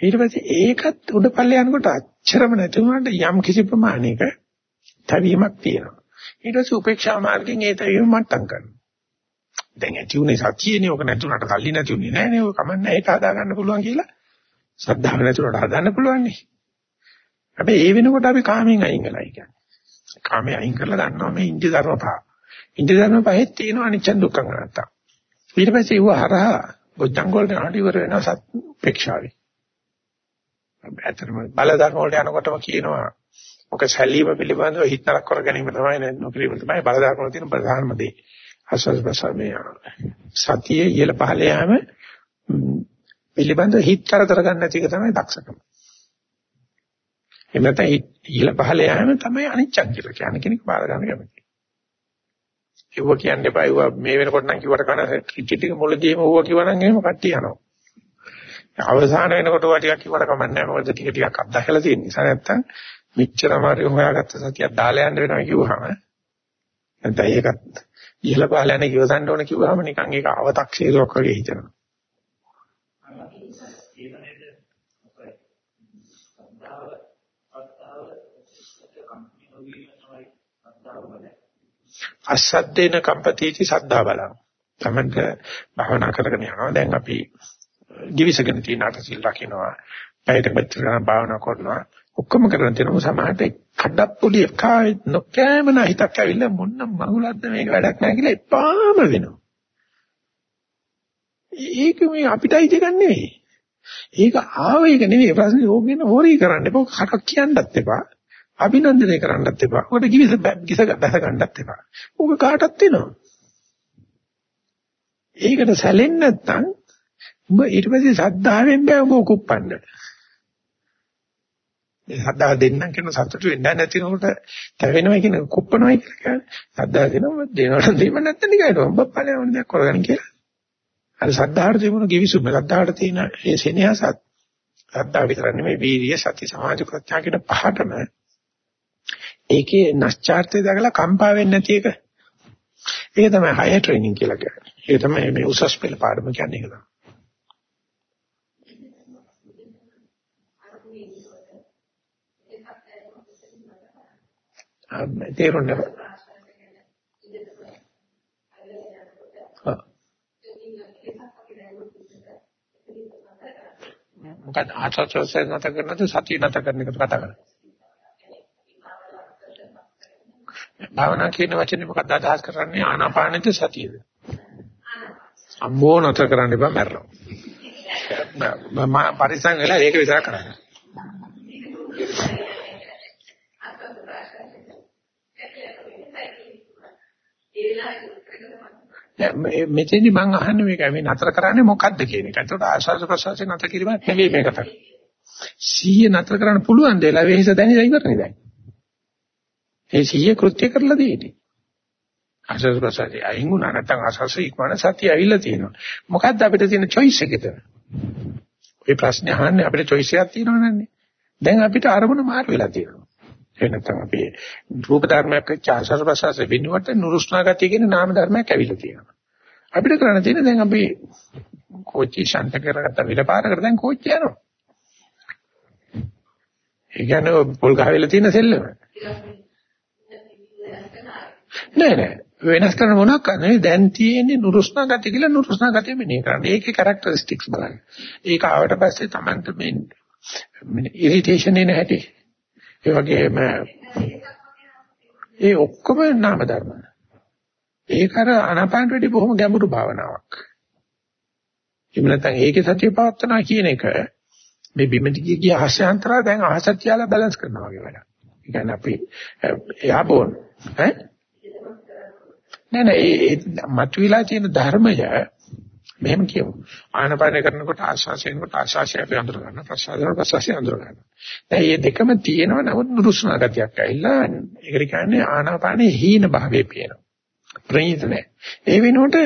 ඊට පස්සේ ඒකත් උඩපල්ල යනකොට අච්චරම නැති වුණාට යම් කිසි ප්‍රමාණයක තවීමක් තියෙනවා. ඊට පස්සේ උපේක්ෂා මාර්ගයෙන් ඒ තවීම මට්ටම් කරනවා. දැන් ඇති උනේ සතියනේ ඔක නැතුණට කල්ලි නැති උනේ නෑනේ ඔක කමන්නේ ඒක හදා ගන්න පුළුවන් කියලා. සද්ධාව නැතුණට හදන්න පුළුවන් නේ. හැබැයි ඒ වෙනකොට අපි කාමෙන් අයින් වෙලා කියන්නේ. කාමයෙන් අයින් කරලා ගන්නවා මේ ඉන්ද්‍රිය ධර්ම පහ. ඉන්ද්‍රිය ධර්ම පහෙත් තියෙනවා අනිච්ච දුක්ඛ අනාත්ත. ඊට පස්සේ ඒව හරහා බොජ්ජංග වලට අඩිවර වෙනවා සත් උපේක්ෂාවේ. ඇත්තටම බල ධර්ම වලට යනකොටම කියනවා මොක සැලීම පිළිබඳව හිතනක් කර ගැනීම තමයි නොකිරීම තමයි බල ධර්ම වල තියෙන ප්‍රධානම දේ. අසස් ප්‍රසමය සතියේ ඉහළ පහළ යාම පිළිබඳව හිත කරතර ගන්න නැති එක තමයි දක්ෂකම. එහෙම නැත්නම් ඉහළ පහළ යාම තමයි අනිච්චක් කියලා කියන්නේ කෙනෙක් බාර ගන්න කැමති. ඒව කියන්න එපා. ඒව මේ වෙනකොට නම් කිව්වට කන ක්‍රිකට් එක මුලදීම ඕව කිව්වනම් එහෙම කට්ටිය යනවා. අවසාන වෙනකොට ඔය ටිකක් කිව්වට කමක් නැහැ. මොකද ටික ටිකක් අත්දැකලා තියෙන නිසා නැත්තම් මෙච්චර අමාරු හොයාගත්ත සතියක් දාලා යන්න වෙනවා කිව්වහම නැත්නම් ඒකත් ඉහළ පහළ යන ඉවසන්න ඕන කිව්වහම නිකන් ඒක අව탁සීරුවක් වගේ හිතනවා. අසද්දේන කම්පතිටි සද්දා බලං. තමන්ට භවනා කරගෙන යනවා. දැන් අපි givisගෙන තියෙන අටසිල් රකින්නවා. පැයට මෙච්චර භාවනා කරනවා. ඔක්කොම කරන තියෙනවා සමහරට කඩප්පුලිය කායි නොකෑමන හිතක් ඇවිල්ලා මොන්න මගුලක්ද මේක වැඩක් නැහැ කියලා එපාම වෙනවා. ඒක මේ අපිටයි දෙයක් නෙවෙයි. ඒක ආව එක නෙවෙයි ප්‍රශ්නේ ඕකෙන හොරි කරන්න එපා. කටක් කියන්නත් එපා. අභිනන්දනය කරන්නත් එපා. ඔකට කිවිස කිස බැස ගන්නත් එපා. ඕක කාටත් වෙනවා. ඒකට සැලෙන්නේ නැත්නම් උඹ ඊට පස්සේ සද්ධාවෙන් බෑ උඹ කුප්පන්න. මේ සද්දා දෙන්නම් කියන සතුට වෙන්න නැතිනකොට තැවෙනවා කියන කුප්පනවා කියලා කියන්නේ. සද්දා දෙනවා දෙනවට දෙන්න නැත්නම් නිකන් ඔබ ඵලයන් ඕන දෙයක් කරගන්න කියලා. අර සද්ධාහට තිබුණු givisum සද්ධාහට තියෙන ඒ සෙනෙහසත් සද්ධා විතර නෙමෙයි වීර්ය සති සමාධි ප්‍රඥා කියන පහටම ඒකේ නැස්චාර්ත්‍ය දකලා කම්පා වෙන්නේ නැති එක. ඒක තමයි හයර් ට්‍රේනින් කියලා කියන්නේ. ඒක තමයි මේ උසස් පෙළ පාඩම කියන්නේ ඒක තමයි. තේරුණා. මොකද ආචාර්යසෙන් නැත කරනද සතිය නැත කරන එක කතා කරන්නේ. භාවනා කියන වචනේ මොකක්ද අදහස් කරන්නේ ආනාපානෙද සතියද? අම්මෝ නැත කරන්න එපා මැරෙනවා. මම පරිසං වෙලා ඒක විතර කරන්නේ. මෙතෙන්දි මම අහන්නේ මේක මේ නතර කරන්නේ මොකද්ද කියන එක. ඒකට ආශාස ප්‍රසවාසය නතර කිරීමක් නෙවෙයි මේක තමයි. සීය නතර කරන්න පුළුවන් දෙලා වෙහෙස දැනෙලා ඉවරනේ දැන්. ඒ සීය කෘත්‍ය කරලා දෙන්නේ. ආශාස ප්‍රසවාසය අයින් වුණා නැත්නම් ආශාස ඉක්මන සතිය ඇවිල්ලා තියෙනවා. මොකද්ද අපිට තියෙන choice එකද? ওই ප්‍රශ්නේ අහන්නේ අපිට choice එකක් තියෙනව නන්නේ. දැන් අපිට අරමුණ මාරු වෙලා තියෙනවා. ඒ නැත්නම් අපි රූප ධර්මයක් චාසර ප්‍රසාස වෙනුවට නුරුස්නා ගතිය කියන නාම ධර්මයක් ඇවිල්ලා තියෙනවා. අපිට කරන්න තියෙන දැන් අපි කෝච්චි ශාන්ත කරගත්ත විලපාරකට දැන් කෝච්චි යනවා. ඒ කියන්නේ පොල් ගහවිලා තියෙන සෙල්ලම. නෑ නෑ වෙනස් කරන මොනක් කරන්නේ දැන් තියෙන්නේ නුරුස්නා ගතිය කියලා නුරුස්නා ගතිය මෙනේ කරන්න. ඒකේ කැරක්ටරිස්ටික්ස් බලන්න. ඒක ආවට පස්සේ Tamanට මේ ඉරිටේෂන් එන හැටි ඒ වගේම ඒ ඔක්කොම නාම ධර්ම. ඒක අර අනාපාන වැඩි බොහොම ගැඹුරු භාවනාවක්. එහෙම නැත්නම් ඒකේ සතිය පවත්වනවා කියන එක මේ බිමදිගේ ගිය ආශාන්තරය දැන් අහසත් තියාලා බැලන්ස් කරනවා වගේ වැඩක්. ඒ කියන්නේ අපි එයාබෝන් ඈ නෑ නෑ ඒ මතුවලා තියෙන ධර්මය මෙහෙම කියමු. ආනපාන කරනකොට ආශාසයෙන්කොට ආශාසය අපි අඳුර ගන්න ප්‍රසාදන ප්‍රසාසය අඳුර ගන්න. දැන් මේ දෙකම තියෙනවා නමුත් නුරුස්නා ගතියක් ඇවිල්ලා ඒකට කියන්නේ ආනාපානයේ හීන භාවයේ පේනවා. ප්‍රණීත නැහැ. ඒ වෙනුවට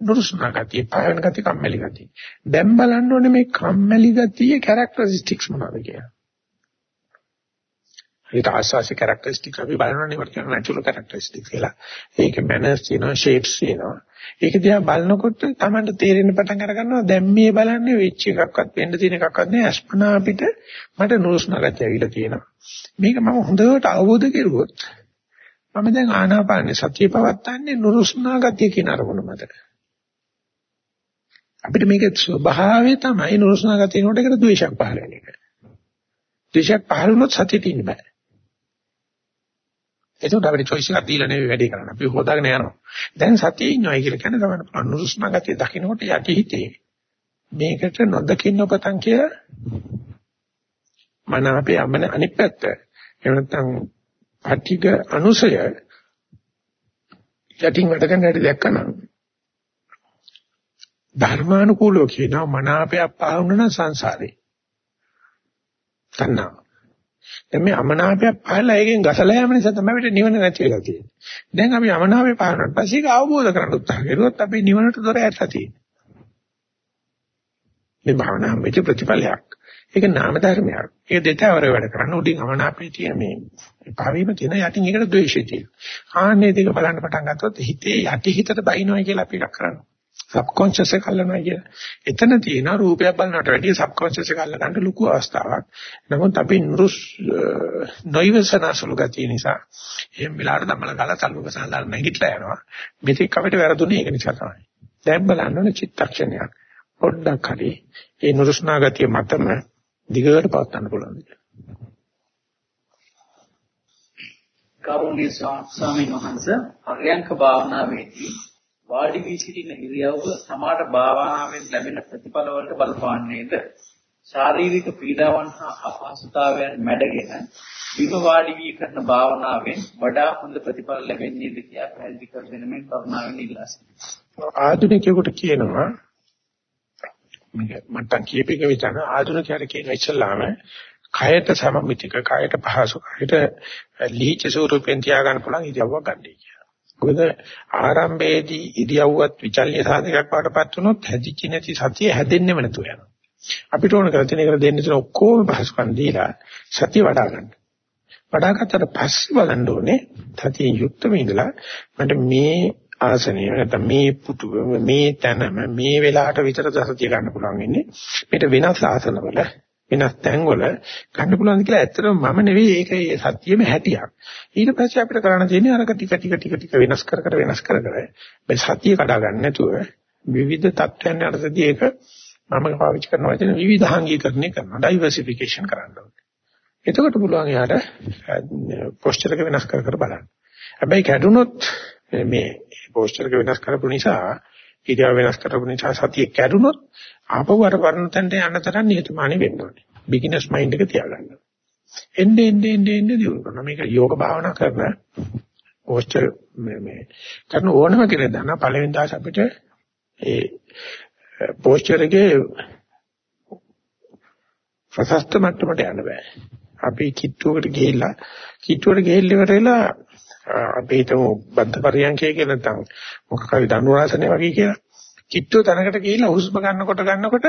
නුරුස්නා ගතිය, පායන ගතිය, කම්මැලි ගතිය. දැන් බලන්න ඕනේ මේ කම්මැලි ගතිය කැරක්ටරිස්ටික්ස් මොනවද කියලා. ඒක ආශාසි කැරක්ටරිස්ටික්ස් අපි බලනවා නේ වර්තන නැචරල් කැරක්ටරිස්ටික්ස් කියලා. ඒක මැනර්ස් තියෙනවා, ෂේප්ස් තියෙනවා. ඒක දිහා බලනකොට Tamanට තේරෙන්න පටන් අර ගන්නවා දැන් මේ බලන්නේ වෙච්ච එකක්වත් වෙන්න තියෙන එකක්වත් නෑ. අස්පනා අපිට මට නුරුස්නාගත ඇවිල්ලා තියෙනවා. මේක මම හොඳට අවබෝධ කෙරුවොත් මම දැන් ආනාපාන සතිය පවත්තන්නේ නුරුස්නාගතිය කියන අරමුණ මත. අපිට මේක ස්වභාවය තමයි නුරුස්නාගතිය නෝට එකට ද්වේෂයක් පහළ වෙන එක. ද්වේෂයක් පහළ වුණොත් සතියට ඉන්න බෑ. එතකොට අපිට choice එකක් දීලා නෙවෙයි වැඩේ කරන්නේ. අපි හොදාගෙන යනවා. දැන් සතියේ ඉන්නවයි කියලා කියන්නේ තමයි අනුරුස්නා ගතිය දකින්නකොට යටි හිතේ. මේකට නොදකින්න ඔබතන් කියලා මන අපේ අමන අනිත් පැත්ත. එහෙම නැත්නම් අටික අනුසය යටින් වැඩගෙන හැටි දැක්කනම් ධර්මානුකූලව කියනවා මනාපයක් පාවුන සංසාරේ. තණ්හා දැන් මේ අමනාපයක් පහළලා ඒකෙන් ගසලා යෑම නිසා තමයි අපිට නිවන නැති වෙලා තියෙන්නේ. දැන් අපි අමනාපේ පානට පස්සේ ඒක අවබෝධ කරගන්න උත්සාහ කරුවොත් අපි නිවනට දොර ඇරලා තියෙන්නේ. මේ භාවනා මෙච්ච ප්‍රතිඵලයක්. ඒක නාම ධර්මයක්. ඒක දෙතවර වැඩ කරන්න උඩින් අමනාපේ තියෙන මේ භාවීම තියෙන යටින් ඒකට ද්වේෂය තියෙනවා. ආන්නේ දෙක බලන්න පටන් ගත්තොත් හිතේ යටි හිතට බයින්නවා කියලා අපි එකක් කරනවා. සබ්කොන්ෂස් එක අල්ලනවා කියලා. එතන තියෙන රූපයක් බලනකට වැඩිය සබ්කොන්ෂස් එක අල්ල ගන්න ලොකු අවස්ථාවක්. නමුත් අපි නුරුස් නොයවසනසලු ගතිය නිසා එහෙම වෙලාවට තමල ගාලා තල්ලුක සාදාර නැගිටලා යනවා. මෙතෙක් අපිට වැරදුනේ ඒක නිසා තමයි. දැන් බලන්න ඕනේ චිත්තක්ෂණයක්. පොඩ්ඩක් හරි ඒ නුරුස්නා ගතිය මතම දිගට පවත්වන්න පුළුවන්. කරුණී ස්වාමීන් වහන්සේ අරියංක භාවනාවේදී වාඩි වී සිටින ඉරියව්ව සමාඩ භාවනාවෙන් ලැබෙන ප්‍රතිඵල වලට බලපාන්නේද ශාරීරික පීඩාවන් හා අපහසුතාවයන් මැඩගෙන විම වාඩි වී කරන භාවනාවෙන් වඩා හොඳ ප්‍රතිඵල ලැබෙන්නේද කියා පැහැදිලි කර දෙන මේ කරුණාවෙන් ඉල්ලා සිටිනවා ආධුනිකයෙකුට කියනවා මට්ටම් කීපයක විතර ආධුනිකයට කියන ඉස්සල්ලාම කයට සමමිතික කයට පහසු කයට ලීච ස්වරූපෙන් තියාගන්න පුළුවන් ඉරියව්වක් ගන්නයි කියලා. මොකද ආරම්භයේදී ඉරියව්වත් විචල්්‍ය සාධකයක් වඩපත් වුණොත් හැදිච්ච නැති සතිය හැදෙන්නෙම නැතුව යනවා. අපිට ඕන කරලා තියෙන එකට දෙන්න තියෙන ඔක්කොම පහසුකම් දීලා සතිය වඩා ගන්න. වඩා ගත්තට පස්සේ බලන්න ඕනේ සතියෙන් යුක්තව ඉඳලා මට මේ ආසනය නැත්නම් මේ පුතු මේ තැනම මේ වෙලාවට විතර සතිය ගන්න පුළුවන් ඉන්නේ. මේට වෙනස් ආසනවල වෙනස් තැන්වල ගන්න පුළුවන් කියලා ඇත්තටම මම නෙවෙයි ඒක සත්‍යෙම හැටියක්. ඊට පස්සේ අපිට කරන්න තියෙන්නේ අරක ටික ටික ටික ටික වෙනස් කර කර වෙනස් කර කර මේ සත්‍ය කඩා ගන්න නැතුව විවිධ තත්ත්වයන් යටතේදී ඒක මම පාවිච්චි කරන වචන විවිධාංගීකරණය කරනවා ඩයිවර්සිෆිකේෂන් කරන්න ඕනේ. එතකොට පුළුවන් යාට පොස්චර් එක වෙනස් කර කර බලන්න. හැබැයි කැඩුනොත් මේ පෝස්චර් එක වෙනස් කරපු නිසා ඉරියව් වෙනස් කරපු නිසා සතිය කැඩුනොත් ආපහු අර වර්ණ තැනට යන්න තරම් නිහතමානී වෙන්න ඕනේ. බිග්ිනර්ස් මයින්ඩ් එක තියාගන්න. එන්නේ එන්නේ එන්නේ එන්නේ දියුණු කරනවා. මේක යෝග භාවනා කරන පෝස්චර් මේ මේ කරන ඕනම කෙනෙක් දන්නා පළවෙනි දාස අපිට ඒ පෝස්චර් එකේ ප්‍රසස්ත මට්ටමට යන්න බෑ. අපි කිට්ටුවකට ගිහිල්ලා කිට්ටුවට ගිහිල්ලා ඉවරලා අපි හිතමු බද්ධ පරියන්කය කියලා නැත්නම් මොකක් හරි ධනුරාසනේ වගේ කියලා. කිට්ටුව තැනකට ගිහිල්ලා හුස්ම ගන්නකොට ගන්නකොට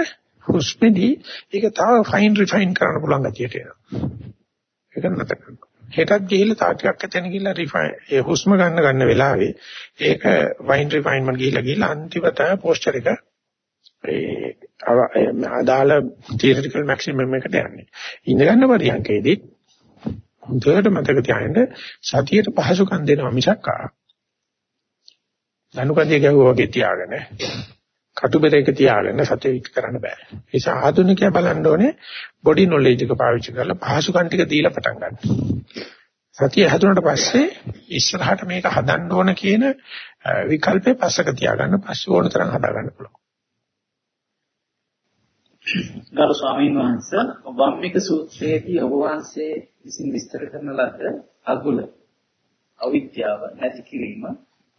හුස්මේදී ඒක තව ෆයින් රිෆයින් කරන්න පුළුවන් ගතියට එනවා. ඒක නැත කරනවා. හෙටත් ගිහිල්ලා තා ටිකක් එතන ගිහිල්ලා රිෆයින් ඒ හුස්ම ගන්න ගන්න වෙලාවේ ඒක ෆයින් රිෆයින්මන්ට් ගිහිල්ලා ගිහිල්ලා අන්තිමට පෝස්චර් එක ඒ අදාළ තියරිටිකල් මැක්සිමම් එකට යන්නේ. ඉඳ ගන්න පරියන්කේදී හොඳට මතක තියාගන්න සතියට පහසුකම් දෙනවා මිසක් ආ දනුකදිය ගැහුවා වගේ තියාගෙන කටුබෙරේක තියාගෙන සතිය වික් කරන්න බෑ. ඒ නිසා ආධුනිකයා බලන්න ඕනේ බොඩි නොලෙජ් එක පාවිච්චි කරලා පහසුකම් ටික දීලා පටන් ගන්න. සතිය හැදුනට පස්සේ ඉස්සරහට මේක හදන්න ඕන කියන විකල්පේ පස්සක තියාගන්න පස්සේ ඕන තරම් හදා ගන්න පුළුවන්. ගරු ස්වාමීන් වහන්සේ වම්මික සූත්‍රයේදී ඔබ වහන්සේ විසින් විස්තර කරන ලද අගුල අවිද්‍යාව නැති කිරීම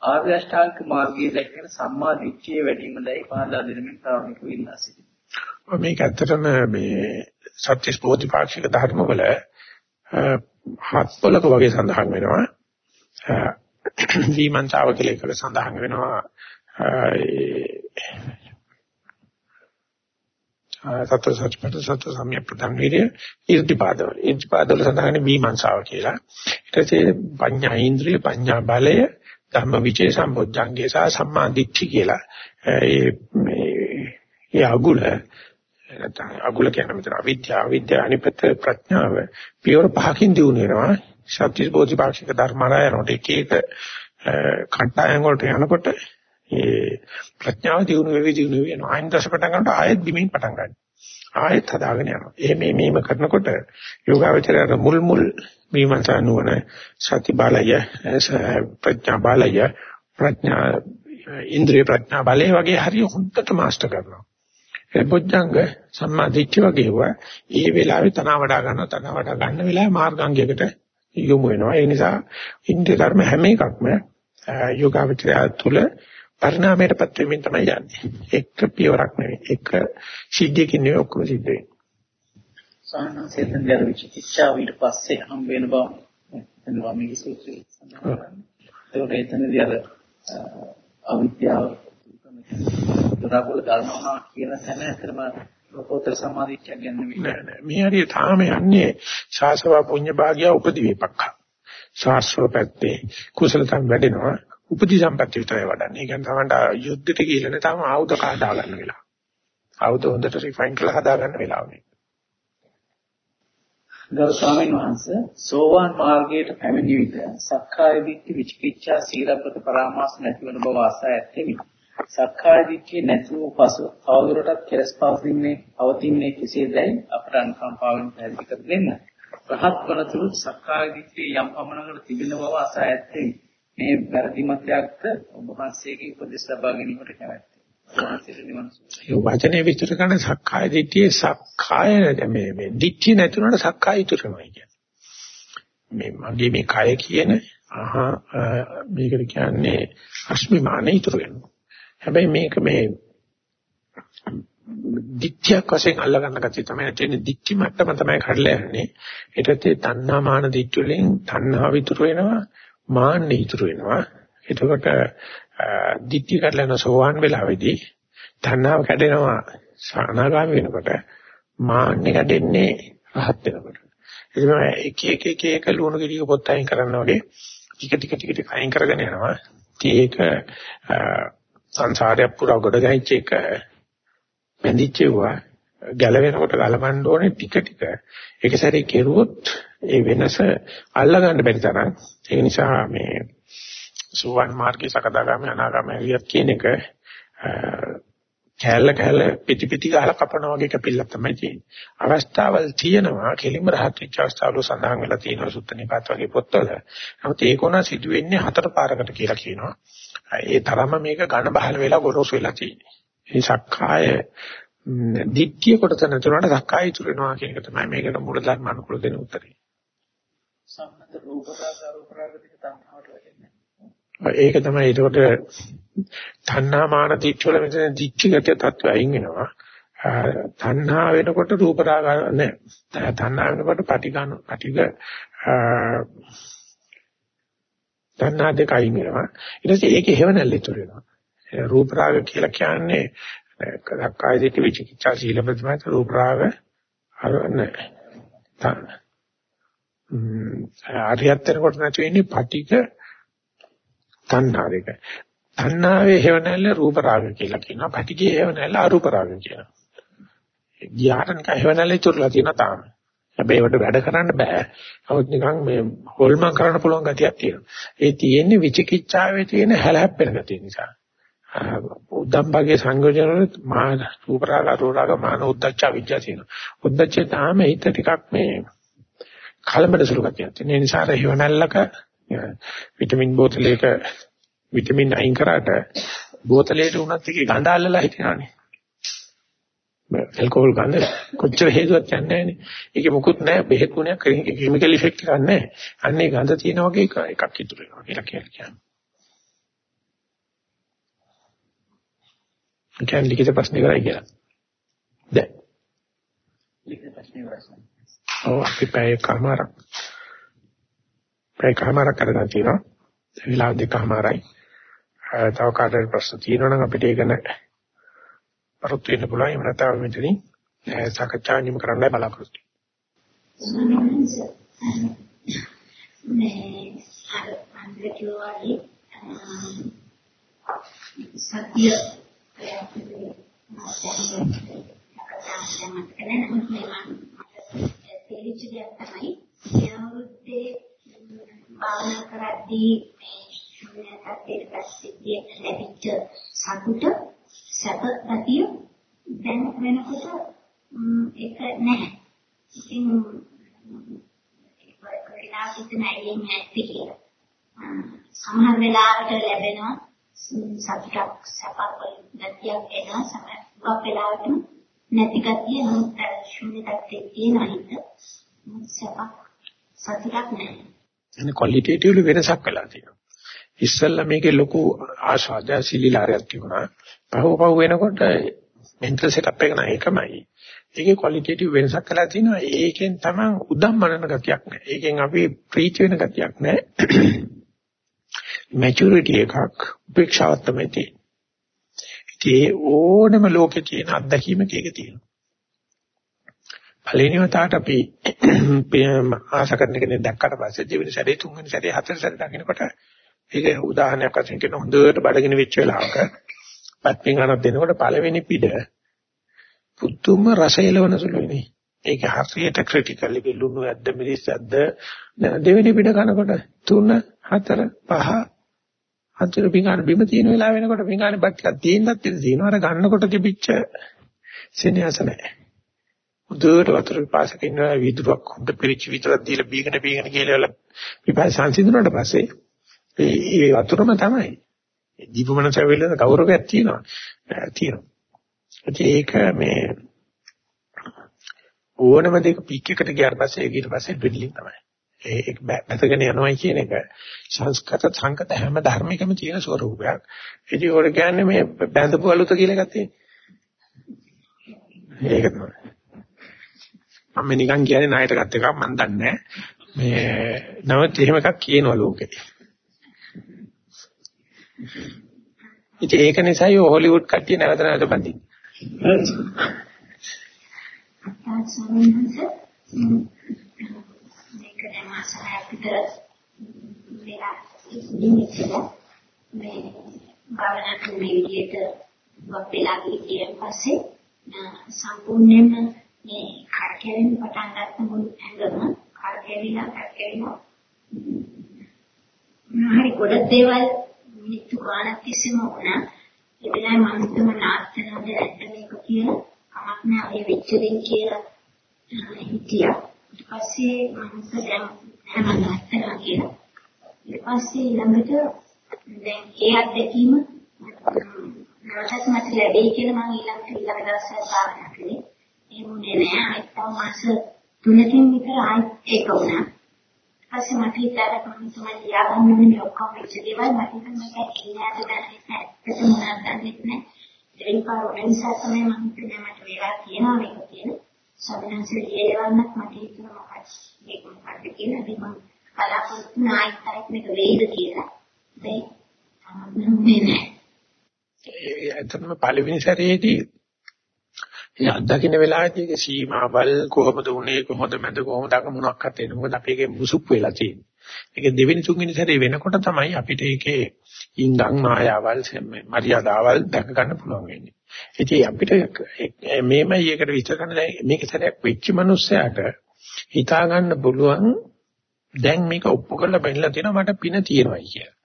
ආර්ය අෂ්ටාංග මාර්ගයේ දැක්වෙන සම්මා දිට්ඨිය වැඩිමදයි පහදා දෙනමින් ප්‍රාණික වින්නා සිටිනවා. මේක ඇත්තටම මේ සත්‍ය ස්පෝතිපාක්ෂික ධර්ම වල හත්පලක වගේ සඳහන් වෙනවා. දීමන්තාව කියලා එකල සඳහන් වෙනවා. සත්‍ය සත්‍යපත සත්‍ය සම්‍යක් ප්‍රධාන වීර්ය ඉර්ධිපාදවල ඉර්ධිපාදවල සඳහන් මීමන්සාව කියලා. ඊට පස්සේ පඤ්ඤා ඉන්ද්‍රිය පඤ්ඤා බලය ධම්ම විචේ සම්බොජ්ජංගේ සහ සම්මා දිට්ඨි කියලා. ඒ මේ අගුල නැත්නම් අගුල කියන මෙතන අවිද්‍යාව විද්‍යාව අනිපත ප්‍රඥාව පියවර පහකින් දිනු වෙනවා. සත්‍ය බෝධිපාක්ෂික ධර්මාරය යනකොට එක එක කණ්ඩායම් වලට යනකොට ඒ ප්‍රඥාව දිනු වෙවි දිනු වෙනවා. ආයෙත් දැස පටන් ගන්නකොට ආයෙත් බිමින් පටන් ගන්නවා. ආයෙත් හදාගෙන යනවා. එහෙම මේම කරනකොට යෝගාවචරයට මුල් මුල් මීමන්සා නුවණ සති බලය ප්‍රඥා බලය ප්‍රඥා ඉන්ද්‍රිය ප්‍රඥා බලය වගේ හරිය හොඳට මාස්ටර් කරනවා. ඒ බොජ්ජංග සම්මා දිට්ඨිය වගේ වුණා. ඒ වෙලාවේ තන වඩා ගන්නවා තන වඩා ගන්න වෙලාවේ මාර්ගාංගයකට යොමු වෙනවා. ඒ නිසා ඉන්ද්‍රිය ධර්ම හැම එකක්ම යෝගාවචරය තුළ පරිණාමයටපත් වෙමින් තමයි යන්නේ. එක පියවරක් නෙවෙයි. එක සිද්ධියකින් නෙවෙයි ඔක්කොම සිද්ධ වෙන්නේ. සාහනසෙන් දර විචිකිච්ඡාව ඊට පස්සේ හම් වෙන බව එනවා මේ සූත්‍රයේ සඳහන් ඒක එතනදී අර අවිද්‍යාව දරාගොල්ල ගන්නවා කියන තැන ඇත්තම ලෝකෝත්තර සමාධිච්ඡය ගැන නෑ නෑ මේ හරිය තාම යන්නේ ශාසව පුඤ්ඤ භාග්‍ය උපදි විපක්ඛ ශාස්ත්‍ර පැත්තේ කුසලතම් වැඩෙනවා උපදි සම්පත්‍ය විතරයි වඩන්නේ. ඒ කියන්නේ තමයි යුද්ධෙට ගිහලා නේ තාම ආයුධ කාඩා ගන්න වෙලාව. ආයුධ හොඳට රිෆයින් කරලා හදා ගන්න වෙලාව නේ. ගරු ස්වාමීන් වහන්සේ සෝවාන් මාර්ගයට පැමිණි විට සක්කාය දිට්ඨි විචිකිච්ඡා සීලබ්බත පරාමාස නැතිවන බව ආසා ඇත්තෙමි. සක්කාය දිට්ඨිය නැති වූ පසු තවදුරටත් කෙලස් පවතින්නේ පවතින්නේ කෙසේදයි අපට අනුකම්පාවෙන් පැහැදිලි කර දෙන්න. රහත් වනතුරු සක්කාය දිට්ඨිය යම් පමණකට තිබෙන බව ආසා ඇත්තෙමි. මේ වැරදි මතයක්ද ඔබ වහන්සේගේ උපදෙස් ලබා ගැනීමට කැමැත්තේ. ඒ වචනේ විස්තර කරන සක්කාය දිට්ඨියේ සක්කාය මේ මේ දිට්ඨිය නැතුනට සක්කාය ඉතුරුමයි කියන්නේ. මේ මගේ මේ කය කියන අහ මේකට කියන්නේ අස්මිමානෙ ඉතුරු වෙනවා. හැබැයි මේක මේ දිට්ඨියක් වශයෙන් අල්ලගන්න ගැතිය තමයි තියෙන්නේ දිට්ඨි මට්ටම තමයි කඩලා යන්නේ. ඒකට තණ්හා මාන දිට්ඨි වලින් තණ්හාව ඉතුරු වෙනවා මාන්න ඉතුරු වෙනවා. එතකොට දිට්ඨි කරලා සෝවාන් වෙලාවේදී තණ්හාව කැඩෙනවා සානාගාමී වෙනකොට මාන්නේ කැඩෙන්නේ රහත් වෙනකොට. එදින එක එක එක එක ලුණු ගෙඩියක පොත් අයින් කරනවා වගේ ටික ටික ටික ටික අයින් කරගෙන යනවා. ඒක සංසාරයක් පුරා ගොඩ ගැහිච්ච එක බැඳිච්චුවා ගැලවෙනකොට ගලවන්න ඕනේ ටික ටික. ඒක සැරේ කෙරුවොත් ඒ වෙනස අල්ලගන්න බැරි තරම්. ඒ නිසා මේ සුවන් මාර්ගයේ සකදාගාමී අනාගාමී වියත් කියන එක කැලල කැලල පිටි පිටි ගහලා කපනවා වගේ කැපිල්ලක් තමයි තියෙන්නේ. අවස්ථාවල් තියෙනවා කෙලින්ම රහත් වෙච්ච අවස්ථාවල සඳහන් වෙලා තියෙනවා සුත්තනිපාත වගේ පොත්වල. නමුත් ඒක උනා සිදුවෙන්නේ හතර පාරකට කියලා කියනවා. ඒ තරම මේක ඝන බහල වෙලා ගොරෝසු වෙලා තියෙන්නේ. මේ සක්කාය දිට්ඨිය කොටස නැතුනට සක්කාය ඉතුරු වෙනවා කියන එක තමයි මේකට මූල ධර්ම අනුකූල දෙන උත්තරේ. සම්මත රූප රාග රූප රාග දෙක තණ්හාවට වැටෙන්නේ. ඒක තමයි ඒකට තණ්හා මාන දිච්ච වල මෙතන දිච්චගත තත්ත්වය අයින් වෙනවා. තණ්හා වෙනකොට රූප රාග නැහැ. තණ්හා වෙනකොට පටිඝන පටිඝ තණ්හා දෙක අයින් වෙනවා. ඊට පස්සේ ඒකේ හේවණල්ල ඉතුරු වෙනවා. රූප රාග කියලා කියන්නේ කාය දිට්ඨි විචිකිච්ඡා සීල ප්‍රතිමාත රූප රාග අර නැහැ. ආර්යයන් කොට නැති වෙන්නේ පටිඝ තණ්හා දෙක. තණ්හාවේ හේවණල්ල රූප රාග කියලා කියනවා. පටිඝේ හේවණල්ල අරූප රාග කියනවා. ගියාට නිකන් හේවණල්ල ඉතුරුලා තියෙනවා තාම. හැබැයි ඒකට වැඩ කරන්න බෑ. නමුත් නිකන් මේ හොල්මන් කරන්න පුළුවන් ගතියක් තියෙනවා. ඒ තියෙන්නේ විචිකිච්ඡාවේ තියෙන හැලහැප්පෙන ගතිය නිසා. උද්දම්බගේ සංයෝජන වල මාන රූප රාග අරූප රාග මාන උද්දච්ච විද්‍යාව තියෙනවා. උද්දච්චේ තාම හිත ටිකක් මේ කලබල සුළු ගතියක් තියෙන. ඒ නිසා හේවණල්ලක විටමින් බෝතලයක විටමින් අයින් කරාට බෝතලයට උනත් එකේ ගඳ අල්ලලා හිටියානේ. ඇල්කොහොල් ගඳ කොච්චර හේතුවක් යන්නේ නැහනේ. ඒකේ මුකුත් නැහැ බෙහෙත් ගුණයක් කිමිකල් ඉෆෙක්ට් එකක් නැහැ. අන්නේ ගඳ තියෙන වගේ එකක් ඉතුරු වෙනවා කියලා කියන්නේ. කියන්නේ ලිඛිත ප්‍රශ්න ඉවරයි කියලා. දැන් ලිඛිත ප්‍රශ්න ඉවරයි. ඔව් අපි පැය කමාරක් පැය කමාරක් කරගෙන තියෙනවා. විලාස දෙකමාරයි. තව කාටද ප්‍රශ්න තියෙනවා නම් අපිට ඒක නෑ. පරුත් වෙන්න පුළුවන්. එහෙම නැත්නම් මෙතනින් සාකච්ඡා නිම කරන්නයි බලාපොරොත්තු මේ අර අන්දකියෝවාගේ සත්‍ය තේරිච්ච දෙයක් තමයි ඒ අවුරුද්දේ භාවනා කරද්දී ශුන්‍යතාවයේ පස්සේ ලැබිච්ච සතුට සැප ගතිය දැන් වෙනකොට ඒක නැහැ. ඉතින් ඒක වෙලාවට හිතන ඇයි නැති කියලා. සමහර වෙලාවට ලැබෙනවා සතුටක් සැපක් ගතියක් එනවා සමහර වෙලාවට නැති ගතිය නමුත් ශුන්‍යතාවයේ තියෙන හිත සැපක් සතුටක් නැහැ. එනේ ක්වොලිටේටිව්ලි වෙනසක් වෙලා තියෙනවා. ඉස්සෙල්ලා මේකේ ලොකු ආශාදය සිලිලාරයක් තිබුණා. පහව පහව වෙනකොට මෙන්ටල් සෙටප් එක නෑ එකමයි. ඒකේ ක්වොලිටේටිව් වෙනසක් කළා තිනවා. ඒකෙන් තමයි උදම්මනන ගතියක් නෑ. ඒකෙන් අපි ප්‍රීච් වෙන ගතියක් නෑ. මැචුරිටි එකක් උපේක්ෂාවක් තමයි තියෙන්නේ. ඒ ඕනම ලෝකේ තියෙන අත්දැකීමක ඒක තියෙනවා. පළවෙනි වතාවට අපි ආශා කරන කෙනෙක් දැක්කට පස්සේ දෙවෙනි සැරේ තුන්වෙනි සැරේ හතරවෙනි සැරේ දකින්නකොට ඒක උදාහරණයක් වශයෙන් කියන හොඳට බඩගිනි වෙච්ච වෙලාවක පත්පින් ගන්නක් දෙනකොට පළවෙනි පිට පුදුම රස එළවන සුළුනේ. ඒක හරියට ක්‍රිටිකල් එක ලුණු ඇද්ද මිරිස් ඇද්ද දෙවෙනි පිට කනකොට 3 4 5 අන්තිම පිඟාන බිම තියෙන වෙලාව වෙනකොට පිඟානේ බත් ටිකක් තියෙනත් තියෙනවා අර ගන්නකොට තිබිච්ච සෙනෙහස නැහැ. උදේට වතුර පිපාසක ඉන්නවා විදුරක් හොඳ පිරිච්ච විතරක් දීලා බීගෙන බීගෙන කියලා පිපාස සංසිඳුණාට පස්සේ ඒ වතුරම තමයි. දීපමන සැවිල්ල ගෞරවයක් තියෙනවා. තියෙනවා. ඒක මේ ඕනම දෙයක පීක් එකට ගියාට පස්සේ ඊට පස්සේ ඩ්‍රිල්ලින් තමයි. ඒක බැසගෙන යනවා කියන එක සංස්කත සංකත හැම ධර්මිකම තියෙන ස්වરૂපයක්. ඉතින් ඒකට කියන්නේ මේ බැඳපු අලුත කියලා එකක් තියෙන්නේ. ඒක තමයි. මම නිකන් කියන්නේ ණයට ගත් එකක් මම දන්නේ මේ නමුත් එහෙම එකක් කියනවා ලෝකේ. ඉතින් ඒක නිසායි හොලිවුඩ් කට්ටිය නැවත නැවත බඳින්නේ. මේක දැන් මාසයක් විතර වෙලා ඉන්නේ මේ භාවනා කරන විදිහට වප්පෙලා ගිහින් පස්සේ සම්පූර්ණයෙන්ම මේ කරකැවෙන පටන් ගත්ත මුළු ඇඟම කරකැවිලා කරකැවිලා හරි ගොඩක් දේවල් මිනිත්තු ගානක් තිස්සේම වුණා ඒ වෙලාවේ මම හිතුව නාස්තනද නැද්ද මේක කියලා කමක් නෑ ඔය වෙච්ච දෙයක් කියලා හිතියා ඊට පස්සේ මම දැන් හැම නාස්තනා කියලා ඊට පස්සේ ළඟට දැන් ඒ අත්දැකීම නැවතත් මට ලැබෙයි කියලා මම ඊළඟ ඊළඟ දවසේ භාවනා කළේ එමුනේ නෑ අයිත් තව මාස තුනකින් විතර ආයිත් ඒක වුණා. ඊපස්සේ මට හිතාගත්ත මම තමයි ලියාගන්න ඕනේ ඔක්කොම වෙච්ච දේවල් මට හිතෙන මේක ඉන්නහට දැනෙන්නේ නෑ. ඇත්තටම මොනවද දන්නේ නෑ. දෙවෙනි පාර වෙන නිසා තමයි මම හිතන්නේ මට වේලා තියෙනවා මේක කියන. සබනන්සේ ලියවන්නත් මට හිතුණා මොකක්ද මේක මොකක්ද කියලා. ඉතින් මම බලාපොරොත්තු නායිත් තරක් මේක වෙයිද කියලා. ඒ තමයි නෑ. ඒ ඇත්තටම පළවෙනි සැරේදී ඒ අත්දකින්න වෙලාවේදී ඒක සීමාවල් කොහොමද උනේ කොහොමද මැද කොහොමද අක මොනක්වත් එන්නේ මොකද අපි ඒකේ මුසුප් වෙලා තියෙන්නේ. ඒක දෙවෙනි තුන්වෙනි සැරේ වෙනකොට තමයි අපිට ඒකේ ඉන්දන් මායාවල් මරියාදාවල් දැක ගන්න පුළුවන් වෙන්නේ. ඉතින් අපිට මේමයි ඒකට විස්තර කරන්න මේක සැරයක් වෙච්ච මිනිස්සයාට හිතා ගන්න පුළුවන් දැන් මේක ඔප්පු කරලා බැලලා තියෙනවා මට පින තියෙනවායි කියලා.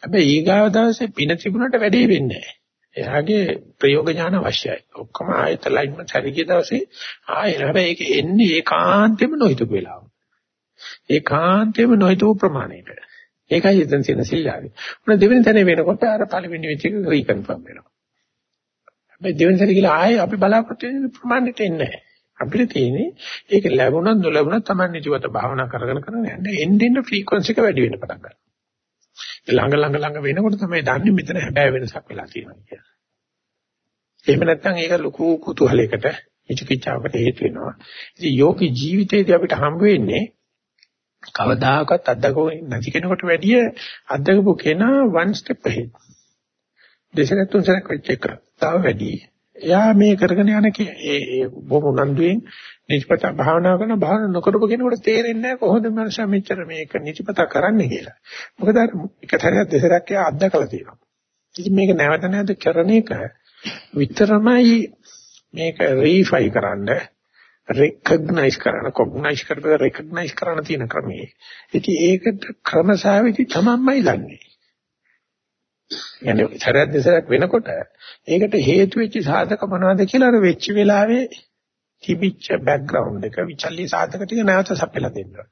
හැබැයි ඊගාව දවසේ පින තිබුණට වැඩේ වෙන්නේ නැහැ. එයාගේ ප්‍රයෝග ඥාන අවශ්‍යයි. ඔක්කොම ආයත ලයින්ම සැරිගිය දවසේ ආයෙ හැබැයි ඒක එන්නේ ඒකාන්තෙම නොහිතපු වෙලාව. ඒකාන්තෙම නොහිතපු ප්‍රමාණයට. ඒකයි එතන තියෙන සිල්ලාවේ. උන දෙවෙනි තැනේ වෙනකොට අර පළවෙනි වෙච්ච එක රීකන්ෆර්ම් වෙනවා. හැබැයි දෙවෙනි සැරේ ගිහලා ආයෙ අපි බලාපොරොත්තු වෙන ප්‍රමාණයට එන්නේ නැහැ. අපිට තියෙන්නේ ඒක ලැබුණත් නොලැබුණත් Taman නිජවත භාවනා කරගෙන කරගෙන යන්න එන්න එන්න ෆ්‍රීකවන්සි එක වැඩි වෙන්න පටන් ගන්නවා. ළඟ ළඟ ළඟ වෙනකොට තමයි දන්නේ මෙතන හැබෑ වෙනසක් වෙලා තියෙනවා කියලා. එහෙම නැත්නම් ඒක ලොකු කුතුහලයකට විචිකිච්ඡාවකට හේතු වෙනවා. ඉතින් යෝගී ජීවිතයේදී අපිට හම්බ වෙන්නේ කවදාකවත් අත්දකෝ නැති කෙනෙකුට වැඩිය අත්දකපු කෙනා one step ahead. දෙසරක් තුන්සරක් වෙච්ච එක තව වැඩි. එයා මේ කරගෙන යන ඒ බොහොම උනන්දුවෙන් නිජපත භාවනා කරන භාවනා නොකරපු කෙනෙකුට තේරෙන්නේ නැහැ කොහොමද මනුෂයා මෙච්චර මේක නිජපත කරන්නේ කියලා. මොකද අර එක තරයක් දෙසරක් එයා අත්දකලා තියෙනවා. ඉතින් මේක නැවත නැවත කරන එක විතරමයි මේක රීෆයි කරන්න රෙකග්නයිස් කරන කොග්නයිස් කරලා රෙකග්නයිස් කරන තියෙන ක්‍රමයේ. ඉතින් ඒකට ක්‍රමසාවිදි තමන්මයි දන්නේ. يعني සරත් දෙසරක් වෙනකොට ඒකට හේතු වෙච්ච සාධක මොනවද කියලා අර වෙච්ච වෙලාවේ තිබිච්ච බෑග්ග්‍රවුන්ඩ් එක විචල්්‍ය සාධක ටික නැවත සපෙලා දෙන්නවා.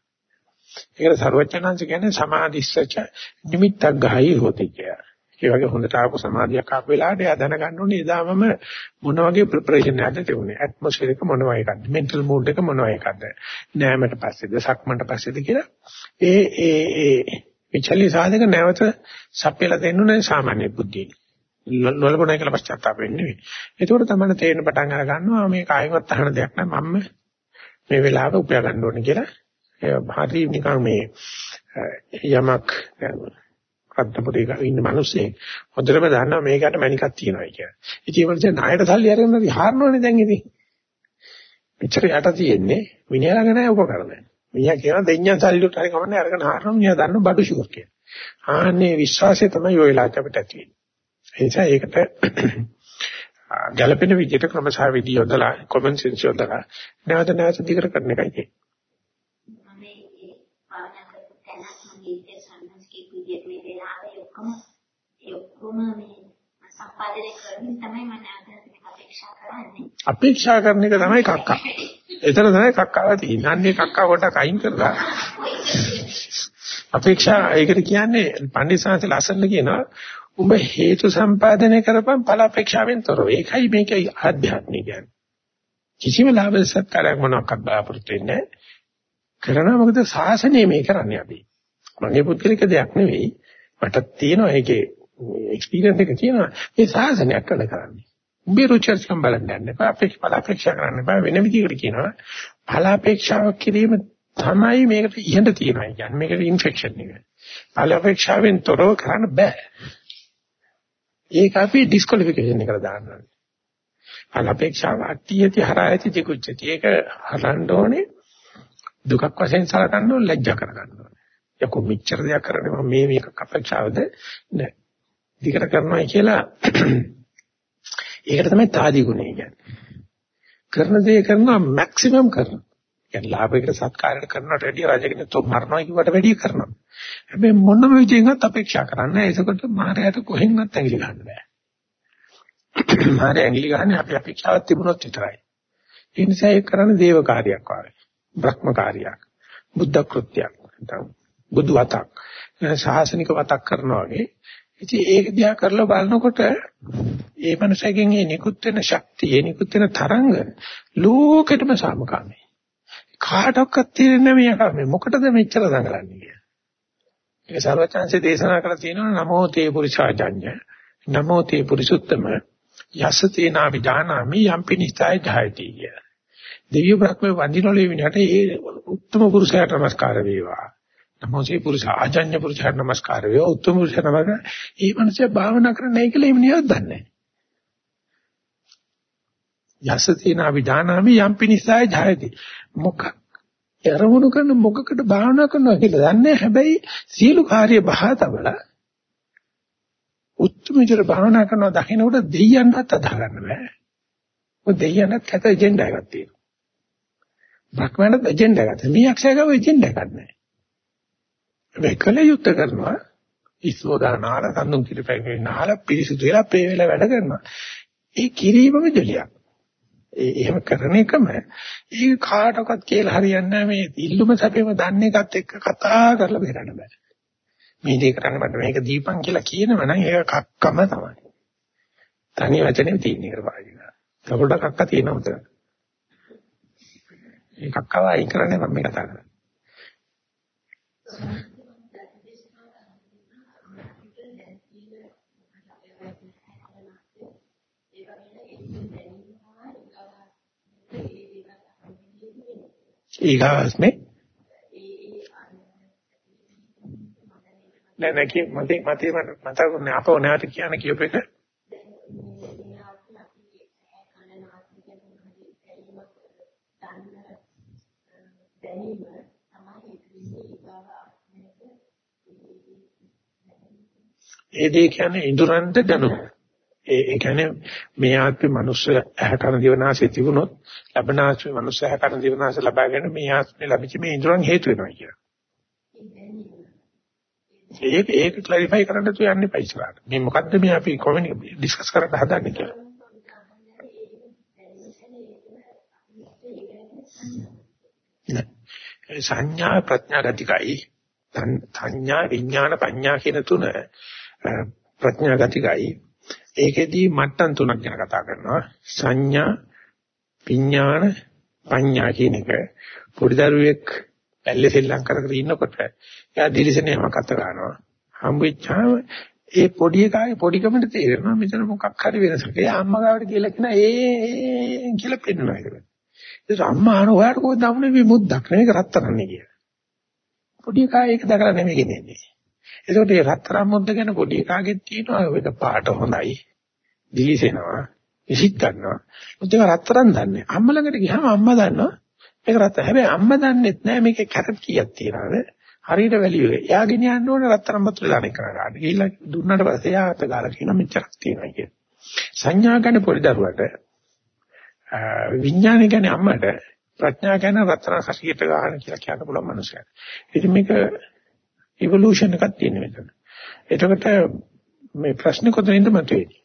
ඒකට සරුවචනංශ කියන්නේ සමාධිස්සච නිමිත්තක් ගහයි හොතේ කියලා. ඒ වගේ හොඳට ආපු සමාධියක් ආපු වෙලාවට එයා දැනගන්න ඕනේ එදාමම මොන වගේ ප්‍රෙපරේෂන් එකක්ද තිබුණේ. ඇට්මොස්ෆියර් එක මොන වගේ එකක්ද? මෙන්ටල් මූඩ් එක මොන වගේ එකක්ද? නෑමට පස්සේද සක්මන්ට පස්සේද කියලා ඒ ඒ ඒ විචල්්‍ය සාධක නැවත සපයලා දෙන්න ඕනේ සාමාන්‍ය බුද්ධිය. නොලබුණා කියලා පශ්චාත්තාප වෙන්නේ නෙවෙයි. ඒකෝට තමයි තේරෙන පටන් අර ගන්නවා මේ කායිමත් අහන දෙයක් නෑ මම මේ වෙලාව උපයා ගන්න ඕනේ කියලා. හරි නිකන් මේ යමක් අත්පොතේ ඉන්න මිනිස්සේ හොඳටම දන්නවා මේකට මැනිකක් තියෙනවා කියලා. ඉතින් ඒ වගේ ණයට සල්ලි අරගෙන හරි හාරනවනේ දැන් ඉතින්. මෙච්චර යට තියෙන්නේ මිනිහාගේ නැහැ උපකරණ. මිනිහා කියන දෙඤ්ඤන් සල්ලිට හරි කමන්නේ අරගෙන ආරම මිනිහා දන්න බඩු ෂුවර් කියලා. ආන්නේ විශ්වාසය තමයි ඔය වෙලාවට අපිට ඇති වෙන්නේ. ඒ නිසා ඒකට ගැළපෙන විදිහට ක්‍රමසහ විදි යොදලා කොමන් සෙන්ස් යොදලා නැවත නැවත දිගට කරන එකයි තියෙන්නේ. මම ඒ භාවනා කරපු තැනක් මම ඉතින් සම්මස්කී විදියට මේ වෙලාවේ ඔක්කොම ඒ ඔක්කොම මේ සම්පාදනය කරමින් තමයි මම ආදර්ශික අපේක්ෂා කරන්නේ. අපේක්ෂා කරන එක තමයි කක්කා. එතන තමයි කක්කාව තියෙන්නේ. අන්නේ කක්කා කොට අයින් කරලා අපේක්ෂා ඒකට කියන්නේ පණ්ඩිතසාංශ ලස්සන කියනවා උඹ හේතු සම්පාදනය කරපන් ඵල අපේක්ෂාවෙන් තොරව. ඒකයි මේක ආධ්‍යාත්මික කියන්නේ. කිසිම ලාභ සත්කාරයක් මොනවාක්වත් බලාපොරොත්තු වෙන්නේ කරනවා මොකද සාසනය මේ කරන්නේ අපි. මගේ පුද්ගලික දෙයක් නෙවෙයි. මට තියෙනවා ඒකේ එක්ස්පීරියන්ස් එක තියෙනවා. මේ සාසනයක් කළ කරන්නේ. උඹේ රුචර්ස්කම් බලන්න යන්න එපා. අපේක්ෂා ඵල අපේක්ෂා කරන්න එපා. වෙන විදිහකට කියනවා ඵල අපේක්ෂාවක් කිරීම තමයි මේකට ඉහඳ තියෙනවා කියන්නේ. මේකට ඉන්ෆෙක්ෂන් එක. ඵල අපේක්ෂාවෙන් තොරව කරන්න බෑ. ඒක අපි ඩිස්කොලිෆිකේෂන් එකට දානවා. අනපේක්ෂාව අට්ටියති හරායති ජිකුච්චති. ඒක හරන්න ඕනේ දුකක් වශයෙන් සලකන්න ඕනේ ලැජ්ජා කරගන්න ඕනේ. යකෝ මෙච්චර දෙයක් කරන්නේ මම මේ මේක අපේක්ෂාවද නෑ. දිගට කරනවා කියලා ඒකට තමයි තාදී ගුණය කියන්නේ. කරන දේ කරනවා මැක්සිමම් කරනවා. කියන්නේ ලාභයකට සත්කාරයකට කරනවට වැඩිය රජකෙනෙක් තෝ මරනවා කියවට වැඩිය කරනවා. හැබැයි මොනම විදිහෙන්වත් අපේක්ෂා කරන්නේ නැහැ. ඒකකොට මායයට කොහෙන්වත් ඇඟිලි ගන්න බෑ. මායя ඇඟිලි ගන්න අපි අපේක්ෂාවක් තිබුණොත් විතරයි. ඒ නිසා ඒක කරන්නේ දේව කාර්යයක් වගේ. බ්‍රහ්ම කාර්යයක්. බුද්ධ කෘත්‍යයක්. නැත්නම් බුදු වතක්. සාසනික වතක් කරනවා වගේ. ඉතින් ඒක දිහා කරලා බලනකොට ඒ මනසකින් මේ නිකුත් වෙන ශක්තිය, නිකුත් වෙන තරංග ලෝකෙටම සාමකාමී. කාටවත් තේරෙන්නේ නැහැ මේ මොකටද මෙච්චර දඟලන්නේ කියලා. ඒක සර්වචන්සේ දේශනා කරලා තියෙනවා නමෝ තේ පුරිසාජඤ්ඤ නමෝ තේ පුරිසුත්තම යසතේ නාවිදානාමි යම්පි නිස්සය ජායති කිය. දෙවියෝ බ්‍රහ්ම වන්දිනෝලේ විනහට ඒ උත්තම පුරුෂයාට නමස්කාර වේවා. නමෝ තේ පුරිසාජඤ්ඤ පුරුෂයාට නමස්කාර වේවා. උත්තම පුරුෂයාට නමස්කාර. ඒ මනුස්සය භාවනා කරන්නේ නැහැ කියලා එහෙම නියොත් දන්නේ නැහැ. යසතේ නාවිදානාමි යම්පි නිස්සය ජායති. මොකක් අරමුණු කරන මොකකට භාවනා කරනවා කියලා දන්නේ හැබැයි සියලු කාර්ය බහා තබලා උත්තරමිතර භාවනා කරනවා දකින්නකොට දෙයයන්වත් අදා ගන්න බෑ. මොකද දෙයයන්ත් කත එජෙන්ඩා එකක් තියෙනවා. බ්‍රහ්මණත් එජෙන්ඩා එකක්. මේ අක්ෂයගව එජෙන්ඩා එකක් නැහැ. හැබැයි කල යුත්තේ කරනවා ඉස්වදානාල සම්දුම් කිරිපැකේ නාල පිරිසුදු වෙලා පේ වෙලා වැඩ කරනවා. ඒ කිරීමම ජොලියක්. ඒ එහෙම කරන එකම ඒක කාටවත් කියලා හරියන්නේ නැහැ මේ ඉල්ලුම සැපෙම දන්න එකත් එක්ක කතා කරලා බේරන්න බෑ. මේ දේ කරන්න මට මේක දීපන් කියලා කියනවනම් ඒක කක්කම තමයි. තනි වචනේ තියෙන එක පාවිච්චි කරා. පොඩ්ඩක් කක්ක තියෙනවද? ඒ කක්කව අයින් කරන්නේ මම මේ කතා කරන්නේ. ඊගාස්මේ නෑ නෑ කිය මතේ මතේ මට මතක අපව නැවත කියන කියප එක ඒ දේ කියන්නේ ඉඳුරන්ට දැනුම. ඒ කියන්නේ මේ ආත්මේ මනුස්ස ඇහැ කන දිවනාසය තිබුණොත් ලබන ආත්මේ මනුස්ස ඇහැ කන දිවනාසය ලබාගෙන මේ ආත්මේ ලැබිච්ච මේ ඉඳුරන් හේතු වෙනවා කියලා. ඒක ඒක ක්ලැරිෆයි කරන්න තු යන්නේ පයිසලාට. මේ මොකද්ද මේ අපි කොමෙන් ඩිස්කස් කරන්න හදන්නේ කියලා. සංඥා ප්‍රඥා ගතිකයි සංඥා විඥාන පඤ්ඤා කියන තුන ප්‍රඥා ගතිකයි ඒකෙදී මට්ටම් තුනක් ගැන කතා කරනවා සංඥා විඥාන පඤ්ඤා කියන එක පොඩි දරුවෙක් පැල්ලේ සෙල්ලම් කර කර ඉන්නකොට එයා දිලිසෙනේ මකට ගන්නවා හම්බෙච්චාම ඒ පොඩි එකාගේ පොඩිකමට තේරෙනවා මෙතන මොකක් හරි වෙනසක්. එයා අම්මා ගාවට කියලා කියන ඒ කියලා පෙන්නනවා ඒක. ඒක අම්මා අර ඔයාට කොහොමද අමුනේ මේ මුද්දක් නෙවෙයි රත්තරන්නේ කියලා. පොඩි එකා ඒක දැකලා නෙමෙයි කියන්නේ. ඒකට මේ රත්තරන් මුද්ද ගැන පොඩි එකාගෙත් තියෙනවා ඒක පාට හොඳයි. දිලිසෙනවා. ඉසිත් ගන්නවා. මුත් ඒක රත්තරන් දන්නේ. අම්මා ළඟට ගියාම අම්මා දන්නවා. මේක රත්තරන්. හැබැයි අම්මා දන්නෙත් නෑ මේකේ කැරට් කීයක් තියනවද? හරියට වැලියු එක. එයා ගෙනියන්න ඕනේ රත්තරන් බතුල දාන එක කරාට. ගිහිල්ලා දුන්නාට පස්සේ එයා අත ගාලා කියන මෙච්චරක් තියෙනවා කියන. සංඥා ගැන පොඩි දරුවට විඥානය ගැන අම්මට ප්‍රඥා ගැන රත්තරන් කසියට ගන්න කියලා කියන්න පුළුවන් මනුස්සයෙක්. ඉතින් මේක ඉවොලුෂන් එකක් තියෙන මෙතන. එතකොට මේ ප්‍රශ්නේ කොතනින්ද මතුවේන්නේ?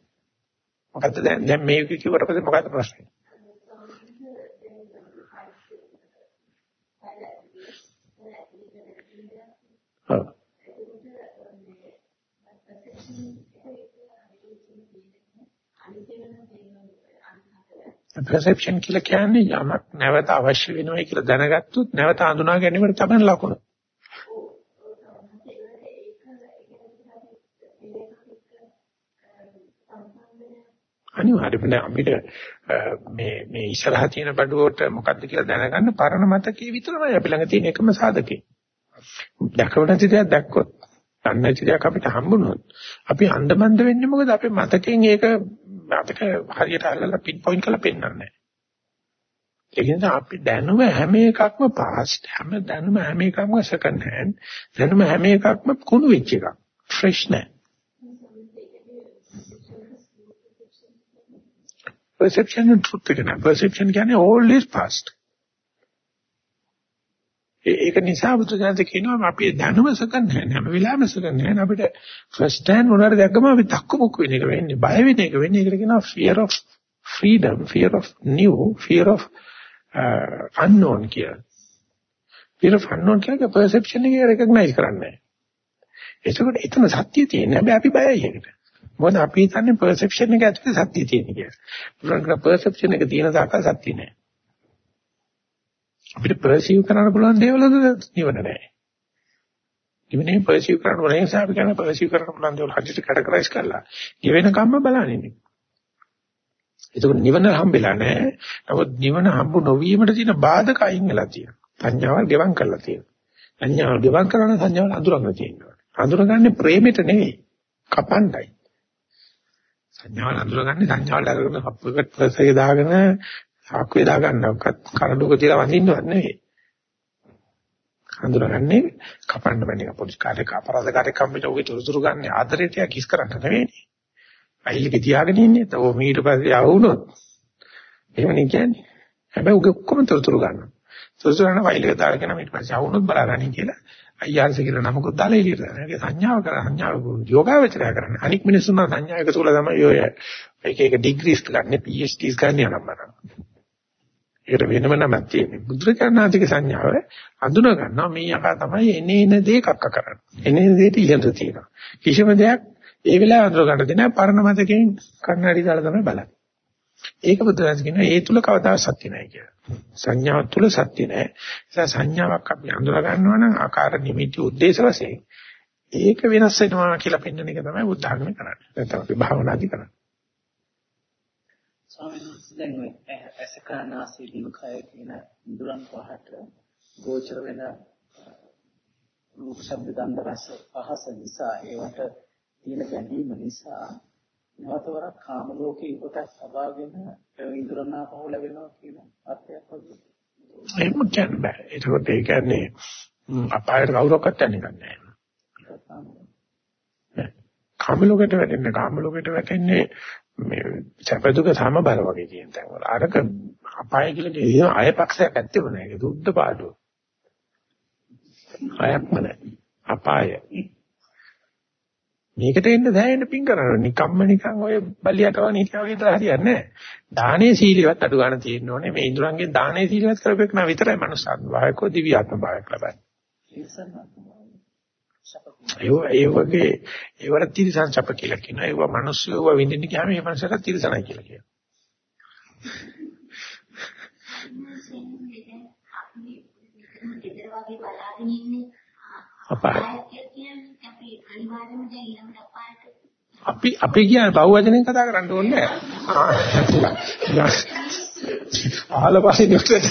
මොකද්ද දැන් දැන් මේක කිව්වට පස්සේ මොකද්ද ප්‍රශ්නේ? ඔව්. perception කියලා කියන්නේ යමක් නැවත අවශ්‍ය වෙනවා කියලා දැනගත්තොත් නැවත හඳුනා ගැනීමට තමයි ලකුණ. අනිවාර්යයෙන්ම අපිට මේ මේ ඉස්සරහා තියෙන බඩුවට මොකද්ද කියලා දැනගන්න පරණ මතකයේ විතරමයි අපි ළඟ තියෙන එකම සාධකේ. දැකව නැති දෙයක් දැක්කොත්, දන්නේ නැති දෙයක් අපිට හම්බුනොත් අපි අන්දමන්ද වෙන්නේ මොකද අපේ මතකයෙන් ඒක අපිට හරියට අල්ලලා පින් පොයින්ට් කරලා පෙන්වන්නේ නැහැ. ඒ නිසා අපි දැනුම හැම එකක්ම past හැම දැනුම හැම එකක්ම second hand දැනුම හැම එකක්ම කුණු වෙච්ච එකක්. fresh නැහැ. Perception and truth එක නෑ. perception කියන්නේ all is past. E-, ඒක නිසා බුදුසසුන කියනවා අපි දැනුම සකන් නැහැ හැම වෙලාවෙම සකන් නැහැ. අපිට ෆස්ට් හෑන්ඩ් මොනවාරි දැක්කම අපි තක්කමුක් වෙන එක වෙන්නේ බය වෙන එක වෙන්නේ. ඒකට කියනවා fear of freedom fear of new fear of uh, unknown කියලා. Fear of unknown කියන්නේ perception එක recognize කරන්නේ නැහැ. ඒකෝට එතන සත්‍ය තියෙන්නේ. හැබැයි අපි බයයි ඒකට. මොකද අපි හිතන්නේ perception එක ඇතුලේ සත්‍ය තියෙන කියලා. පුරාණ perception එක තියෙන තාක්කල් සත්‍ය නෑ. අපිට perceive කරන්න පුළුවන් දේවල් නිවන නෑ. ඉවනේ perceive කරන්න ඕන නිසා අපි කියන perceive කරන්න පුළුවන් දේවල් හදිස්සියට කැටගරයිස් කරලා ගෙවෙන කම්ම බලන්නේ. එතකොට නිවන හම්බෙලා නෑ. නමුත් නිවන හම්බ නොවීමට තියෙන බාධක අයින් වෙලා තියෙනවා. සංඥාවල් ගෙවම් කරලා තියෙනවා. සංඥාවල් ගෙවම් කරන සංඥාවල් අඳුරගෙන තියෙනවා. අඳුරගන්නේ ප්‍රේමෙට නෙවෙයි. කපන්නයි. සංඥාවල් අඳුරගන්නේ සංඥාවල් අරගෙන අපකට ප්‍රසය දාගෙන සාක්කුවේ දා ගන්නවක්වත් කරඬුක තියලා වඳින්නවත් නෙවෙයි. හඳුනගන්නේ කපන්න බෑ පොඩි කාර්යක අපරාධ කාර්යයක් හම්බෙට ඔගේ තොරතුරු ගන්න ආදරේ තියා කිස් කරන්න නෙවෙයි. අයිලික තියාගෙන ඉන්නේ. තෝ මීට පස්සේ ආවුනොත් එහෙමනේ කියන්නේ. හැබැයි ඔගේ ඔක්කොම තොරතුරු ගන්නවා. තොරතුරු ගන්න ෆයිල් එක දාගෙන ඊට පස්සේ ආවුනොත් බලාගන්න කියලා අයියාන්ස කියලා නමකුත් දාලා එළියට දානවා. ඒක සංඥාව කර සංඥාව යෝගාවචරය කරන්නේ. අනික් මිනිස්සුන් නම් සංඥා එකතු කරලා තමයි ඔය එක එක ඩිග්‍රීස් ගන්න PhDs ගන්න යනවා මම. ඒකට වෙනම නමක් තියෙනවා. බුදුරජාණන්තික සංඥාව අඳුන ගන්නවා මේ යකා තමයි එනේ එන දේ කක්ක කරන්නේ. එනේ දේට ඉහළ තියෙනවා. කිසිම දෙයක් ඒ වෙලාව අඳුර ගන්න දෙන්නේ පරණ මතකයෙන් කන්නඩි දාලා තමයි බලන්නේ. ඒක බුදුරජාණන් කියනවා ඒ තුල කවදාවත් සත්‍ය නැහැ කියලා. සංඥාව තුල සත්‍ය නැහැ. ඒ සංඥාවක් අපි අඳුර ගන්නවා නම් ආකාර නිමිති උද්දේශ වශයෙන් ඒක වෙනස් වෙනවා කියලා පෙන්වන එක තමයි බුද්ධ ආගම කරන්නේ. නැත්නම් අපි භාවනාදි කරන්නේ. ස්වාමීන් වහන්සේ දැන් ඔය ඇසකනාසී දිවකය කියන ඉඳුරන් පහට ගෝචර වෙන රූප ශබ්ද ගන්ධ රස පහස නිසා ඒවට තියෙන බැඳීම නිසා නැවතවරක් කාම ලෝකේ උපතක් සබාගෙන ඉඳුරනා පහු ලැබෙනවා කියන අර්ථයක් වගේ. එහෙම කියන්න බෑ. ඒකත් ඒ කියන්නේ අපායට කවුරක්වත් යන්නේ නැහැ. කාම ලෝකයට වැටෙන්නේ කාම ලෝකයට වැටෙන්නේ මේ සැපදුක සමබර වගේ කියන තැන් වල. අරක අපාය කියලා කියන අය පක්ෂයක් ඇත්තෙම නෑ. ඒක දුද්ද පාඩුව. අයක්ම නෑ. අපාය. මේකට එන්න දැනෙන්න පින් කරනවා. නිකම්ම නිකන් ඔය බල්ලියට වගේ හිටියා වගේ ඉතල හරියන්නේ නැහැ. දානේ සීලියවත් අඩු ගන්න තියෙන්න ඕනේ. මේ ඉඳුරංගේ දානේ සීලියවත් කරපෙක් නා විතරයි මනුස්සාත්ම භාවයකෝ දිව්‍යාත්ම භාවයක් ලබන්නේ. ඒ වගේ ඒවට තිරසන් සප කියලා කියනවා. ඒව මිනිස්සුව විඳින්න ගියාම මේ මනුස්සයට තිරසනයි කියලා කියනවා. අපාය අපි අපි කියන්නේ බහුවචනෙන් කතා කරන්න ඕනේ නැහැ. අහල පස්සේ නෙවෙයි.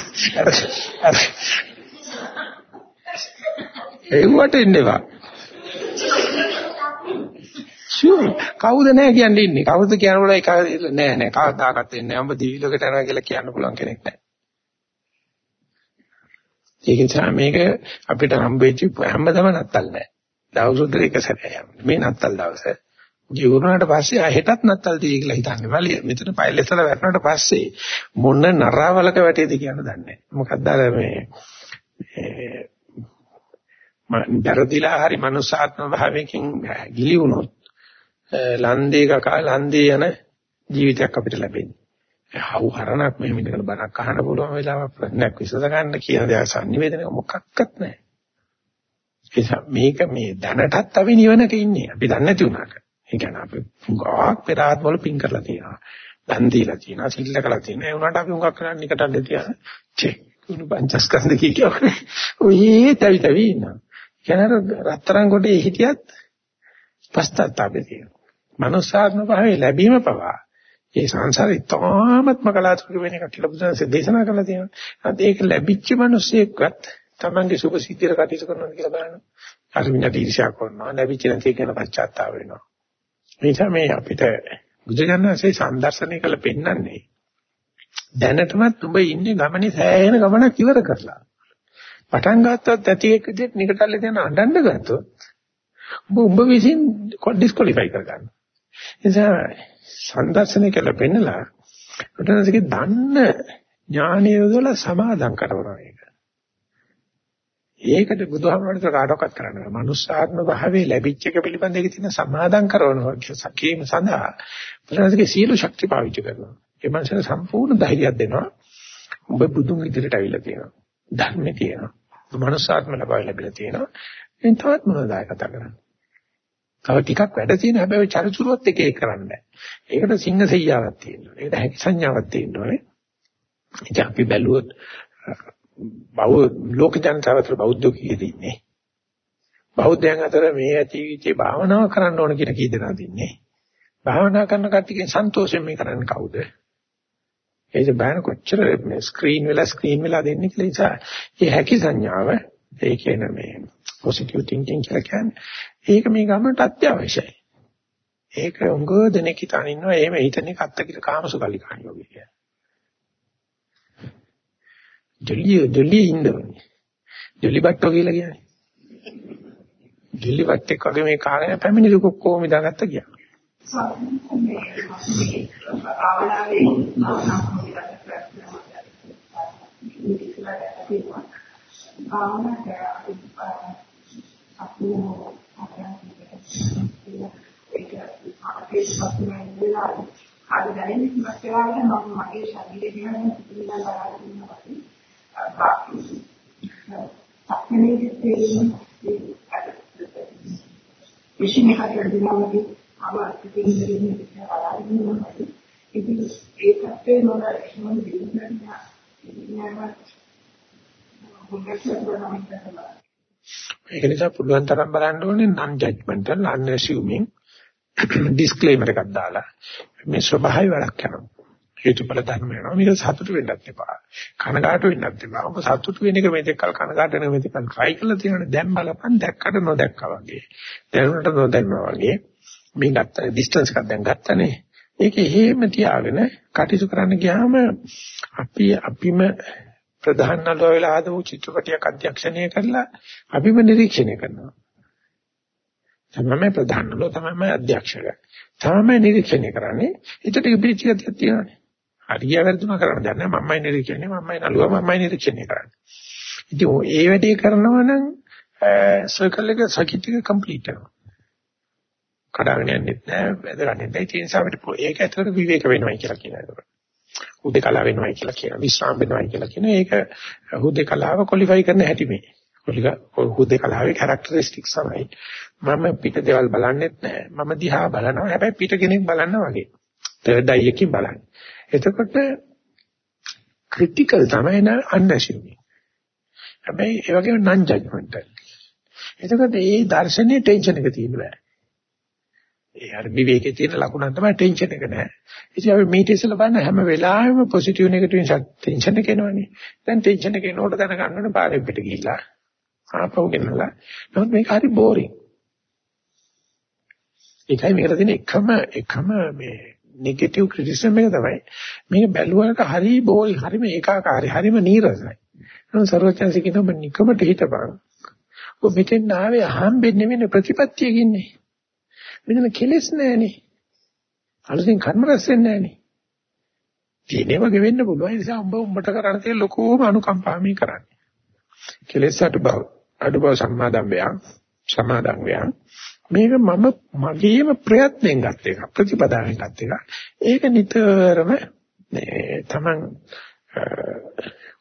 ඒවට එන්න එපා. ෂුවර් කවුද නැහැ කියන්නේ ඉන්නේ? කවුද කියනකොට ඒක නෑ නෑ. කවදාකවත් වෙන්නේ නෑ. ඔබ දිවිලකට යනවා කියලා කියන්න පුළුවන් කෙනෙක් නෑ. ඒක නිසා මේක අපිට හම්බෙච්ච හැමදම නැත්තල් නෑ. දවසුද්ද එක සැරේ මේ නැත්තල් දවසේ. ජීවුණාට පස්සේ ආ හෙටත් නැත්තල් තියෙයි කියලා හිතන්නේ. බලය මෙතන පයිලෙතල වැටුණාට පස්සේ මොන නරාවලක වැටේද කියන්න දන්නේ නෑ මොකක්ද අර මේ වැරදිලා හරි මනුසාත්ම භාවයකින් ගිලි වුණොත් ලන්දේ කකා ලන්දේ යන ජීවිතයක් අපිට ලැබෙන්නේ. හවු හරණක් මෙහෙම ඉඳගෙන බණක් අහන්න පුළුවන් වෙලාවක් ප්‍රශ්නයක් විසඳ ගන්න කියන දේ සංනිවේදනය මොකක්වත් නැහැ. මේක මේ දැනටත් අපි නිවනක ඉන්නේ. අපි දන්නේ නැති උනාට. ඒ කියන්නේ අපි ගාක් පෙර ආත්මවල පින් කරලා තියෙනවා. දන් දීලා තියෙනවා, සිල්ල කරලා තියෙනවා. ඒ උනාට අපි උඟක් කරන්නේ නිකටල්ල තියන. චෙක්. උණු පංචස්කන්ධ කියනවා. ඔයේ තවි තවි ඉන්නවා. කියන්නේ රත්තරන් කොටේ හිටියත් පස්තත්තාපේ තියෙනවා. මනුස්සාත්ම භාවයේ ලැබීම පවා ඒ සංසාරේ තාමත්ම කලාතුරකින් වෙන එක කියලා බුදුන්සේ දේශනා කරලා තියෙනවා. අද ඒක ලැබිච්ච මිනිස්සෙක්වත් Tamange සුභ සිද්ධියට කටයුතු කරනවා කියලා බලන්න. හරි මිනිහට ඊර්ෂ්‍යා කරනවා. ලැබිච්ච නැති කියන පශ්චාත්තාප වෙනවා. ඒ නිසා මේ අපිට බුදුජානකසේ සම්දර්ශනය කළ පෙන්නන්නේ දැනටමත් ඔබ ඉන්නේ ගමනේ සෑහෙන ගමනක් ඉවර කරලා. පටන් ගත්තත් ඇති එක් විදිහට නිකටල්ලේ දෙන අඬන්න ගත්තොත් ඔබ ඔබ විසින් ඩිස්කොලිෆයි කරගන්න. එනිසා සම්දර්ශනය කළ පෙන්නලා උටනසිකේ දන්න ඥානය යොදලා සමාදම් කරනවා ඒක. ඒකට බුදුහාමරට කාටවත් කරන්න බෑ. මනුස්සාත්ම භාවයේ ලැබිච්ච එක පිළිබඳ ඒක තියෙන සමාදම් කරනවා සකීම සඳහා උටනසිකේ සියලු ශක්ති පාවිච්චි කරනවා. ඒ මනසට සම්පූර්ණ ධෛර්යයක් දෙනවා. ඔබ බුදුන් ඉදිරියට අවිලා තියෙනවා. ධර්මේ තියෙනවා. මනුස්සාත්ම ලබාවි ලැබිලා තියෙනවා. එන් තවත් මොනවද කතා කරන්නේ? තව ටිකක් වැඩ තියෙන හැබැයි චරිචුරුවත් එක එක කරන්න බෑ. ඒකට සිංහ සෙයියාවක් තියෙනවා. ඒකට හැකි සංඥාවක් තියෙනවානේ. ඉතින් අපි බැලුවොත් බෞද්ධ ලෝක ජනතාව අතර බෞද්ධ කීයද ඉන්නේ? බෞද්ධයන් අතර මේ ඇති විචේ භාවනාව කරන්න ඕන කියන කී දෙනාද ඉන්නේ? භාවනා කරන කට්ටියකින් සන්තෝෂයෙන් මේ කරන්නේ කවුද? ඒක බෑන කොච්චර මේ ස්ක්‍රීන් වෙලා ස්ක්‍රීන් වෙලා දෙන්නේ කියලා නිසා ඒ හැකි සංඥාව ඒ කියන මේ පොසිටිව් තින්කින් කියලා කියන්නේ ඒක මේ ගමනට අත්‍යවශ්‍යයි. ඒක උංග දෙනෙක් හිතාන ඉන්නවා එහෙම හිතන එක අත්ත කියලා කාමසුකල්ලි කාණියෝගේ කියලා. දෙලිය දෙලිය ඉන්නවනේ. දෙලි බට්ටෝ කියලා කියන්නේ. දෙලි බට්ටෙක් වගේ මේ කාගෙන පැමිණිලි කොක්කෝම ඉදාගත්ත ගියා. අද දැනෙන්නේ ඉස්සරහට මම මගේ ශරීරය ගැන පිළිබඳව බලලා ඉන්නවා. සක්මනේ තේරෙන්නේ විශ්ින් එකට දිනවලදී අමාත්‍යකින් දෙන්නේ කියලා බලන්න ඉතින් ඒකත් නෝන මොන දෙයක් ඒක නිසා පුළුවන් තරම් බලන්න ඕනේ non judgmental unassuming disclaimer එකක් දාලා මේ ස්වභාවය වැඩක් කරනවා හේතුඵල ධර්ම වෙනවා. මේක සතුට වෙන්නත් එපා. කනගාටු වෙන්නත් එපා. ඔබ සතුට වෙන එක මේ දෙකල් කනගාටු වෙන මේ දෙකල් try කරලා තියෙනවනේ දැන් බලපන් දැක්කට නොදැක්කා වගේ. දැනුණට නොදැන්නා වගේ. මේ ගත්ත ඩිස්ටන්ස් එකක් දැන් ගත්තනේ. ඒක හේම තියාගෙන කටයුතු කරන්න ගියාම අපි අපිම ප්‍රධාන නළුව වෙලා ආදෝ චිත්‍රපටයක් අධ්‍යක්ෂණය කරලා අපිම නිරීක්ෂණය කරනවා. තමයි ප්‍රධාන නළුව තමයි අධ්‍යක්ෂක. තමයි නිරීක්ෂණය කරන්නේ. හිතට පිළිචියක් තියෙනවානේ. හරිය වැරදුනා කරන්න දන්නේ මමයි නිරීක්ෂණය මමයි නළුවා මමයි නිරීක්ෂණය කරන්නේ. ඉතින් ඒ වැඩේ කරනවා නම් සර්කල් එක සර්කිට් එක කම්ප්ලීට් වෙනවා. කඩාගෙන යන්නේ නැහැ වැදගන්නේ නැහැ. ඒ නිසා අපිට ඒක ඇතුළට විවේක වෙනවයි කියලා කියනවා. හුදේකලා වෙනවයි කියලා කියනවා. විශ්‍රාම වෙනවයි කියලා කියනවා. ඒක හුදේකලාව ක්වොලිෆයි කරන හැටි මේ. හුදේකලාවේ කැරක්ටරිස්ටික්ස් තමයි. මම පිට දේවල් බලන්නෙත් නැහැ. මම දිහා බලනවා. හැබැයි පිට කෙනෙක් බලන්න වගේ. තර්ඩ් අයි එකකින් බලන්නේ. එතකොට ක්‍රිටිකල් තමයි න අන්නැසියුමින්. හැබැයි ඒ වගේම නන් ජජ්මන්ටල්. එතකොට මේ දර්ශනයේ ටෙන්ෂන් එක තියෙන්න බෑ. ඒ අර විවේකයේ තියෙන ලකුණක් තමයි ටෙන්ෂන් එක නෑ. ඉතින් අපි මේක ඉස්සෙල්ලා බලන හැම වෙලාවෙම පොසිටිව් නෙගටිව් ටෙන්ෂන් එක එනවනේ. දැන් ටෙන්ෂන් එක එනකොට දැනගන්න ඕනේ පාරේ පිට ගිහිල්ලා ආපහු ගෙනලා. නමුත් මේක හරි බෝරින්. ඒකයි මේකට තියෙන එකම එකම මේ නෙගටිව් ක්‍රිටිසිසම් එක තමයි මේක බැලුවට හරි බෝල් හරිම ඒකාකාරයි හරිම නීරසයි. නමුත් සර්වචන්සි කියන ඔබ නිකමට හිතපන්. ඔබ මෙතෙන් ආවේ අහම්බෙන්නේ නෙවෙයි ප්‍රතිපත්තියක ඉන්නේ. මෙතන කෙලෙස් නැහැනේ. අලුතින් කර්ම රැස් වෙන්නේ නැහැනේ. තියෙනේ වගේ වෙන්න පුළුවන්. ඒ නිසා උඹ උඹට කරන්න තියෙන ලොකෝම අනුකම්පාවමයි කරන්නේ. කෙලෙස් අඩු බව අඩු බව සම්මාදම් වේයන් සමාදම් වේයන් මේක මම මගේම ප්‍රයත්නෙන් ගත්ත එක ප්‍රතිපදාවෙන් ගත්ත එක. ඒක නිතරම මේ Taman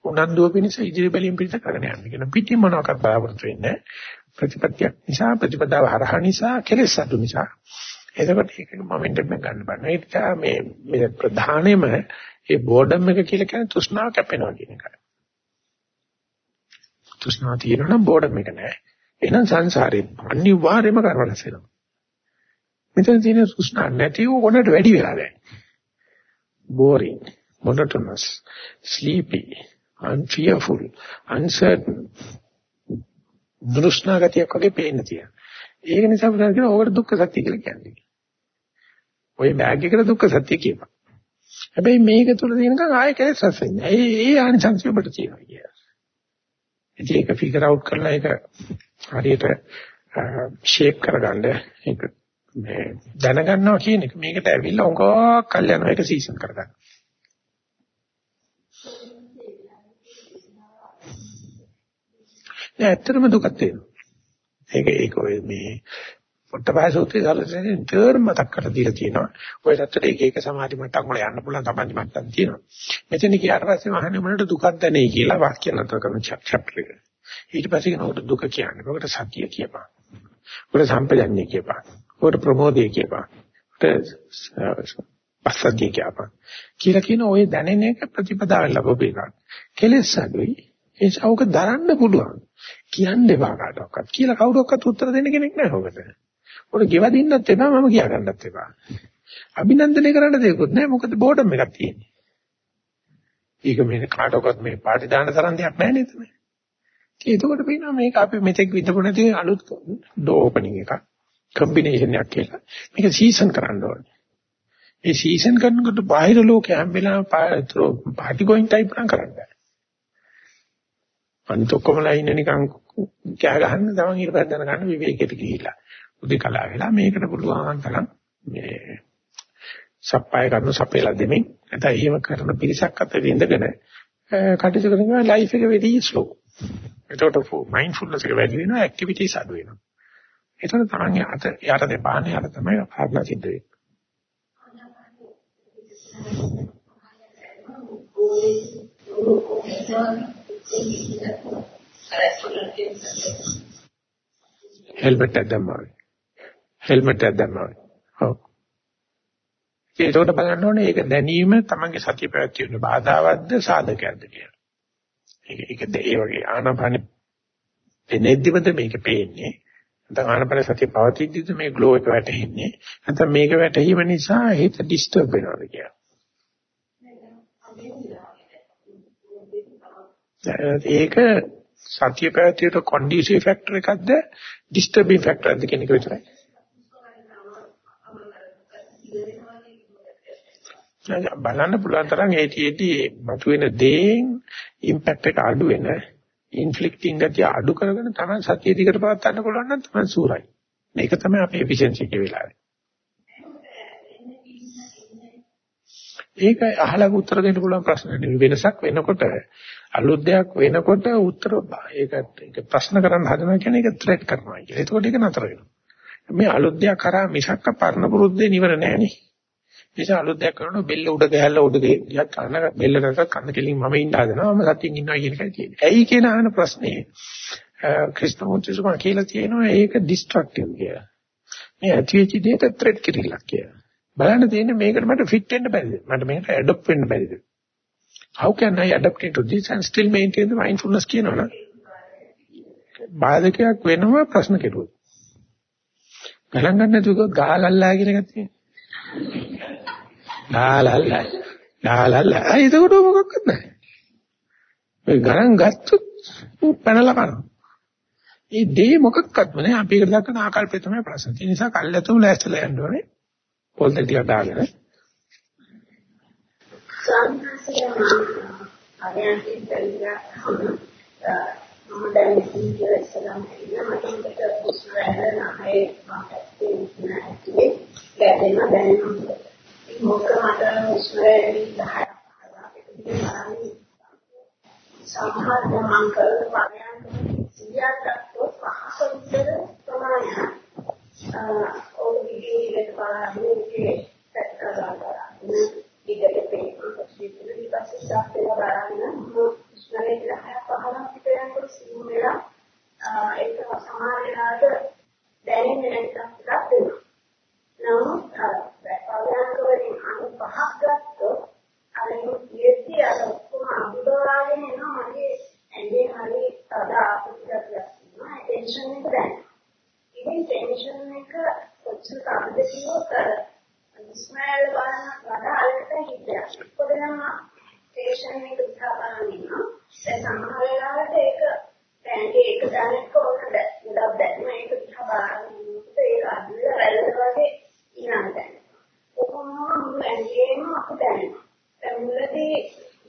උනන්දුව පිණිස ඉදිරි බැලීම් පිණිස කරගෙන යන්න කියන පිටි මොනවාකට බලාපොරොත්තු වෙන්නේ ප්‍රතිපත්තියක් නිසා ප්‍රතිපදාව හරහා නිසා කෙලෙස් අඩු නිසා එතකොට ඒක මොමන්ටම් එක ගන්න බෑ. ඒක මේ මේ ප්‍රධානෙම ඒ බෝඩම් එක කියලා කියන්නේ තෘෂ්ණාව කැපෙනවා කියන එකයි. තෘෂ්ණාව තියෙනවා නම් බෝඩම් එක නෑ. එහෙනම් සංසාරේ අනිවාර්යයෙන්ම කර්ම රැස් වෙනවා. මෙතන තියෙන තෘෂ්ණා නැතිව කොනට වැඩි වෙලා දැන්. boring, monotonous, sleepy, unfearful, uncertain. දෘෂ්ණා ගතියක් වගේ පේන්න තියෙනවා. ඒක නිසා බුදුන් කියන ඕකට දුක්ඛ සත්‍ය කියලා කියන්නේ. ওই බෑග් එකට දුක්ඛ සත්‍ය කියපන්. හැබැයි මේක තුල තියෙනකන් ආයෙ කෙලෙස් රැස් වෙන්නේ. ඒ ඒ ආනිසංසය ඔබට තියෙනවා කියලා. ඉතින් ඒක ෆිගර් අවුට් කරලා ඒක හරියට ෂේප් කරගන්න ඒක මේ දැනගන්නවා කියන එක මේකට ඇවිල්ලා උගා කල් යනවා ඒක සීසන් කරගන්න. නෑ ඇත්තටම දුකක් තියෙනවා. ඒක ඒක ඔය මේ පොට්ටපාය සූත්‍රයේ සැලසෙන තේර මතක් කරලා දීලා තියෙනවා. ඔය තත්ත්වයට එක එක සමාධි මට්ටම් වල යන්න පුළුවන් තමයි මට්ටම් තියෙනවා. මෙතන කියාට පස්සේ මහන්නේ මොනට දුකක් දැනේ කියලා වාක්‍ය නතර කරන චැප්ටර් එක. ඊට පස්සේ කෙනෙකුට දුක කියන්නේ. ඔකට සතිය කියපන්. ඔකට සම්පජන්‍ය කියපන්. ඔකට ප්‍රමෝදය කියපන්. ඔකට පස්සද්ධිය කියපන්. කියලා කියන ওই දැනෙන එක ප්‍රතිපදාවෙන් ලැබෙපු එකක්. කෙලෙස් අඩුයි. ඒ සෞක දරන්න පුළුවන්. කියන්න එපා කාටවත්. කියලා කවුරක්වත් උත්තර දෙන්න කෙනෙක් නැහැ ඔකට. ඔකට ගෙවදින්නත් එපා මම කියා ගන්නත් එපා. අභිනන්දනය කරන්න දෙයක්වත් නැහැ මොකද බෝඩම් එකක් තියෙන්නේ. ඒක මේ කාටවත් මේ පාටි දාන්න තරම් දෙයක් නැහැ නේද මේ. ඒකකොට පේනවා මේක අපි මෙතෙක් විඳපු නැති අලුත් ඩෝ ඕපනින් එකක්. කම්බිනේෂන් එකක් කියලා. මේක සීසන් කරන්න ඕනේ. ඒ සීසන් කරනකොට බාහිර ලෝකයේ හැම වෙලාවෙම පාටි ගෝයින් ටයිප් එකක් කරන්න බෑ. අනිත් ඔක්කොමලා ඉන්න නිකන් කෑ ගහන්න තමන් ඊට පස්සේ දැනගන්න විවේකයට ගිහිලා. උදේ කලාව වෙලා මේකට පුළුවන් තරම් මේ සප්පාය කරන සපේලා දෙමින් නැත්නම් එහෙම කරන පිරිසක් අතර ඉඳගෙන කටයුතු කරනවා ලයිෆ් එක වෙරි ස්ලෝ. එතකොට මයින්ඩ්ෆුල්නස් එක වැඩි වෙනවා ඇක්ටිවිටිස් අඩු වෙනවා. එතකොට තමයි අත යට දෙපාන්නේ අර තමයි කාරණා සිද්ධ වෙන්නේ. හෙල්මට් එකක් දැම්මා. හෙල්මට් එකක් දැම්මා. ඔව්. ඒකට බලන්න ඕනේ ඒක දැනීම තමන්ගේ සතිය පැවැත්වීමේ බාධාවත්ද සාධකයක්ද කියලා. ඒක ඒක ඒ වගේ ආනාපානෙ එනෙද්දිමද මේක පේන්නේ. නැත්නම් ආනාපාන සතිය පවතිද්දිද මේ ග්ලෝ එක වැටෙන්නේ. නැත්නම් මේක වැටීම නිසා හිත ඩිස්ටර්බ් වෙනවද කියලා. ඒක සතිය පැවැත්වීමට කොන්ඩිසිව් ෆැක්ටර් එකක්ද ඩිස්ටර්බින් ෆැක්ටර් එකක්ද කියන එක විතරයි. බලන්න පුළුවන් තරම් ඒටීටී මතුවෙන දේෙන් ඉම්පැක්ට් එක අඩු වෙන ඉන්ෆ්ලික්ටිං ගතිය අඩු කරගෙන තමයි සතිය දිගට පවත් ගන්න පුළුවන් නම් තමයි සූරයි. මේක තමයි අපේ එෆිෂියන්සි එකේ වෙලාවේ. ඒක අහලා උත්තර දෙන්න පුළුවන් ප්‍රශ්න නෙවෙයි වෙනසක් වෙනකොට අලුත් දෙයක් වෙනකොට උත්තර ඒකට ඒක ප්‍රශ්න කරන්න හදනවා කියන්නේ ඒක ත්‍රෙට් කරනවා කියන්නේ. ඒකෝට ඒක නතර වෙනවා. මේ අලුත් දෙයක් කරා මිසක්ක පරණ පුරුද්දේ නිවර නැහැ නේ. නිසා අලුත් දෙයක් කරනකොට බෙල්ල උඩ ගහලා උඩ ගියත් කන බෙල්ල නැතත් කන කෙලින් මම ඉන්න හදනවා මම සතියින් ඉන්නවා කියන එකයි තියෙන්නේ. ඇයි කියන අහන ප්‍රශ්නේ ක්‍රිස්තෝන්තුසුමා කියලා තියෙනවා ඒක ඩිස්ට්‍රක්ටිව් කියලා. මේ ඇතිවෙච්ච දෙයට ත්‍රෙඩ් කිරිලක් කියලා. බලන්න තියෙන්නේ මේකට මට ෆිට වෙන්න බැරිද? මට මේකට ඇඩොප්ට් වෙන්න බැරිද? How can I adapt into this and still maintain the mindfulness කියනවනේ. බාධකයක් වෙනව ප්‍රශ්න කෙරුවොත්. ගණන් ගන්න නැතුව ගහලල්ලා කියන එකක් තියෙනවා. ලාලල්ලා ලාලල්ලා ඒකට මොකක්වත් නැහැ. මේ ගණන් ගත්තොත් පැනලා කරනවා. ඒ දේ මොකක්වත්ම නෑ අපි ඒකට දක්වන ආකල්පය තමයි ප්‍රශ්න. ඒ නිසා කල්යතුම ලෑස්තිලා යන්න ඕනේ. පොල් ටික දාගෙන. අරයන්කින් දෙවිලා මම දැන් ඉතින් ඉස්සරහම ඉන්න මට උන්ට හුස්ම රැල්ල නැහැ මට තියෙන්නේ ගැටෙන දැනෙනවා. මොකද මට හුස්ම රැල්ල 10 සමහර මම කරන පරයන්ක සියයක්වත් පහක විතර ප්‍රමාණයක් ඔය විදිහට බලන්නේ ඒක කරලා ඉඩට පේනවා සිතුවිලි ඊපස්සේ සාපේව බලන්න ඉස්මනේ ඉලහය පහලක් විතර යනකොට සිහින වෙලා ඒක සමහර වෙලාවට දැනෙන්නේ නැත්නම් ටිකක් වෙනවා. නමුත් පරයන්ක වලින් අනු පහක් ගත්තොත් අර ඉයේදී අර ඔක්කොම අමුදවාගෙන එනවා මගේ ඇඟේ හරි තද ආපුතියක් තියෙනවා ටෙන්ෂන් එක දැනෙනවා. ඉතින් ටෙන්ෂන් එක කොච්චර තදද කියොත් අර ස්මයිල් බලන වඩා අල්ලට හිතයක්. පොඩ්ඩක් ටේෂන් එක දිහා බලන ඉන්නවා. දැන් සමහර වෙලාවට ඒක දැන්ගේ එක දැනක ඕන ගොඩක් දැක්ම ඒක දිහා බලන ඉන්නකොට ඒක අදින රැල්ල වගේ ඉනන දැන. කොහොමද මුළු ඇඟේම අපිට දැනෙනවා. දැන් මුලදී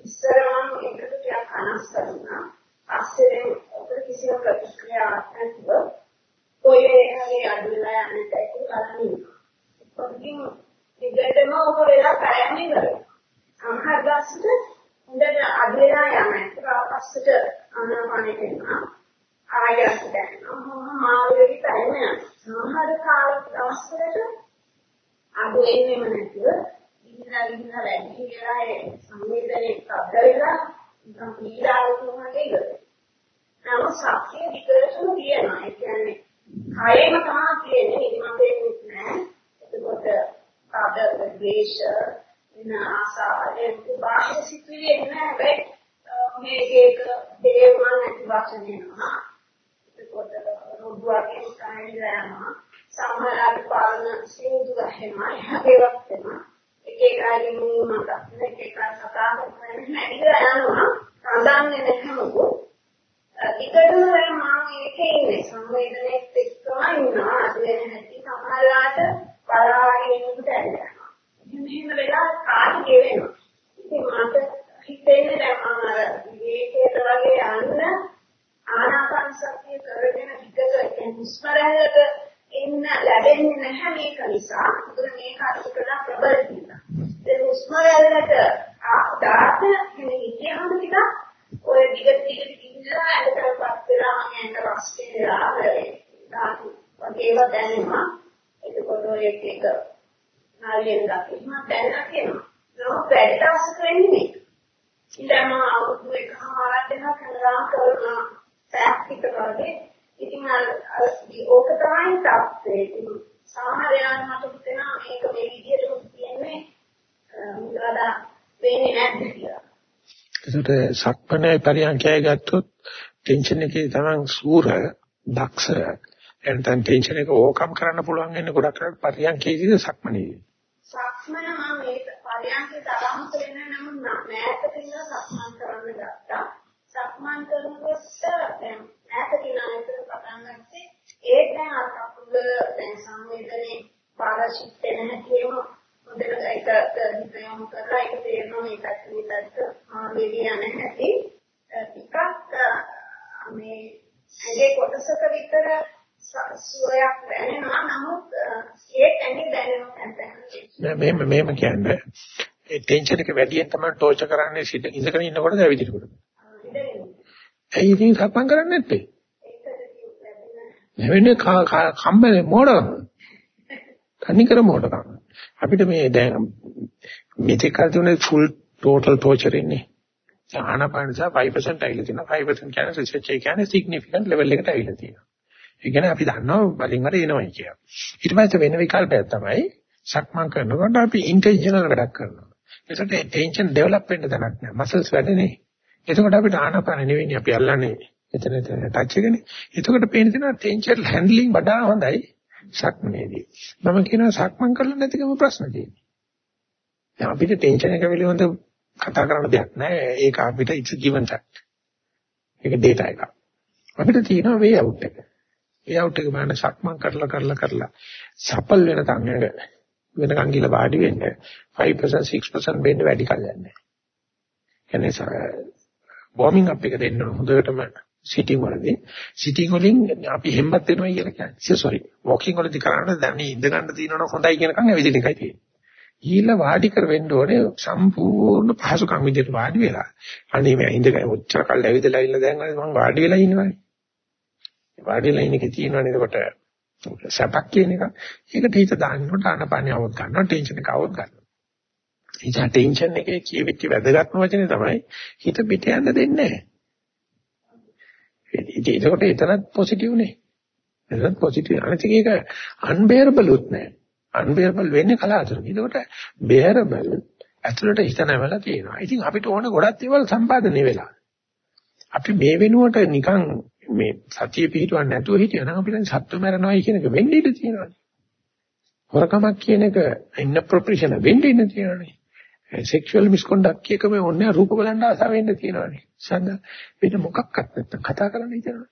ඉස්සර මම ඒකට ටිකක් අනස් කරනවා. පස්සේ අපිට කිසිම ප්‍රතික්‍රියාවක් නැතුව ඔය හරි අඩු වෙලා යන එක බලන්න ඉන්නවා. පොඩ්ඩින් දිගටම ඔබ වෙලා පැයන්නේ කරනවා. සමහර දවසට හොඳට අදලා යන එක පස්සට ආනාපානෙ කරනවා. ආයත් දැනෙනවා. මාළුවේ පැයම යනවා. සමහර කාල දවස්වලට අඩු එන්නේම නැතුව ඉඳලා ඉඳලා වැඩි කියලා ඒ සංවේදනයේ තබ්ද වෙලා නිකන් පීඩාවක් වගේ ඉවරයි. නමුත් සත්‍ය විතරම කියනවා. ඒ කියන්නේ කයෙම තමයි කියන්නේ. ඉතින් මම දෙන්නේ නැහැ. එතකොට ආද ද්වේෂ වෙන ආසාවෙන් බාහිර සිතුවිලි එන්නේ නැහැ. මේක එක දේවල් නැති වචන එනවා. එතකොට රොඩුවක් එක්කයිලා යනවා. සමහරවිට පාලන සිංදු ගහනවා. ඒවත් වෙනවා. එක එක අයගෙන් මම එක එක කතා කරන්නේ නැහැ යනවා. සාමාන්‍ය නැහැ මොකද? ඊටම මම ඒකේ ඉන්නේ සංවේදනයේත් එක්කම ඉන්නවා. අද වෙන හැටි සමහරවිට බලාගෙන ඉන්නකොට ඇවිල්ලා. ඉතින් මෙහෙම වෙලා කාටි ගෙවෙනවා. ඉතින් මට හිතෙන්නේ දැන් මම අර විවේකයට වගේ යන්න ආනාපාන සතිය කරගෙන හිතක හුස්මරහලට එන්න ලැබෙන්නේ නැහැ මේක නිසා. මොකද මේක අසුකලා ප්‍රබල නිසා. ඒ හුස්මරහලට දාත කෙනෙක් හිතහම ටිකක් ඔය දිගට දිගට ගිහිල්ලා ඇඳටපත් වෙලා මම ඇඳ රස්නේ වෙලා ධාතු වගේව දැනෙනවා. එතකොට ඔය එක එක නාලියෙන් දකින්න දැනලා කියනවා. නෝ වැඩ අවශ්‍ය වෙන්නේ මේක. ඉතින් මම අවුරුදු එකමාරක් දෙකක් කරලා කරනවා ප්‍රැක්ටිකල් වගේ. ඉතින් අර ඕක තමයි තාප්පේ. ඉතින් සාමාන්‍යයෙන් මට හිතෙනවා මේක මේ විදිහටම කියන්නේ මුලදා වෙන්නේ නැද්ද කියලා. ඒකට සක්මණේ පරියන්කය ගත්තොත් ටෙන්ෂන් එකේ තමන් සූර දක්ෂ එතන ටෙන්ෂන් එක ඕකම් කරන්න පුළුවන් වෙන්නේ ගොඩක් කරලා පරියන්කේදීද සක්මණේදී. සක්මන මම මේ පරියන්කේ තරම් වෙන නම් මෑතක ඉඳලා සක්මන් කරන්න ගත්තා. සක්මන් කරනකොට දැන් මෑතක ඉඳලා පටන් ගත්තේ ඒක දැන් අර කකුල දැන් සංවේදනේ පාරශිත් වෙන හැටිම හොඳට ඒක හිතයම කරලා ඒක තේරෙනවා මේකත් මේකත් ආවේදී යන හැටි. ටිකක් මේ ඇගේ කොටසක විතර සුවයක් දැනෙනවා. නමුත් ඒ තැනින් දැනෙනවා මෙහෙම මෙහෙම කියන්නේ. ඒ ටෙන්ෂන් එක වැඩියෙන් තමයි ටෝචර් කරන්නේ ඉඳගෙන ඉන්නකොට ඇවිදිනකොට. ඇයි ඉතින් සක්මන් කරන්නේ නැත්තේ? නැවෙන්නේ කම්බලේ මොඩකම. තනිකර මොඩකම. අපිට මේ දැන් මෙතෙක් කල් තුනේ ෆුල් ටෝටල් ටෝචර් ඉන්නේ. ආනපාන නිසා 5% ඇවිල්ලා තියෙනවා. 5% කියන්නේ රිසර්ච් එක කියන්නේ සිග්නිෆිකන්ට් ලෙවල් එකට ඇවිල්ලා තියෙනවා. ඒ කියන්නේ අපි දන්නවා බලින් වල එනවා කියලා. ඊට පස්සේ වෙන විකල්පයක් තමයි සක්මන් කරනකොට අපි ඉන්ටෙන්ෂනල් වැඩක් කරනවා. ඒකට ටෙන්ෂන් ඩෙවලොප් වෙන්න තැනක් නෑ. මසල්ස් වැඩනේ. එතකොට අපිට ආනපාන නෙවෙයි අපි අල්ලන්නේ. එතන එතන ටච් එකනේ. එතකොට පේන තියෙනවා ටෙන්ෂන් හැන්ඩ්ලිං වඩා හොඳයි සක්මනේදී. මම කියනවා සක්මන් කරලා නැතිකම ප්‍රශ්න තියෙන්නේ. දැන් අපිට ටෙන්ෂන් එක පිළිබඳ කතා කරන්න දෙයක් නෑ. ඒක අපිට it's a given fact. ඒක data එකක්. අපිට තියෙනවා way out එක. ඒ අවුට් එක බලන්න සක්මන් කරලා කරලා කරලා සපල් වෙන තංග වෙනකන් ගිහලා වාඩි වෙන්න 5% 6% බෙන්ඩ් වැඩි කල්යන්නේ නැහැ. කියන්නේ වෝමින් අප් එක දෙන්න හොඳටම සිටින් වලදී සිටින් වලින් අපි හෙම්බත් වෙනවා කියලා කියන්නේ. සෝරි. වොකින් වලදී කරන්නේ දැන් ඉඳ ගන්න තියෙනවනම් හොඳයි කියනකම් ඇවිදින එකයි තියෙන්නේ. ගිහිල්ලා වාඩි කර වෙන්න ඕනේ සම්පූර්ණ පහසුකම් විදිහට වාඩි වෙලා. අනේ මම ඉඳගෙන ඔච්චර කල් ඇවිදලා ඉන්න දැන් මම වාඩි වෙලා ඉන්නවානේ. වාඩි වෙලා ඉන්න එකේ තියෙනවනේ එතකොට සැපක් කියන එක. ඒකට හිත දාන්නකොට ආනපානිය අවුත් ගන්නවා ටෙන්ෂන් එක අවුත් ගන්නවා. ඉතින් ටෙන්ෂන් එකේ කියවිච්ච වැදගත්ම වචනේ තමයි හිත පිට යන්න දෙන්නේ නැහැ. ඒකට එතනත් පොසිටිව් නේ. එතනත් පොසිටිව්. අනිත් එක අන්බෙයරබල් උත් නෑ. අන්බෙයරබල් වෙන්නේ කලාතුරකින්. ඒකට බෙයරබල් ඇතුළට හිත නැවලා තියෙනවා. ඉතින් අපිට ඕන ගොඩක් දේවල් සම්පාදනය වෙලා. අපි මේ වෙනුවට නිකන් මේ සතිය පිහිටවන්න නැතුව හිටියනම් අපිට සත්තු මරනවායි කියන එක වෙන්නේ ඉඳ තියෙනවානේ. හොරකමක් කියන එක ඉන්අප්‍රොප්‍රියේෂන් වෙන්නේ ඉඳ තියෙනවානේ. සෙක්ෂුවල් මිස්කොන්ඩක්ට් කියකම ඕනේ රූප බලන්න ආසාව වෙන්න තියෙනවානේ. සඳ වෙන මොකක්වත් නැත්තම් කතා කරන්න හිතනවා.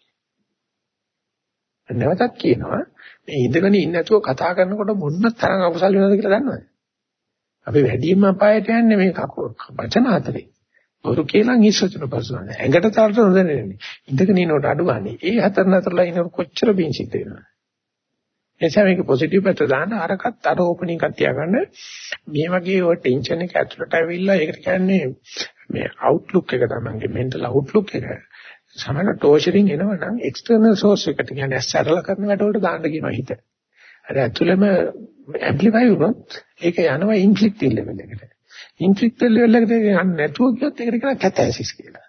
නැවතත් කියනවා මේ ඉඳගෙන ඉන්න නැතුව කතා කරනකොට මොන තරම් අකුසල් වෙනවද කියලා දන්නවද? අපි වැඩිම අපායට යන්නේ මේ වචන අතරේ. බොරු කියලා හිස්සචන පසුන. ඇඟට තරට නොදැනෙන්නේ. ඉඳගෙන ඉන්නකොට අඩු ගන්න. ඒ හතර නතරලා ඉන්නකොට කොච්චර බින් සිද්ධ වෙනවද? එනිසා මේක පොසිටිව් පැත්ත දාන්න අරකට අර ඕපනින් එකක් තියාගන්න මේ වගේ ඔය ටෙන්ෂන් එක ඇතුළට ඇවිල්ලා ඒකට කියන්නේ මේ අවුට්ලුක් එක තමයි මෙන්ටල් අවුට්ලුක් එක සමහර ටෝෂරින් එනවනම් එක්ස්ටර්නල් සෝස් එකට කියන්නේ ඇස්සරල කරන වැඩ වලට දාන්න කියනවා හිත. අර ඇතුළෙම ඇම්ප්ලිෆයි වුණොත් ඒක යනවා ඉන්ෆ්ලික්ටිව් ලෙවල් එකට. ඉන්ෆ්ලික්ටිව් ලෙවල් එකට යන්නේ නැතුව ගියොත් ඒකට කියනවා කැතැසිස් කියලා.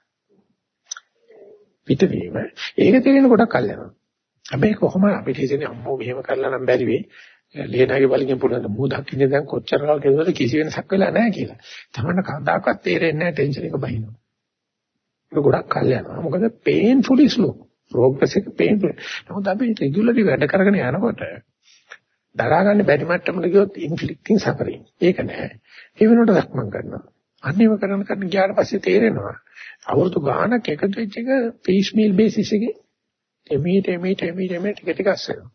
පිටවීම. ඒක තේරෙන කොටක් කල් යනවා. හැබැයි කොහොම අපිට හිතෙන්නේ අම්මෝ මෙහෙම කරලා නම් බැරි වෙයි. ලේනාගේ බලකින් පුළුවන් මූදක් ඉන්නේ දැන් කොච්චර කල් කෙරුවද කිසි වෙනසක් වෙලා නැහැ කියලා. තමන්න කවදාකවත් තේරෙන්නේ නැහැ ටෙන්ෂන් එක බහිනවා. ඒක ගොඩක් කල් යනවා. මොකද painfully slow. progress එක painful. නමුත් අපි regularly වැඩ කරගෙන යනකොට දරා ගන්න බැරි මට්ටමකට ගියොත් inflicting suffering. ඒක නෑ. ඒ වෙනකොට දක්මන් කරනවා. අන්නේම කරන කරන ගියාට පස්සේ තේරෙනවා. අවුරුදු ගාණක් එකතු වෙච්ච එක piecemeal basis එකේ එමෙහිට එමෙහිට එමෙහිට එමෙහිට ටික ටික අස්සෙනවා.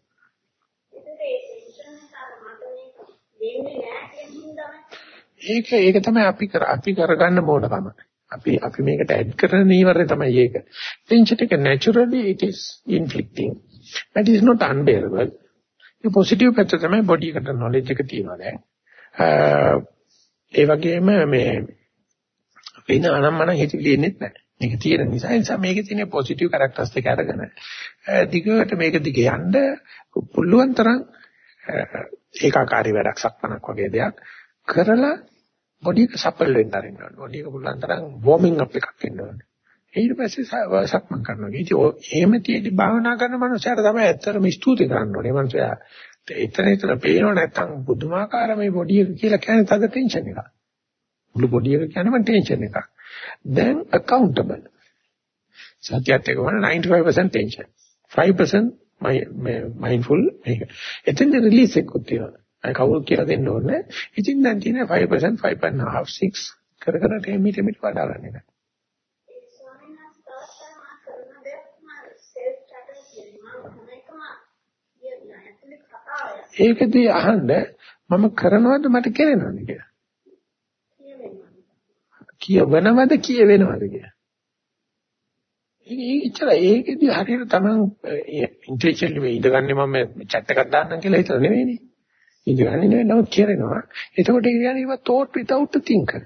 ඒක ඒක තමයි අපි කර අපි කරගන්න මොඩකම. අපි අපි මේකට ඇඩ් කරන නීවරණය තමයි ඒක. tension එක naturally it is inflicting. that is not unbearable. ඒ පොසිටිව් පැත්ත තමයි බොඩි එකට knowledge එක තියෙනවා දැන්. ඒ වගේම මේ වෙන අනම්මන හිතවිලි එන්නේ නැහැ. මේක තියෙන නිසා නිසා මේකේ තියෙන පොසිටිව් කැරක්ටර්ස් දෙක අරගෙන දිගට මේක දිගේ යන්න පුළුවන් තරම් ඒකාකාරී වැඩක් සක්මනක් වගේ දෙයක් කරලා බොඩි එක සපල් වෙන්න ආරින්න ඕනේ. බොඩි එක පුළුවන් තරම් වෝමින් අප් එකක් වෙන්න ඕනේ. ඊට පස්සේ සක්මන් කරනවා. ඉතින් එහෙම තියෙදි භාවනා කරන මනුස්සයාට තමයි ඇත්තටම ස්තුති කරන්න ඕනේ. මනුස්සයා එතන එතන පේනව නැත්තම් බුදුමාකාර මේ බොඩි එක කියලා කියන්නේ තද ටෙන්ෂන් එකක්. මුළු බොඩි එක කියනම ටෙන්ෂන් එකක්. then accountable. සත්‍යයත් එක වන 95% tension. 5% mindful මේක. එතෙන්ද රිලීස් එකකුත් තියෙනවා. අය කවුරු කියලා දෙන්න ඕනේ. ඉතින් දැන් තියෙන 5% 5.5 6 කර කර ටෙමිට ටෙමිට වඩා ගන්න එක. ඒකදී අහන්න මම කරනවද මට කෙරෙනවද කියලා. කියවනවද කියවෙනවද කියලා. ඒක ඉච්චර ඒකෙදි හරියට තමන් ඉන්ටෙන්ෂන්ලි මේ ඉඳගන්නේ මම chat එකක් දාන්නම් කියලා හිතලා නෙවෙයිනේ. ඉඳගන්නේ නෙවෙයි නමුත් කියනවා. එතකොට ඒ කියන්නේ ඒවා thought without the thinker.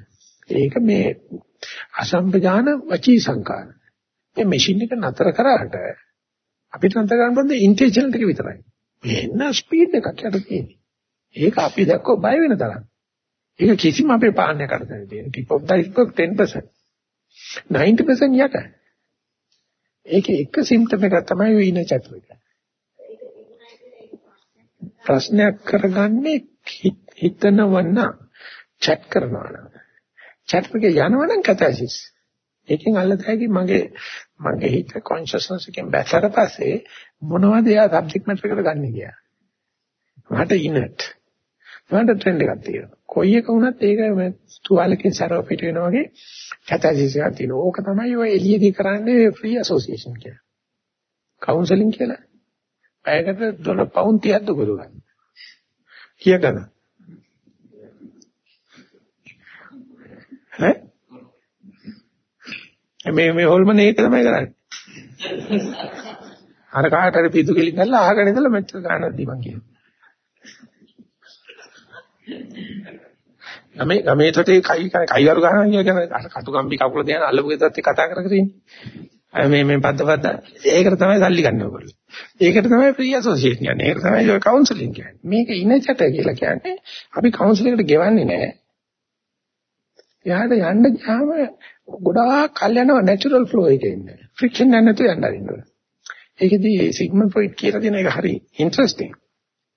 ඒක මේ අසම්පජාන වචී සංකාර. මේ මැෂින් එක නතර කරාට අපිට නතර කරන්න බෑ ඉන්ටෙන්ෂන් ටික විතරයි. මෙන්න ස්පීඩ් එකක් යට තියෙන්නේ. ඒක අපි දැක්කෝ බය වෙන තරම්. ඒක කිසිම අපේ පාලනය කරන්න තියෙන. tip of the iceberg 10%. 90% යට. ඒකේ එක සිම්ප්ටම් එකක් තමයි වෙන චතුර එක. ප්‍රශ්නයක් කරගන්නේ හිතනවන්න chat කරනවා නම්. chat එකේ යනවනම් කතාසිස්. ඒකෙන් අල්ලතැයි මගේ මගේ හිත කොන්ෂස්නස් එකෙන් බැසර පස්සේ මොනවද එයා සබ්ජෙක්ට් මැටර් එකට ගන්න කියලා. මට ඉනට්. මට ට්‍රෙන්ඩ් එකක් තියෙනවා. කොයි එක වුණත් ඒක තුවාලකින් සරව පිට වෙනවා වගේ කැතැසිසයක් තියෙනවා. ඕක තමයි ඔය එළියදී කරන්නේ ෆ්‍රී ඇසෝසියේෂන් කියලා. කවුන්සලින් කියලා. පැයකට ඩොලර් පවුන් 30ක්ද කොද ගන්න. කීය ගන්න? ඈ? මේ මේ හොල්මන ඒක තමයි කරන්නේ. අර කාට හරි පිටු කෙලින් ගල්ලා අහගෙන ඉඳලා මෙච්චර ගන්නක් දී මං කියනවා. ගමේ ගමේ තොටේ කයි කයි වරු ගන්නවා කියන අර කටුකම්බි කකුල දෙන අල්ලපු ගෙදරත් කතා කර කර ඉන්නේ. මේ මේ පද්ද පද්ද ඒකට තමයි සල්ලි ගන්න ඕගොල්ලෝ. ඒකට තමයි ෆ්‍රී ඇසෝසියේෂන් කියන්නේ. ඒකට තමයි ඔය කවුන්සලින් කියන්නේ. මේක ඉනචට කියලා කියන්නේ අපි කවුන්සල් එකට ගෙවන්නේ නැහැ. එයාට යන්න ගියාම ගොඩාක් කල් යනවා නැචරල් ෆ්ලෝ එකේ ඉන්න. ෆ්‍රික්ෂන් නැතුව යන්න අරින්න. ඒකෙදී සිග්මන්ඩ් ෆ්‍රොයිඩ් කියලා දෙන එක හරි ඉන්ටරෙස්ටිං.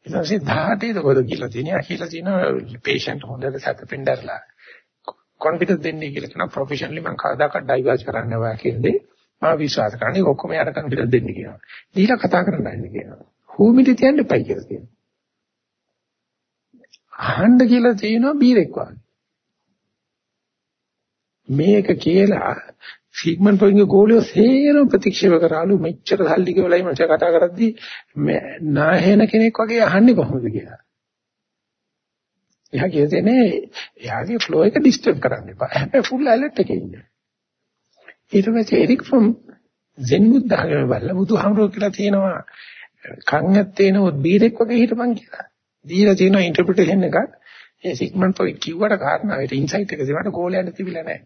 ඊට පස්සේ 18 දකෝද කියලා තියෙනවා. කියලා තියෙනවා patient හොඳට සැතපෙන්නදලා. කොන්ෆිඩන්ස් දෙන්නේ කියලා කියන ප්‍රොෆෙෂනලි මම කවදාකවත් ඩයිවර්ජ් කරන්න බෑ කියන දේ මම විශ්වාස කරන්නේ ඔක්කොම යාට කොන්ෆිඩන්ස් දෙන්න කියනවා. දීලා කතා කරන්න ඉන්න කියනවා. හූමිටි තියන්න එපයි කියලා කියනවා. අහන්න කියලා තියෙනවා බීරෙක් වගේ. මේක කියලා ෆිග්මන්ට් පොයින්ගේ ගෝලිය සේරම ප්‍රතික්ෂේප කරාලු මෙච්චර සල්ලි කියලා මම කතා කරද්දී නාහෙන කෙනෙක් වගේ අහන්නේ කොහොමද කියලා. එයා කියන්නේ එයාගේ ෆ්ලෝ එක ඩිස්ටර්බ් කරන්න එපා. හැබැයි ෆුල් ඇලර්ට් එකේ ඉන්න. ඊට පස්සේ එරික් ෆ්‍රොම් සෙන් බුද්ධාගම බල්ල බුදුහාමුදුරුවෝ කියලා තියෙනවා කන් ඇත්තේ නෝත් බීරෙක් වගේ හිටපන් කියලා. දීලා තියෙනවා ඉන්ටර්ප්‍රිටේෂන් එකක්. ඒ සිග්මන්ඩ් ෆ්‍රොයිඩ් කිව්වට කාරණාවට ඉන්සයිට් එක දෙවට ගෝලයට තිබිලා නැහැ.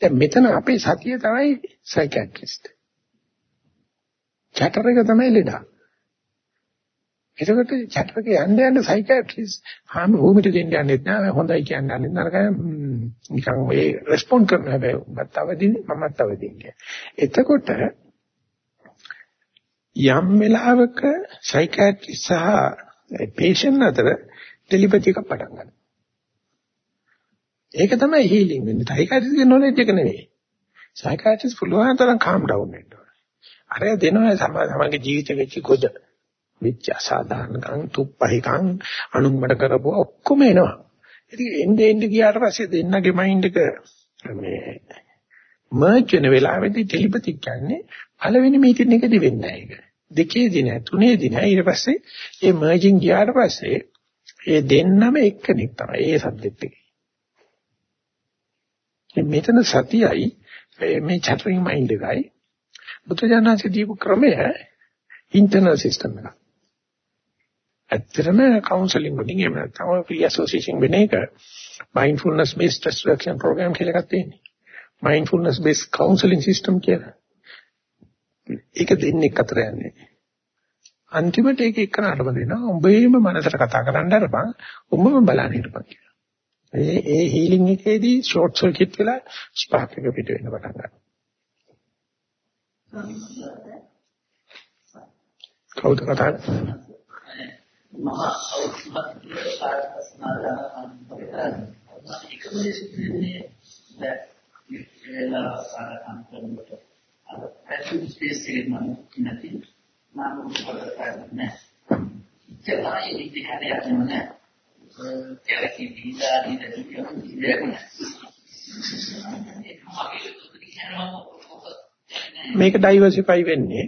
දැන් මෙතන අපේ සතිය තමයි සයිකියාට්‍රිස්ට්. චැටර් එක තමයි ලෙඩා. එතකොට චැටර් එක යන්න යන්න සයිකියාට්‍රිස්ට් හාම භූමිට දෙන්න යන්නෙත් නෑ හොඳයි කියන්නේ නරකයි නිකන් මේ රෙස්පොන්ඩ් කරන හැබැයි මත් අවදින්නේ මමත් අවදින්නේ. එතකොට යම් වෙලාවක සයිකියාට්‍රිස්ට් සහ පේෂන්ට් අතර ටෙලිපති එකක් පටන් ගන්නවා. ඒක තමයි හීලින් වෙන්නේ. සයිකියාට්‍රිස්ට්ගේ නොලෙජ් එක නෙවෙයි. සයිකියාට්‍රිස්ට් පුළුවන් තරම් calm down වෙන්න ඕනේ. අර දෙනවා සමගේ ජීවිතේ වෙච්ච ගොඩ. වෙච්ච අසාධාරණකම්, තුප්පහිකම්, අනුම්මඩ කරපුව ඔක්කොම එනවා. ඉතින් එnde end ගියාට පස්සේ දෙන්නගේ මයින්ඩ් එක මේ මර්ජ් වෙන වෙලාවෙදී ටෙලිපතික් කියන්නේ පළවෙනි මීටින් එකදී වෙන්නේ නැහැ ඒක. දෙකේදී නෑ තුනේදී නෑ ඊට පස්සේ ඒ මර්ජින් ගියාට පස්සේ ඒ දෙන්නම එක්කෙනෙක් තමයි ඒ සබ්ජෙක්ට් එකේ. මෙතන සතියයි මේ චැටරින් මයින්ඩ් එකයි බුදුජානක දීපු ක්‍රමය ඉන්ටර්නල් සිස්ටම් එක. ඇත්තටම කවුන්සලින් වලින් එහෙම නැත්නම් ෆ්‍රී ඇසෝසියේෂන් වෙන එක mindfulness based stress reduction programme කියලා එකක් තියෙනවා. මයින්ඩ්ෆුල්නස් බේස්ඩ් කවුන්සලින් සිස්ටම් කියලා. ඒක දෙන්නේ අතර යන්නේ. අන්තිමට ඒක එක්කනටම දෙනවා. උඹේම මනසට කතා කරන්න අරපන්. උඹම බලන්න හිටපන් කියලා. ඒ ඒ හීලින් එකේදී ෂෝට් සර්කිට් වෙලා ස්පාර්ක් එක පිට වෙන්න පටන් ගන්නවා. කවුද කතා කරන්නේ? මහා අවුත්මත් සාරස්නාදාන එකම දෙන්නේ දැන් ඉතලා සාරකම් කරනකොට අර පැසිව් ස්පේස් එකේ මම නැති මම උඩට කරන්නේ නැහැ. ඉතලා ඉතින් හැදෙන්නේ නැහැ. කැලේ දීලා දීලා මේක ඩයිවර්සිෆයි වෙන්නේ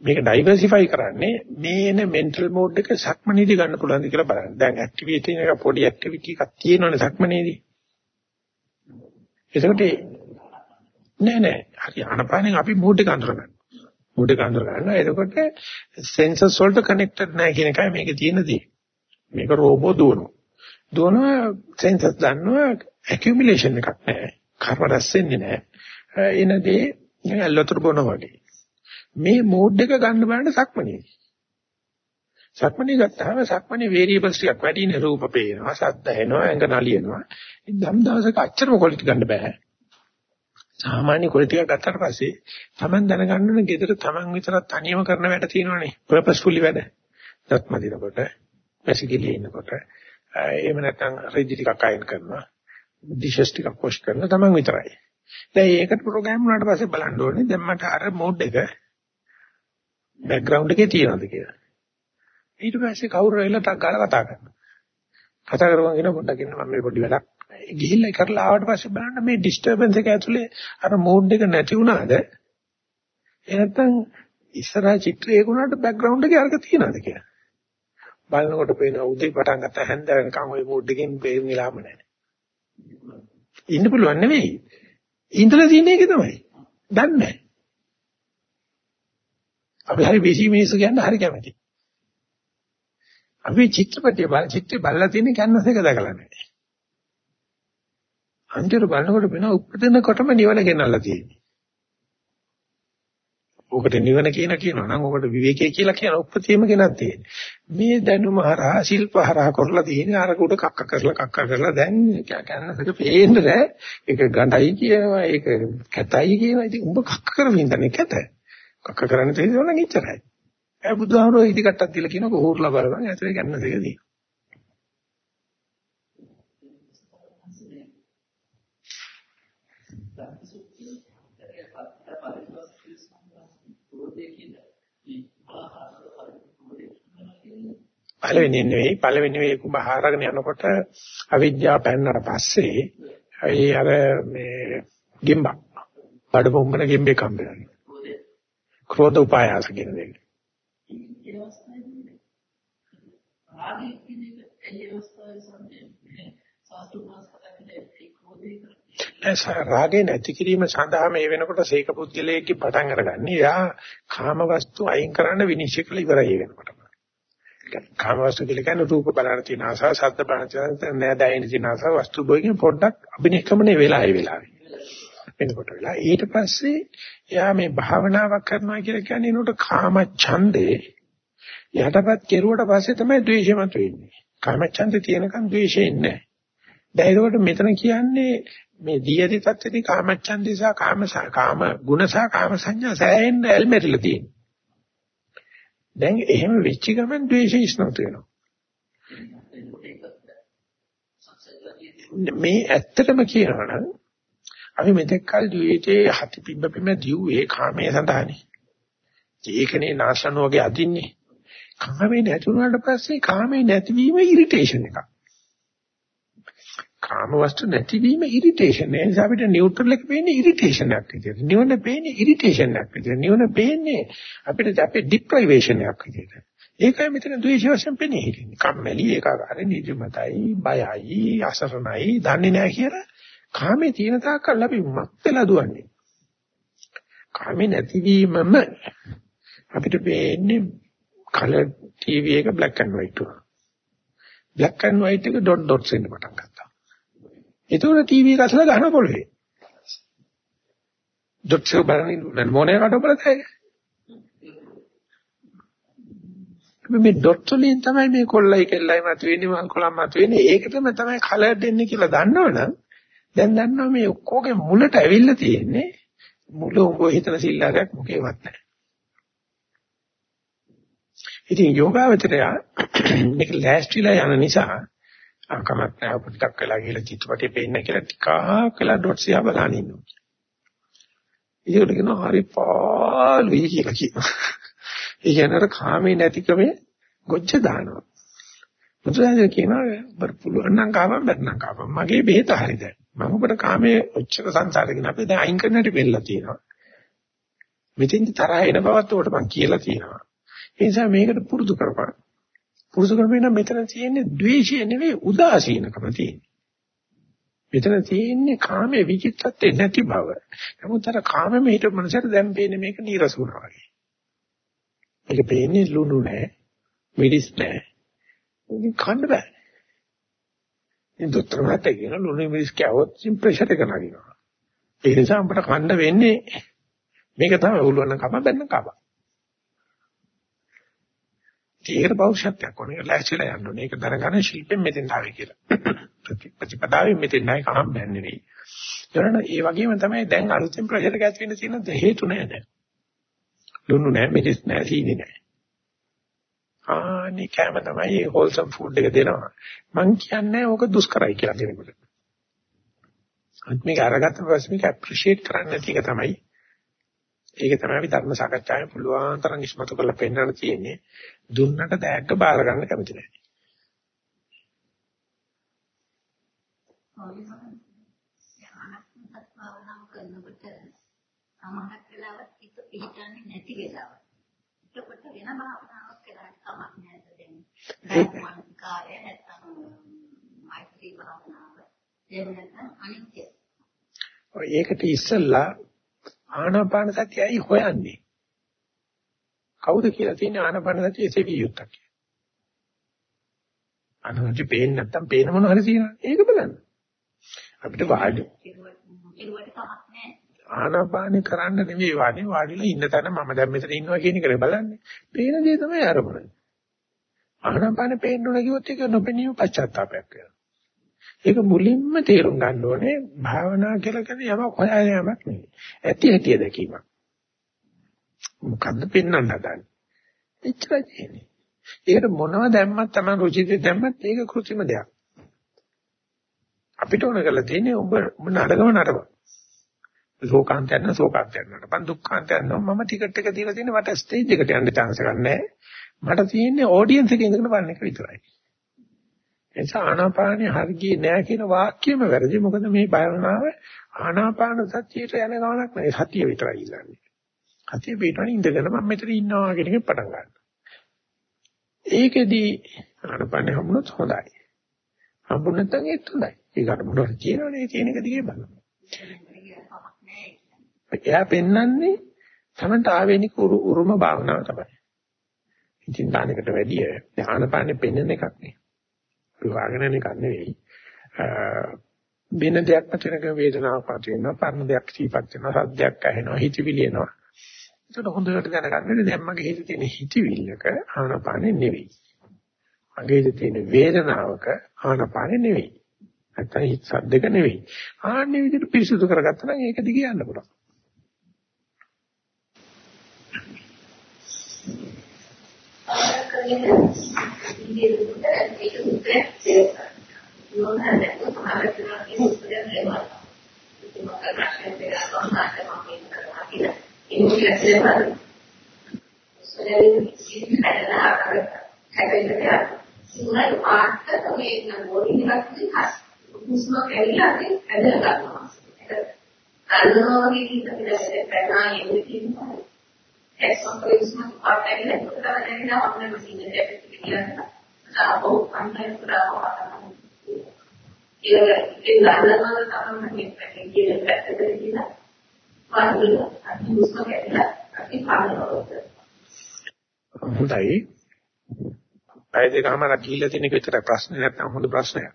මේක ඩයිවර්සිෆයි කරන්නේ මේන මෙන්ටල් මෝඩ් එක සක්මනේදී ගන්න පුළුවන්ද කියලා බලන්න. දැන් ඇක්ටිවිටි එක පොඩි ඇක්ටිවිටි එකක් තියෙනවනේ සක්මනේදී. එතකොට නෑ නෑ හරි ආනපානෙන් අපි මෝඩ් එක අඳුර ගන්න. මෝඩ් එක අඳුර ගන්නවා. එතකොට සෙන්සර්ස් වලට කනෙක්ටඩ් නැහැ කියන එකයි මේකේ තියෙන දේ. මේක රෝබෝ දුවනවා. දුවනවා සෙන්සස් දන්නවා ඇකියුමුලේෂන් එකක් නැහැ. කර්ම රැස් වෙන්නේ නැහැ. එනදී ලොතර බොන වගේ. මේ මෝඩ් එක ගන්න බලන්න සක්මනේ. සක්මනේ ගත්තාම සක්මනේ වේරියබල්ස් ටිකක් වැඩිනේ රූප පේනවා, ශබ්ද ඇහෙනවා, ඇඟ නලියනවා. ඉතින් දවසක අච්චරම කොලිට ගන්න බෑ. සාමාන්‍ය කොලිට ටිකක් ගත්තට පස්සේ Taman දැනගන්න ඕනේ ගෙදර Taman විතරක් තනියම කරන වැඩ තියෙනවනේ. purposefully වැඩ. දත්ම දිනකොට, පැසිකිලි ඉන්නකොට එහෙම නැත්නම් රෙදි ටිකක් අයන් කරනවා. ඩිෂස් ටිකක් වොෂ් කරනවා තමන් විතරයි. දැන් ඒකට ප්‍රෝග්‍රෑම් වුණාට පස්සේ බලන්න ඕනේ දැන් මට අර මෝඩ් එක බෑග්ග්‍රවුන්ඩ් එකේ තියනවාද කියලා. ඊට පස්සේ කවුරු ඇවිල්ලා ටක් ගාලා කතා කරනවා. කතා කරපුවම කියන පොඩ්ඩක් ඉන්න මම මේ පොඩි වැඩක් ගිහිල්ලා කරලා ආවට පස්සේ බලන්න මේ ඩිස්ටර්බන්ස් එක ඇතුලේ අර මෝඩ් එක නැති වුණාද? එහෙනම් ඉස්සරහා චිත්‍රයේ ගුණාට බෑග්ග්‍රවුන්ඩ් එකේ අරක තියනවාද කියලා. බලනකොට පේනවා උදේ පටන් ගත්ත හැන්ද වෙනකන් ওই මූඩ් එකෙන් පේන්නේලාම නැහැ. ඉන්න පුළුවන් නෙවෙයි. ඉඳලා තියෙන එක තමයි. දන්නේ නැහැ. අපි හරි බිසි මිනිස්සු කියන්නේ හරි කැමති. අපි චිත්‍රපටිය බල චිත්‍රය බලලා තියෙන කැන්වස් එක දැකලා නැහැ. අන්තිමට බලනකොට වෙන උපදිනකොටම නිවන ගෙනල්ලා තියෙන්නේ. ඔකට නිවන කියන කියනවා නම් ඔකට විවේකයේ කියලා කියන උපතේම ගෙනත් තියෙන්නේ. මේ දැනුම හරහා ශිල්ප හරහා කරලා තියෙන අර කුඩ කක්ක කරලා කක්ක කරලා දැන් කැන්නසක පේන්නේ නැහැ. ඒක ගඳයි කියනවා ඒක කැතයි කියනවා. ඉතින් උඹ කක්ක කරමින් ඉඳන්නේ කැත. කක්ක කරන්න තියෙනවා නම් ඉච්චරයි. ඒ බුදුහාමරෝ ඉදි කට්ටක් දීලා කියනවා කොහොරලා බලපන් ඇතුලේ කැන්නසක තියෙනවා. පළවෙනි නෙවෙයි පළවෙනි නෙවෙයි කුඹහාරගෙන යනකොට අවිද්‍යාව පැන්නට පස්සේ ඒ අර මේ ගෙම්බක් බඩ පොම්බන ගෙම්බේ කම්බෙනවා ක්‍රෝධ උපායාස කියන දෙක රාගේ නැති කිරීම සඳහා මේ වෙනකොට සීක පුද්ගලයේ පටන් අරගන්නේ. යා කාම වස්තු අයින් කරන්න විනිශ්චය කළ ඉවරයි වෙනකොට. කාමවස්තු කියලා කියන්නේ රූප බලන තියෙන ආසාව, ශබ්ද බලන තියෙන නෑ දැයින තියෙන ආසාව, වස්තු බොයකින් පොඩ්ඩක් අභිනිෂ්ක්‍මණය වෙලා ඒ වෙලාවේ. එනකොට වෙලා ඊට පස්සේ එයා මේ භාවනාවක් කරනවා කියලා කියන්නේ නෝට කාම ඡන්දේ යටපත් කෙරුවට පස්සේ තමයි ද්වේෂය මතුවෙන්නේ. කාම ඡන්දේ තියෙනකන් ද්වේෂය ඉන්නේ නෑ. දැන් ඒකට මෙතන කියන්නේ මේ දීයති තත්ත්වදී කාම ඡන්දේ සහ කාම කාම ගුණ සහ කාම සංඥා සෑහෙන්න ඇල්මැරිලා තියෙනවා. දැන් එහෙම වෙච්ච ගමන් ද්වේෂය ඉස්මතු වෙනවා. මේ ඇත්තටම කියනවනම් අපි මෙතෙක් කල ද්වේෂයේ හති පිබ්බ පිම දිව්වේ කාමයේ සඳහානේ. ඒකනේ නාශන වගේ අදින්නේ. කාමේ නැති වුණාට පස්සේ කාමේ නැතිවීම ඉරිටේෂන් එකක්. කාම වස්තු නැතිවීම ඉරිටේෂන්. ඒ නිසා අපිට නියුට්‍රල් එක පේන්නේ ඉරිටේෂන් එකක් විදියට. නිවන පේන්නේ ඉරිටේෂන් එකක් විදියට. නිවන පේන්නේ අපිට අපේ ඩිප්‍රයිවේෂන් එකක් විදියට. ඒකයි මෙතන ද්වේෂ වශයෙන් පෙනී හිටින්නේ. කම්මැලි ඒකාකාරයි නිදිමතයි බයයි අසරණයි දන්නේ නැහැ කියලා කාමේ තියෙන තාක්කල් අපි මත් වෙලා දුවන්නේ. කාමේ නැතිවීමම අපිට පේන්නේ කලර් ටීවී එක black and white උනා. black and white එක dot dots එන්න පටන් ගත්තා. ඒතකොට ටීවී එක අසල ගහන පොළවේ. ඩොට්ස් එක බලන්නේ මොනේ කට බලතේ. මේ ඩොට් වලින් තමයි මේ කොල්ලයි කෙල්ලයි මතුවෙන්නේ මං කොළම් මතුවෙන්නේ ඒකටම තමයි කලර් දෙන්නේ කියලා දන්නවනම් දැන් දන්නවා මේ ඔක්කොගේ මුලට ඇවිල්ලා තියෙන්නේ මුල උඹ හිතන සිල්ලාරයක් මොකේවත් නැහැ. ඉතින් යෝගාවචරය මේක ලෑස්තිලා යන නිසා කමක් නැහැ අපිටක් වෙලා ගිහලා චිත්‍රපටිය පේන්න කියලා ටිකක් වෙලා ඩොට්ස් එක බලන ඉන්නවා. ඒකට කියනවා හරි පාළුයි කියලා කියනවා. ඒ කියන්නේ කාමේ නැතිකමේ ගොජ්ජ දානවා. මුද්‍රාජය කියනවා බර පුළුවන් නම් කාමම් බැන්නම් කාමම් මගේ බෙහෙත හරිද? මම ඔබට කාමයේ ඔච්චර සංසාරකින් අපි දැන් අයින් කරන්නට වෙලා තියෙනවා. මෙතෙන්දි තරහ එන බවත් උඩට මම කියලා තියෙනවා. ඒ නිසා මේකට පුරුදු කරපන්. පුරුදු කරගෙන මෙතන තියෙන්නේ ද්වේෂය නෙවෙයි උදාසීනකම තියෙන්නේ. මෙතන තියෙන්නේ කාමයේ විචිත්තත්වේ නැති බව. නමුත් අර කාමෙම හිට මනසට දැන් පේන්නේ මේක නීරස වුණා වගේ. මේක පේන්නේ ලුණු නෑ, මිරිස් නෑ. ඉතින් කන්න බෑ. ඉතින් දොස්තර මහත්තයා කියන ලුණු මිරිස් කෑවොත් ප්‍රෙෂර් එක නගිනවා. ඒ නිසා අපිට කන්න වෙන්නේ මේක තමයි උළුවන්න කම බැන්න කම. ඒකට පෞරුෂත්වයක් ඕනේ. ඒක ලෑස්තිලා යන්න ඕනේ. ඒක දැනගන්න ශිල්පෙන් මෙතෙන් ආවේ කියලා. ප්‍රතිපදාවෙන් මෙතෙන් නැහැ කහම් බෑන්නේ නෙවෙයි. ඒරණ ඒ වගේම තමයි දැන් අලුතෙන් ප්‍රෙෂර් එක ඇති වෙන්න තියෙන හේතු නෑ දැන්. ලුණු නෑ, මිරිස් නෑ, සීනි නෑ. ආනි කැම තමයි හෝල්සම් ෆුඩ් එක දෙනවා. මං කියන්නේ ඕක දුෂ්කරයි කියලා කෙනෙකුට. අත් මේක අරගත්ත පස්සේ මේක ඇප්‍රීෂিয়েට් කරන්න නැති එක තමයි ඒක තමයි අපි ධර්ම සාකච්ඡාවේ පුළුවන් තරම් ඉස්මතු කරලා පෙන්නන්න තියෙන්නේ. දුන්නට දැක්ක බාර ගන්න කැමති නැහැ. සමහරක් වෙලාවට හිත පිහිටන්නේ නැති වෙලාව. එතකොට වෙන භාවනාවක් කරන්න කමක් නැහැ දැන්. දැන් කාර්යය නැත්තම් මෛත්‍රී භාවනාව. එහෙම නැත්නම් අනිත්‍ය. ඔය ඒකට ඉස්සෙල්ලා ආනාපාන සතියයි හොයන්නේ. කවුද කියලා තියෙන්නේ ආනාපාන සතිය එසේවිය යුත්තක් කියලා. අනුන්ට පේන්නේ නැත්තම් පේන මොන හරි තියෙනවා. ඒක බලන්න. අපිට වාඩි ඒවට කමක් නැහැ. ආනාපානේ කරන්න නෙවෙයි වාඩි වාඩිලා ඉන්න තැන මම දැන් මෙතන ඉන්නවා කියන එක බලන්නේ. පේන දේ තමයි අරමුණ. ආනාපානේ පේන්න ඕන කිව්වොත් ඒක නොපෙනීම පශ්චාත්තාවයක් වෙනවා. ඒක මුලින්ම තේරුම් ගන්න ඕනේ භාවනා කියලා කියන්නේ යමක් හොයන යමක් නෙවෙයි. ඇති ඇති දැකීමක්. මොකද්ද පෙන්වන්න හදන්නේ? එච්චරයි තියෙන්නේ. ඒකට මොනව දැම්මත් තමයි රුචිතේ දැම්මත් ඒක કૃත්‍රිම දෙයක්. අපිට ඕන කරලා තියෙන්නේ ඔබ ඔබ නඩගම නඩව. ශෝකාන්තයන් නම් ශෝකාන්තයන් නඩපන් දුක්ඛාන්තයන් නම් මම ටිකට් එක දීලා තියෙන්නේ මට ස්ටේජ් එකට යන්න chance එකක් නැහැ. මට තියෙන්නේ ඔඩියන්ස් එකේ ඉඳගෙන බලන එක විතරයි. එනිසා ආනාපානිය හරියි නෑ කියන වාක්‍යෙම වැරදි. මොකද මේ භාවනාව ආනාපාන සතියට යන ගමනක් නෙවෙයි සතිය විතරයි ඉල්ලන්නේ. සතිය පිටවන ඉඳගෙන මම මෙතන ඉන්නවා කියන එක පටන් ගන්නවා. ඒකෙදි ආනාපානිය හම්බුනොත් හොඳයි. හම්බුන නැත්නම් ඒත් හොඳයි. ඒකට මොනවද කියනවනේ තියෙන එක දිගේ බලන්න. එයා පෙන්වන්නේ තමන්ට ආවේනික උරුම භාවනාව තමයි. ඉතින් දානකට වැඩිය ආනාපානෙ පෙන්වන එකක් නේ. විවාගෙන එකක් නෙවෙයි. වෙන දෙයක් මතනක වේදනාවක් පත් වෙනවා, පරණ දෙයක් සිහිපත් වෙනවා, සද්දයක් ඇහෙනවා, හිතවිලි එනවා. ඒකට හොඳට දැනගන්න දැන් මගේ හිතේ තියෙන හිතවිල්ලක ආනපානෙ නෙවෙයි. මගේ හිතේ තියෙන වේදනාවක ආනපානෙ නෙවෙයි. නැත්නම් හිත සද්දක නෙවෙයි. ආන්නේ විදිහට පිරිසුදු කරගත්තා නම් ඒක දිගේ යන්න පුළුවන්. කරගෙන ඉන්නේ ඒක උත්තරයක් දෙනවා. මොනවාද කොහොමද කියන්නේ උත්තරයක් දෙනවා. ඉතින් මම ප්‍රශ්න දෙකක් අහන්න මම කරනවා කියලා. ඒක ඇත්තටම සොයන්නේ ඉතින් හදලා හැදෙන්නේ සිංහල පාට තමයි නෝඩි එකක් දිහා හුස්ම කැවිලා ඇදලා ගන්නවා. අන්නෝගේ ඉඳලා පැනා එන්නේ කියනවා. එක්ස්පීරියන්ස් පාට ඇවිල්ලා ඒක තමයි දැනෙනවා අපේ මැෂින් එකට කියලා. ආපහු අන්තර පුරාවා. ඒක ඒ දානම තමයි මේ කියන පැත්තට කියලා. වාසිය අපි හුස්ම කැවිලා අපි පානවලු. හොඳයි. අය දෙකම ගිහිල්ලා තියෙන එක විතරයි ප්‍රශ්නේ නැත්නම් හොඳ ප්‍රශ්නයක්.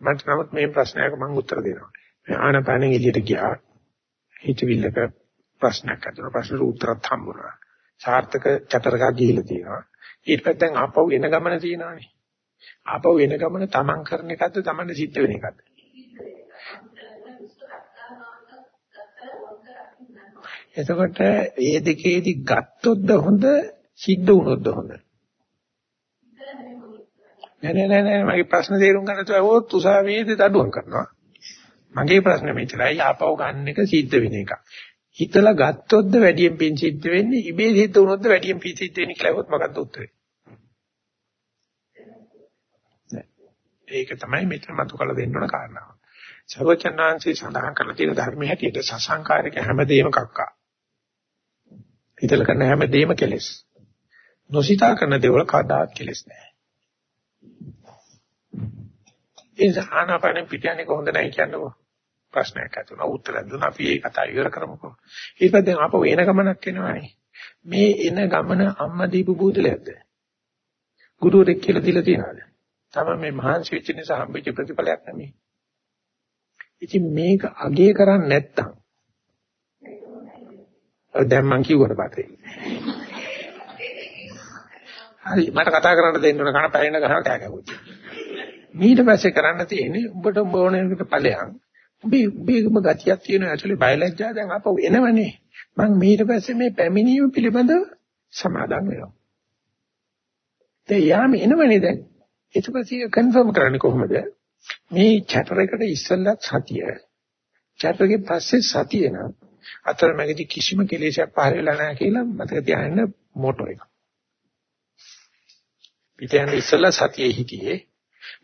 මට නමුත් මේ ප්‍රශ්නයක මම උත්තර දෙනවා. ආනපානෙන් එළියට ගියා. හිතවිල්ලක ප්‍රශ්නයක් අහනවා. ප්‍රශ්නෙට උත්තරත් හම්බුණා. සාර්ථක චතරකක් ගිහිල්ලා තියෙනවා. ඊට පස්සේ දැන් ආපහු එන ගමන තියෙනවානේ. ආපහු එන ගමන තමන් කරන එකක්ද තමන්ට සිද්ධ වෙන එකක්ද? එතකොට ඒ දෙකේදී ගත්තොත්ද හොඳ සිද්ධ වුණොත්ද හොඳ? නෑ නෑ නෑ නෑ මගේ ප්‍රශ්න තේරුම් ගන්න තුවොත් උසාවියේදී දඩුවම් කරනවා. මගේ ප්‍රශ්නේ මෙච්චරයි ආපහු ගන්න එක සිද්ධ වෙන එක. හිතලා ගත්තොත්ද වැඩියෙන් පින් සිද්ධ වෙන්නේ ඉබේ සිද්ධ වුණොත්ද වැඩියෙන් පින් සිද්ධ වෙන්නේ කියලා හෙවොත් මොකක්ද උත්තරේ? ඒක තමයි මෙතන මතු කළ දෙන්න ඕන කාරණාව. සර්වචන්නාංශي සඳහන් කරලා තියෙන ධර්මයේ හැටියට සසංකාරික හැමදේම කක්කා. හිතල කරන හැමදේම කෙලෙස්. නොසිතා කරන දේවල් කවදාත් කෙලෙස් නෑ. ඒ ආනාපානෙ පිටියන්නේ කොහොමද නැහැ කියන්නකෝ. ප්‍රශ්නයක් අතුන උත්තර දුන්න අපි ඒ කතාව ඉවර කරමුකෝ. ඊට පස්සේ ආපහු එන ගමනක් එනවානේ. මේ එන ගමන අම්මා දීපු බුදුලයක්ද? ගුරුවරෙක් කියලා දීලා තියනවාද? තමයි මේ මහන්සි වෙච්ච නිසා හම්බෙච්ච ප්‍රතිඵලයක් නෙමෙයි. ඉතින් මේක අගේ කරන්නේ නැත්තම් දැන් මං කිව්වට පස්සේ හරි මට කතා කරන්න දෙන්න ඕන කන පැයෙන ගහන කෑ ගැහුවා. ඊට පස්සේ කරන්න තියෙන්නේ උඹට උඹ ඕනෙකට ඵලයන්. උඹේ උඹේම ගතියක් තියෙනවා ඇක්චුලි බයලජ්ජා දැන් අපව එනවනේ. මම ඊට පස්සේ මේ පැමිණීම පිළිබඳව සමාදම් වෙනවා. දැන් යාම එනවනේ දැන්. ඊට පස්සේ කන්ෆර්ම් කරන්නේ කොහොමද? මේ චැටර් එකට ඉස්සෙල්ලා සතිය. චැටර් එකේ පස්සේ සතිය නම් අතරමැදි කිසිම කෙලෙසයක් පහළ වෙලා නැහැ කියලා මතක තියාගන්න මොටෝ එක. පිටයන් ඉස්සෙල්ලා සතියේ හිටියේ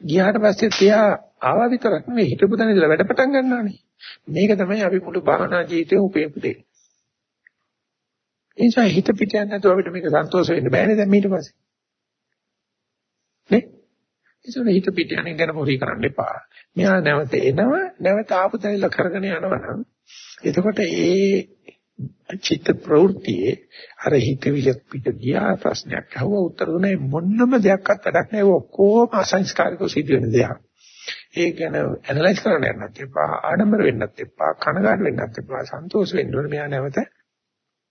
ගියාට පස්සේ තියා ආවා විතරක් නෙවෙයි හිටපු තැන ඉඳලා වැඩ පටන් ගන්නවානේ. මේක තමයි අපි මුළු භාවනා ජීවිතේ උපයපු දෙය. ඒ නිසා හිත පිට යන්නේ නැතුව අපිට මේක සන්තෝෂ වෙන්න බෑනේ දැන් ඊට පස්සේ. නේ? ඒසොන හිත පිට යන්නේ ගැන මොරි කරන්න එපා. මෙයා නැවත එනවා නැවත ආපු තැනilla කරගෙන යනවා නම් එතකොට ඒ චිත්ත ප්‍රවෘත්තියේ අර හිත විලක් පිට ගියා ප්‍රශ්නයක් අහුවා උත්තර දුන්නේ මොන්නම දෙයක්වත් වැඩක් නැහැ ඔක්කොම අසංස්කාරිකව සිදුවෙන දෙයක්. ඒ ගැන ඇනලයිස් කරන්න යන්නත් එපා ආඩම්බර වෙන්නත් එපා කනගාටු වෙන්නත් එපා සන්තෝෂ වෙන්න ඕනේ මෙයා නැවත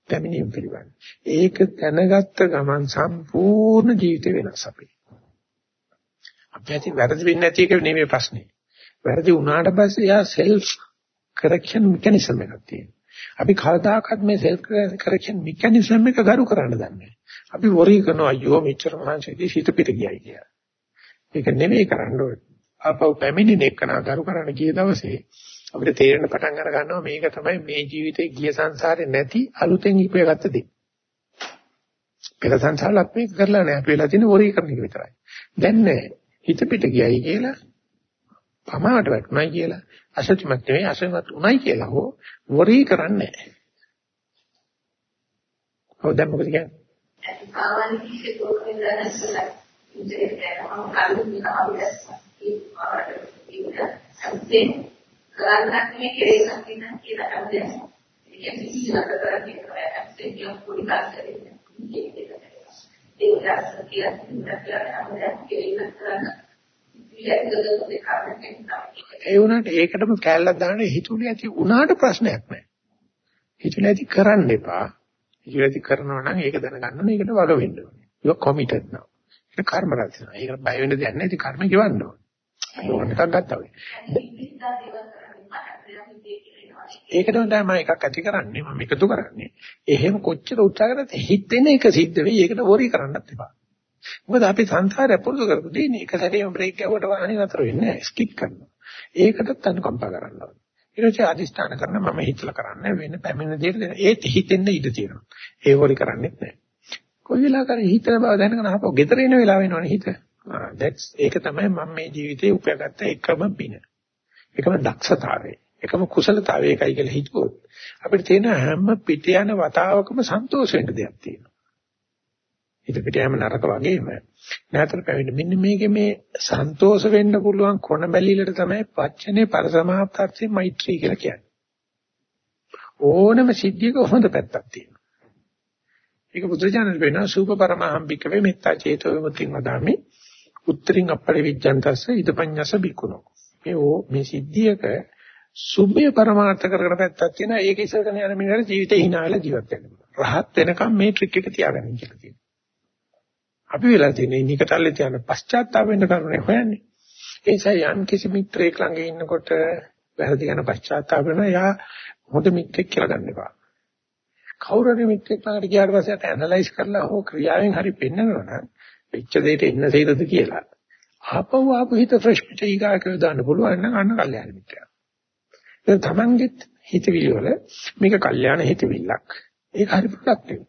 පැමිණීම පිළිබඳ. ඒක දැනගත්ත ගමන් සම්පූර්ණ ජීවිත වෙනස් අපේ. අපි ඇති වැරදි වෙන්නේ නැති එක නෙමෙයි ප්‍රශ්නේ. වැරදි වුණාට පස්සේ යා සෙල්ෆ් කරෙක්ෂන් මෙකැනිසම් එකක් තියෙනවා. අපි කවදාකවත් මේ සෙල්ෆ් කරෙක්ෂන් මෙකැනිසම් එක ගරු කරන්න දන්නේ නැහැ. අපි වොරි කරනවා අයියෝ මෙච්චර මහන්සියදී හිත පිට ගියයි කියලා. ඒක නෙමෙයි කරන්න ඕනේ. ආපහු පැමිණෙන එක නා ගරු කරන්න ගිය දවසේ අපිට තේරෙන පටන් අර ගන්නවා මේක තමයි මේ ජීවිතේ ගිය සංසාරේ නැති අලුතෙන් ඉපයගත්ත දේ. පෙර සංසාරලත් මේක කරලා නැහැ. අපි වෙලා තියෙන වොරි කරන එක විතරයි. දැන් නෑ. හිත පිට ගියයි කියලා පමාවට වැටුණයි කියලා අසත්‍යමත් නෙවෙයි අසත්‍යමත් උණයි කියලා හෝ වොරි කරන්නේ නැහැ. ඔව් දැන් මොකද කියන්නේ? ආවල් කිසි කෝකෙන් දැනස්සලා ඉතින් ඒක ඒ කියන්නේ සීලක කරන්නේ නැහැ. අපිට පොඩි කාර්යයක් ඒක රස කියලා කියලා අපිට කෙරෙන්න කරන්න. ඒ වුණාට ඒකටම කැලලක් දාන්න හිතුනේ ඇති උනාට ප්‍රශ්නයක් නැහැ. හිතුනේ ඇති කරන්න එපා. හිතුනේ ඇති කරනවා නම් ඒක දැනගන්න ඕනේ. ඒකට වග වෙන්න ඕනේ. ඒක කොමිටඩ් නෝ. ඒක කර්ම රැස්නවා. ඒකට බය වෙන්න දෙයක් නැහැ. ඉතින් කර්ම ගෙවන්න ඕනේ. ඕනකක් ගත්තා වෙයි. ඒකටම තමයි මම එකක් ඇති කරන්නේ මම එකතු කරන්නේ. එහෙම කොච්චර උත්සාහ කරත් හිතෙන එක සිද්ධ වෙයි. ඒකට වොරි කරන්නත් එපා. මොකද අපි සංසාරය පුරුදු කරපු දෙන්නේ එක සැරේම බ්‍රේක් ගැහුවට වාහනේ නතර වෙන්නේ නැහැ. ස්කිප් කරනවා. ඒකටත් අනුකම්පා කරන්න ඕනේ. ඊට පස්සේ අදිස්ථාන කරන මම හිතලා කරන්නේ වෙන පැමිණ දෙයට දෙන. ඒත් හිතෙන්න ඉඩ තියෙනවා. ඒ වොරි කරන්නේත් නැහැ. කොයි වෙලාවකරි හිතන බව දැනගෙන ආපහු ගෙදර එන වෙලාව වෙනවනේ හිත. that's ඒක තමයි මම මේ ජීවිතේ උපයාගත්ත එකම පින. එකම දක්ෂතාවය. එකම කුසලතාවය එකයි කියලා හිතුවොත් අපිට තියෙන හැම පිට යන වතාවකම සන්තෝෂ වෙන්න දෙයක් තියෙනවා. හිත පිට යෑම නරක වගේම නැතර පැවෙන්න මෙන්න මේකේ මේ සන්තෝෂ වෙන්න පුළුවන් කොන බැලිලට තමයි වචනේ පරසමාප්තයෙන් මෛත්‍රී කියලා කියන්නේ. ඕනම සිද්ධියක හොඳ පැත්තක් තියෙනවා. ඒක බුදුචානන් වෙනවා සූප පරමහම්බික වේ මෙත්තා චේතෝ විමුක්තිං වදාමි. උත්තරින් අපරි විජ්ජන්තස්ස ඉදපඤ්ඤස බිකුණෝ. මේ මේ සිද්ධියක සුභය පරමාර්ථ කරගෙන පැත්තක් තියෙනවා. ඒක ඉස්සරගෙන යන මිනිහට ජීවිතේ hina වෙලා ජීවත් වෙන්න පුළුවන්. රහත් වෙනකම් මේ ට්‍රික් එක තියාගන්න කියලා තියෙනවා. අපි වෙලා තියෙන්නේ නිකටල්ලේ තියන පශ්චාත්තාප වෙන්න කරුණේ හොයන්නේ. ඒ නිසා යම් කිසි මිත්‍රයෙක් ළඟ ඉන්නකොට වැරදි යන පශ්චාත්තාප වෙන යා හොඳ මිත්‍රෙක් කියලා ගන්න එපා. කවුරු හරි මිත්‍රෙක් ළඟට ගියාට පස්සේ ඇනලයිස් කරලා හෝ ක්‍රියාවෙන් හරි පෙන්නනවා නම් වෙච්ච දෙයට එන්න සේරද කියලා. ආපහු ආපහු හිත ෆ්‍රෙෂ් පිට ඊගා කියලා දාන්න පුළුවන් නම් අන්න කල්යාණ මිත්‍රයා. දැන් තමන්ගෙත් හිතවිලි වල මේක කල්යාණ හිතවිල්ලක්. ඒක හරි ප්‍රොඩක්ටිව්.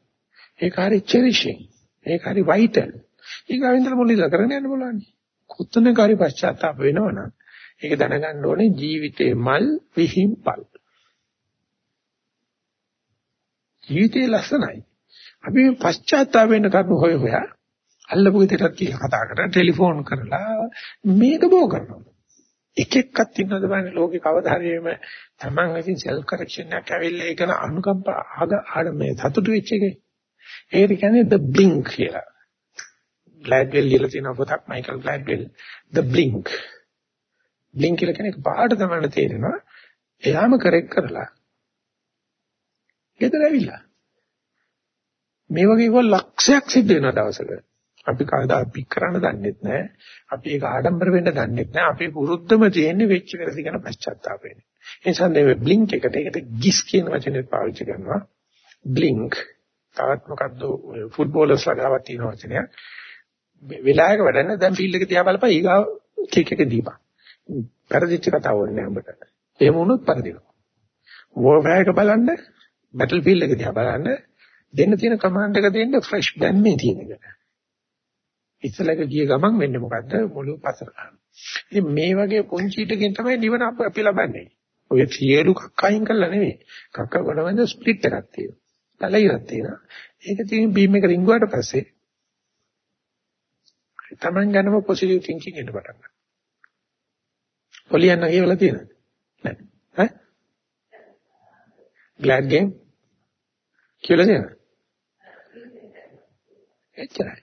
ඒක හරි චෙරිෂින්. ඒක හරි වයිටල්. ඊගාවෙන්දල මොනිද කරගෙන යන්න බලන්න. කොතනක හරි පශ්චාත්තාප වෙනවනම් ඒක දැනගන්න ඕනේ ජීවිතේ මල් විහිම්පල්. ජීවිතේ ලස්සනයි. අපි මේ පශ්චාත්තාප වෙන්න කරුණු හොය හොයා අල්ලපු ගෙදරට කියලා කතා කරලා ටෙලිෆෝන් කරලා මේක බෝ කරනවා. එක එක්කත් ඉන්නවද බලන්න ලෝකේ කවදා හරි මේ තමන් විසින් සෙල්ෆ් කරෙක්ෂන් එකක් ඇවිල්ලා ඒකන අනුකම්ප ආග ආඩ මේ සතුටු වෙච්ච එකේ ඒකට කියන්නේ the blink කියලා. ග්ලැඩ්වෙල් ලියලා තියෙන පොතක් Michael Gladwell the blink. blink කියලා කියන්නේ පාට තමයි තේරෙනවා. එයාම කරෙක් කරලා ගෙදර ඇවිල්ලා. මේ වගේ කෝ ලක්ෂයක් සිද්ධ වෙන දවසක අපි කවදා අපි කරන්න දන්නෙත් නැහැ. අපි ඒක ආඩම්බර වෙන්න දන්නෙත් නැහැ. අපේ පුරුද්දම තියෙන්නේ වෙච්ච වැරදි ගැන පශ්චාත්තාප වෙන්නේ. ඒ නිසා මේ බ්ලින්ක් එකට ඒකට ගිස් කියන වචනේ පාවිච්චි කරනවා. බ්ලින්ක් තවත් මොකද්ද ෆුට්බෝලර්ස්ලා ගාවක් තියෙන වචනයක්. වෙලාවක වැඩන්න දැන් ෆීල්ඩ් එක දිහා බලපන් ඊගාව කික් එක දීපන්. පෙරදිච්ච කතාව වුණේ අපිට. එහෙම වුණොත් පරදිනවා. වෝර්ෆෙයාර් එක බලන්න බැටල් ෆීල්ඩ් එක දිහා බලන්න දෙන්න තියෙන කමාන්ඩ් එක දෙන්න ෆ්‍රෙෂ් දැන් මේ තියෙන එක. ඉස්සලක ගිය ගමන් වෙන්නේ මොකද්ද? මොළු පසර ගන්න. ඉතින් මේ වගේ පුංචි ටිකෙන් තමයි නිවන අපි ලබන්නේ. ඔය සියලු කක් අයින් කරලා නෙවෙයි. කක්ක ගොඩවැඳ ස්ප්ලිට් එකක් තියෙනවා. තලයිරක් තියෙනවා. ඒක තියෙන බීම් එක රිංගුවාට පස්සේ තමන් ගැනම පොසිටිව් තින්කින් එන්න පටන් ගන්නවා. පොලියන්න කියවලා තියෙනවද? නැහැ. ඈ? glad game කියලා තියෙනවද? එච්චරයි.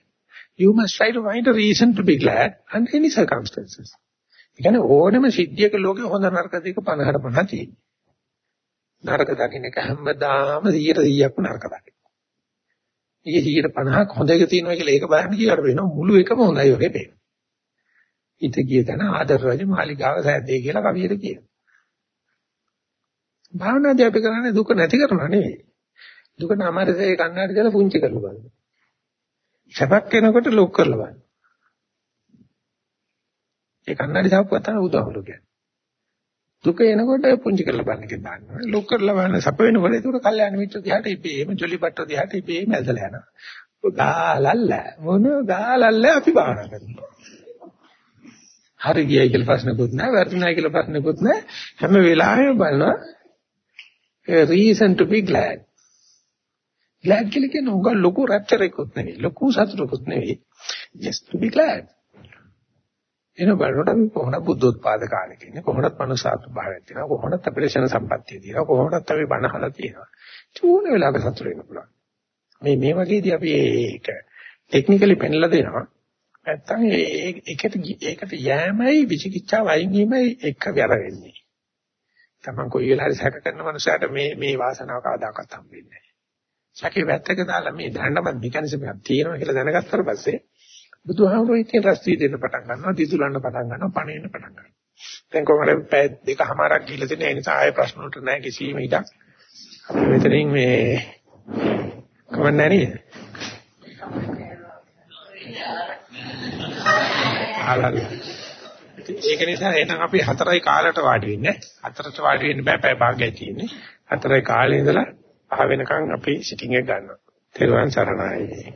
You must try to find a reason to be glad under any circumstances. ඒ කියන්නේ ඕනම සිද්ධියක ලෝකේ හොඳ නරක දෙක 50ට 50 තියෙනවා. නරක දකින්න එක හැමදාම 100%ක්ම නරක දකින්න. ඊයේ 150ක් හොඳ එක තියෙනවා කියලා ඒක බලන්න කියලා වෙනවා මුළු එකම හොඳයි වගේ පේනවා. හිත ගිය තැන ආදර රජ මාලිගාව සෑදේ කියලා කවියට කියනවා. භාවනාදී අපි කරන්නේ දුක නැති කරනවා නෙවෙයි. දුක නමරසේ කන්නාඩි දාලා පුංචි කරලා බලන්න. සැපක් වෙනකොට ලොක් කරලා බලන්න. ඒ කන්නාඩි දාපුවා තමයි උදාහරණ කියන්නේ. දුක එනකොට පුංචි කරලා බලන්න කියන දාන්නවා. ලොක් කරලා බලන්න සැප වෙනකොට ඒක කල්යාණ මිත්‍ර දිහාට ඉබේම ජොලිපට්ට දිහාට ඉබේම ඇදලා යනවා. ගාලල්ල මොන ගාලල්ල අපි භාවනා කරනවා. හරි ගියයි කියලා ප්‍රශ්නකුත් නැහැ, වැරදුනායි කියලා ප්‍රශ්නකුත් නැහැ. හැම වෙලාවෙම බලනවා a reason to be glad. glad කියලා කියන්නේ උගා ලොකු රැප්චර් එකකුත් නෙවෙයි, ලොකු සතුටකුත් නෙවෙයි. just to be glad. එන බලනකොට අපි කොහොමද බුද්ධෝත්පාද කාලේ කියන්නේ කොහොමද මනුසාත්ව භාවයක් තියෙනවා. කොහොමද අපිට ශන සම්පත්තිය තියෙනවා. කොහොමද අපි බණහලා තියෙනවා. චූන වෙලාවක සතුට වෙන්න පුළුවන්. මේ මේ වගේදී අපි ඒක ටෙක්නිකලි පෙන්ලා දෙනවා. නැත්තම් ඒකට ඒකට යෑමයි විචිකිච්ඡාව අයින් වීමයි එක වැර වෙන්නේ. තමන් කොයි වෙලාවරි සැක කරන මනුස්සයාට මේ මේ වාසනාව කවදාකවත් හම්බෙන්නේ නැහැ. සැකේ වැත්තක දාලා මේ දඬමත් මෙකැනිසම් එකක් තියෙනවා කියලා දැනගත්තාට පස්සේ බුදුහාමුදුරුවෝ ඉතින් රස්තිය දෙන්න පටන් ගන්නවා, දිසුලන්න පටන් ගන්නවා, පණින්න පටන් ගන්නවා. දැන් කොහොමද පැය දෙකමාරක් ගිහලා තියෙන ඒ නිසා ආයෙ ප්‍රශ්න වලට නැහැ කිසිම ඉඩක්. අපි මෙතනින් මේ කමන්නේ නේද? ආලල්. ඒක නිසා එහෙනම් අපි හතරයි කාලයට වාඩි වෙන්නේ. හතරට වාඩි වෙන්න බෑ පැය භාගයක් තියෙන්නේ. හතරයි කාලේ ඉඳලා පහ වෙනකන් අපි සිටින් එක ගන්නවා. තෙරුවන් සරණයි.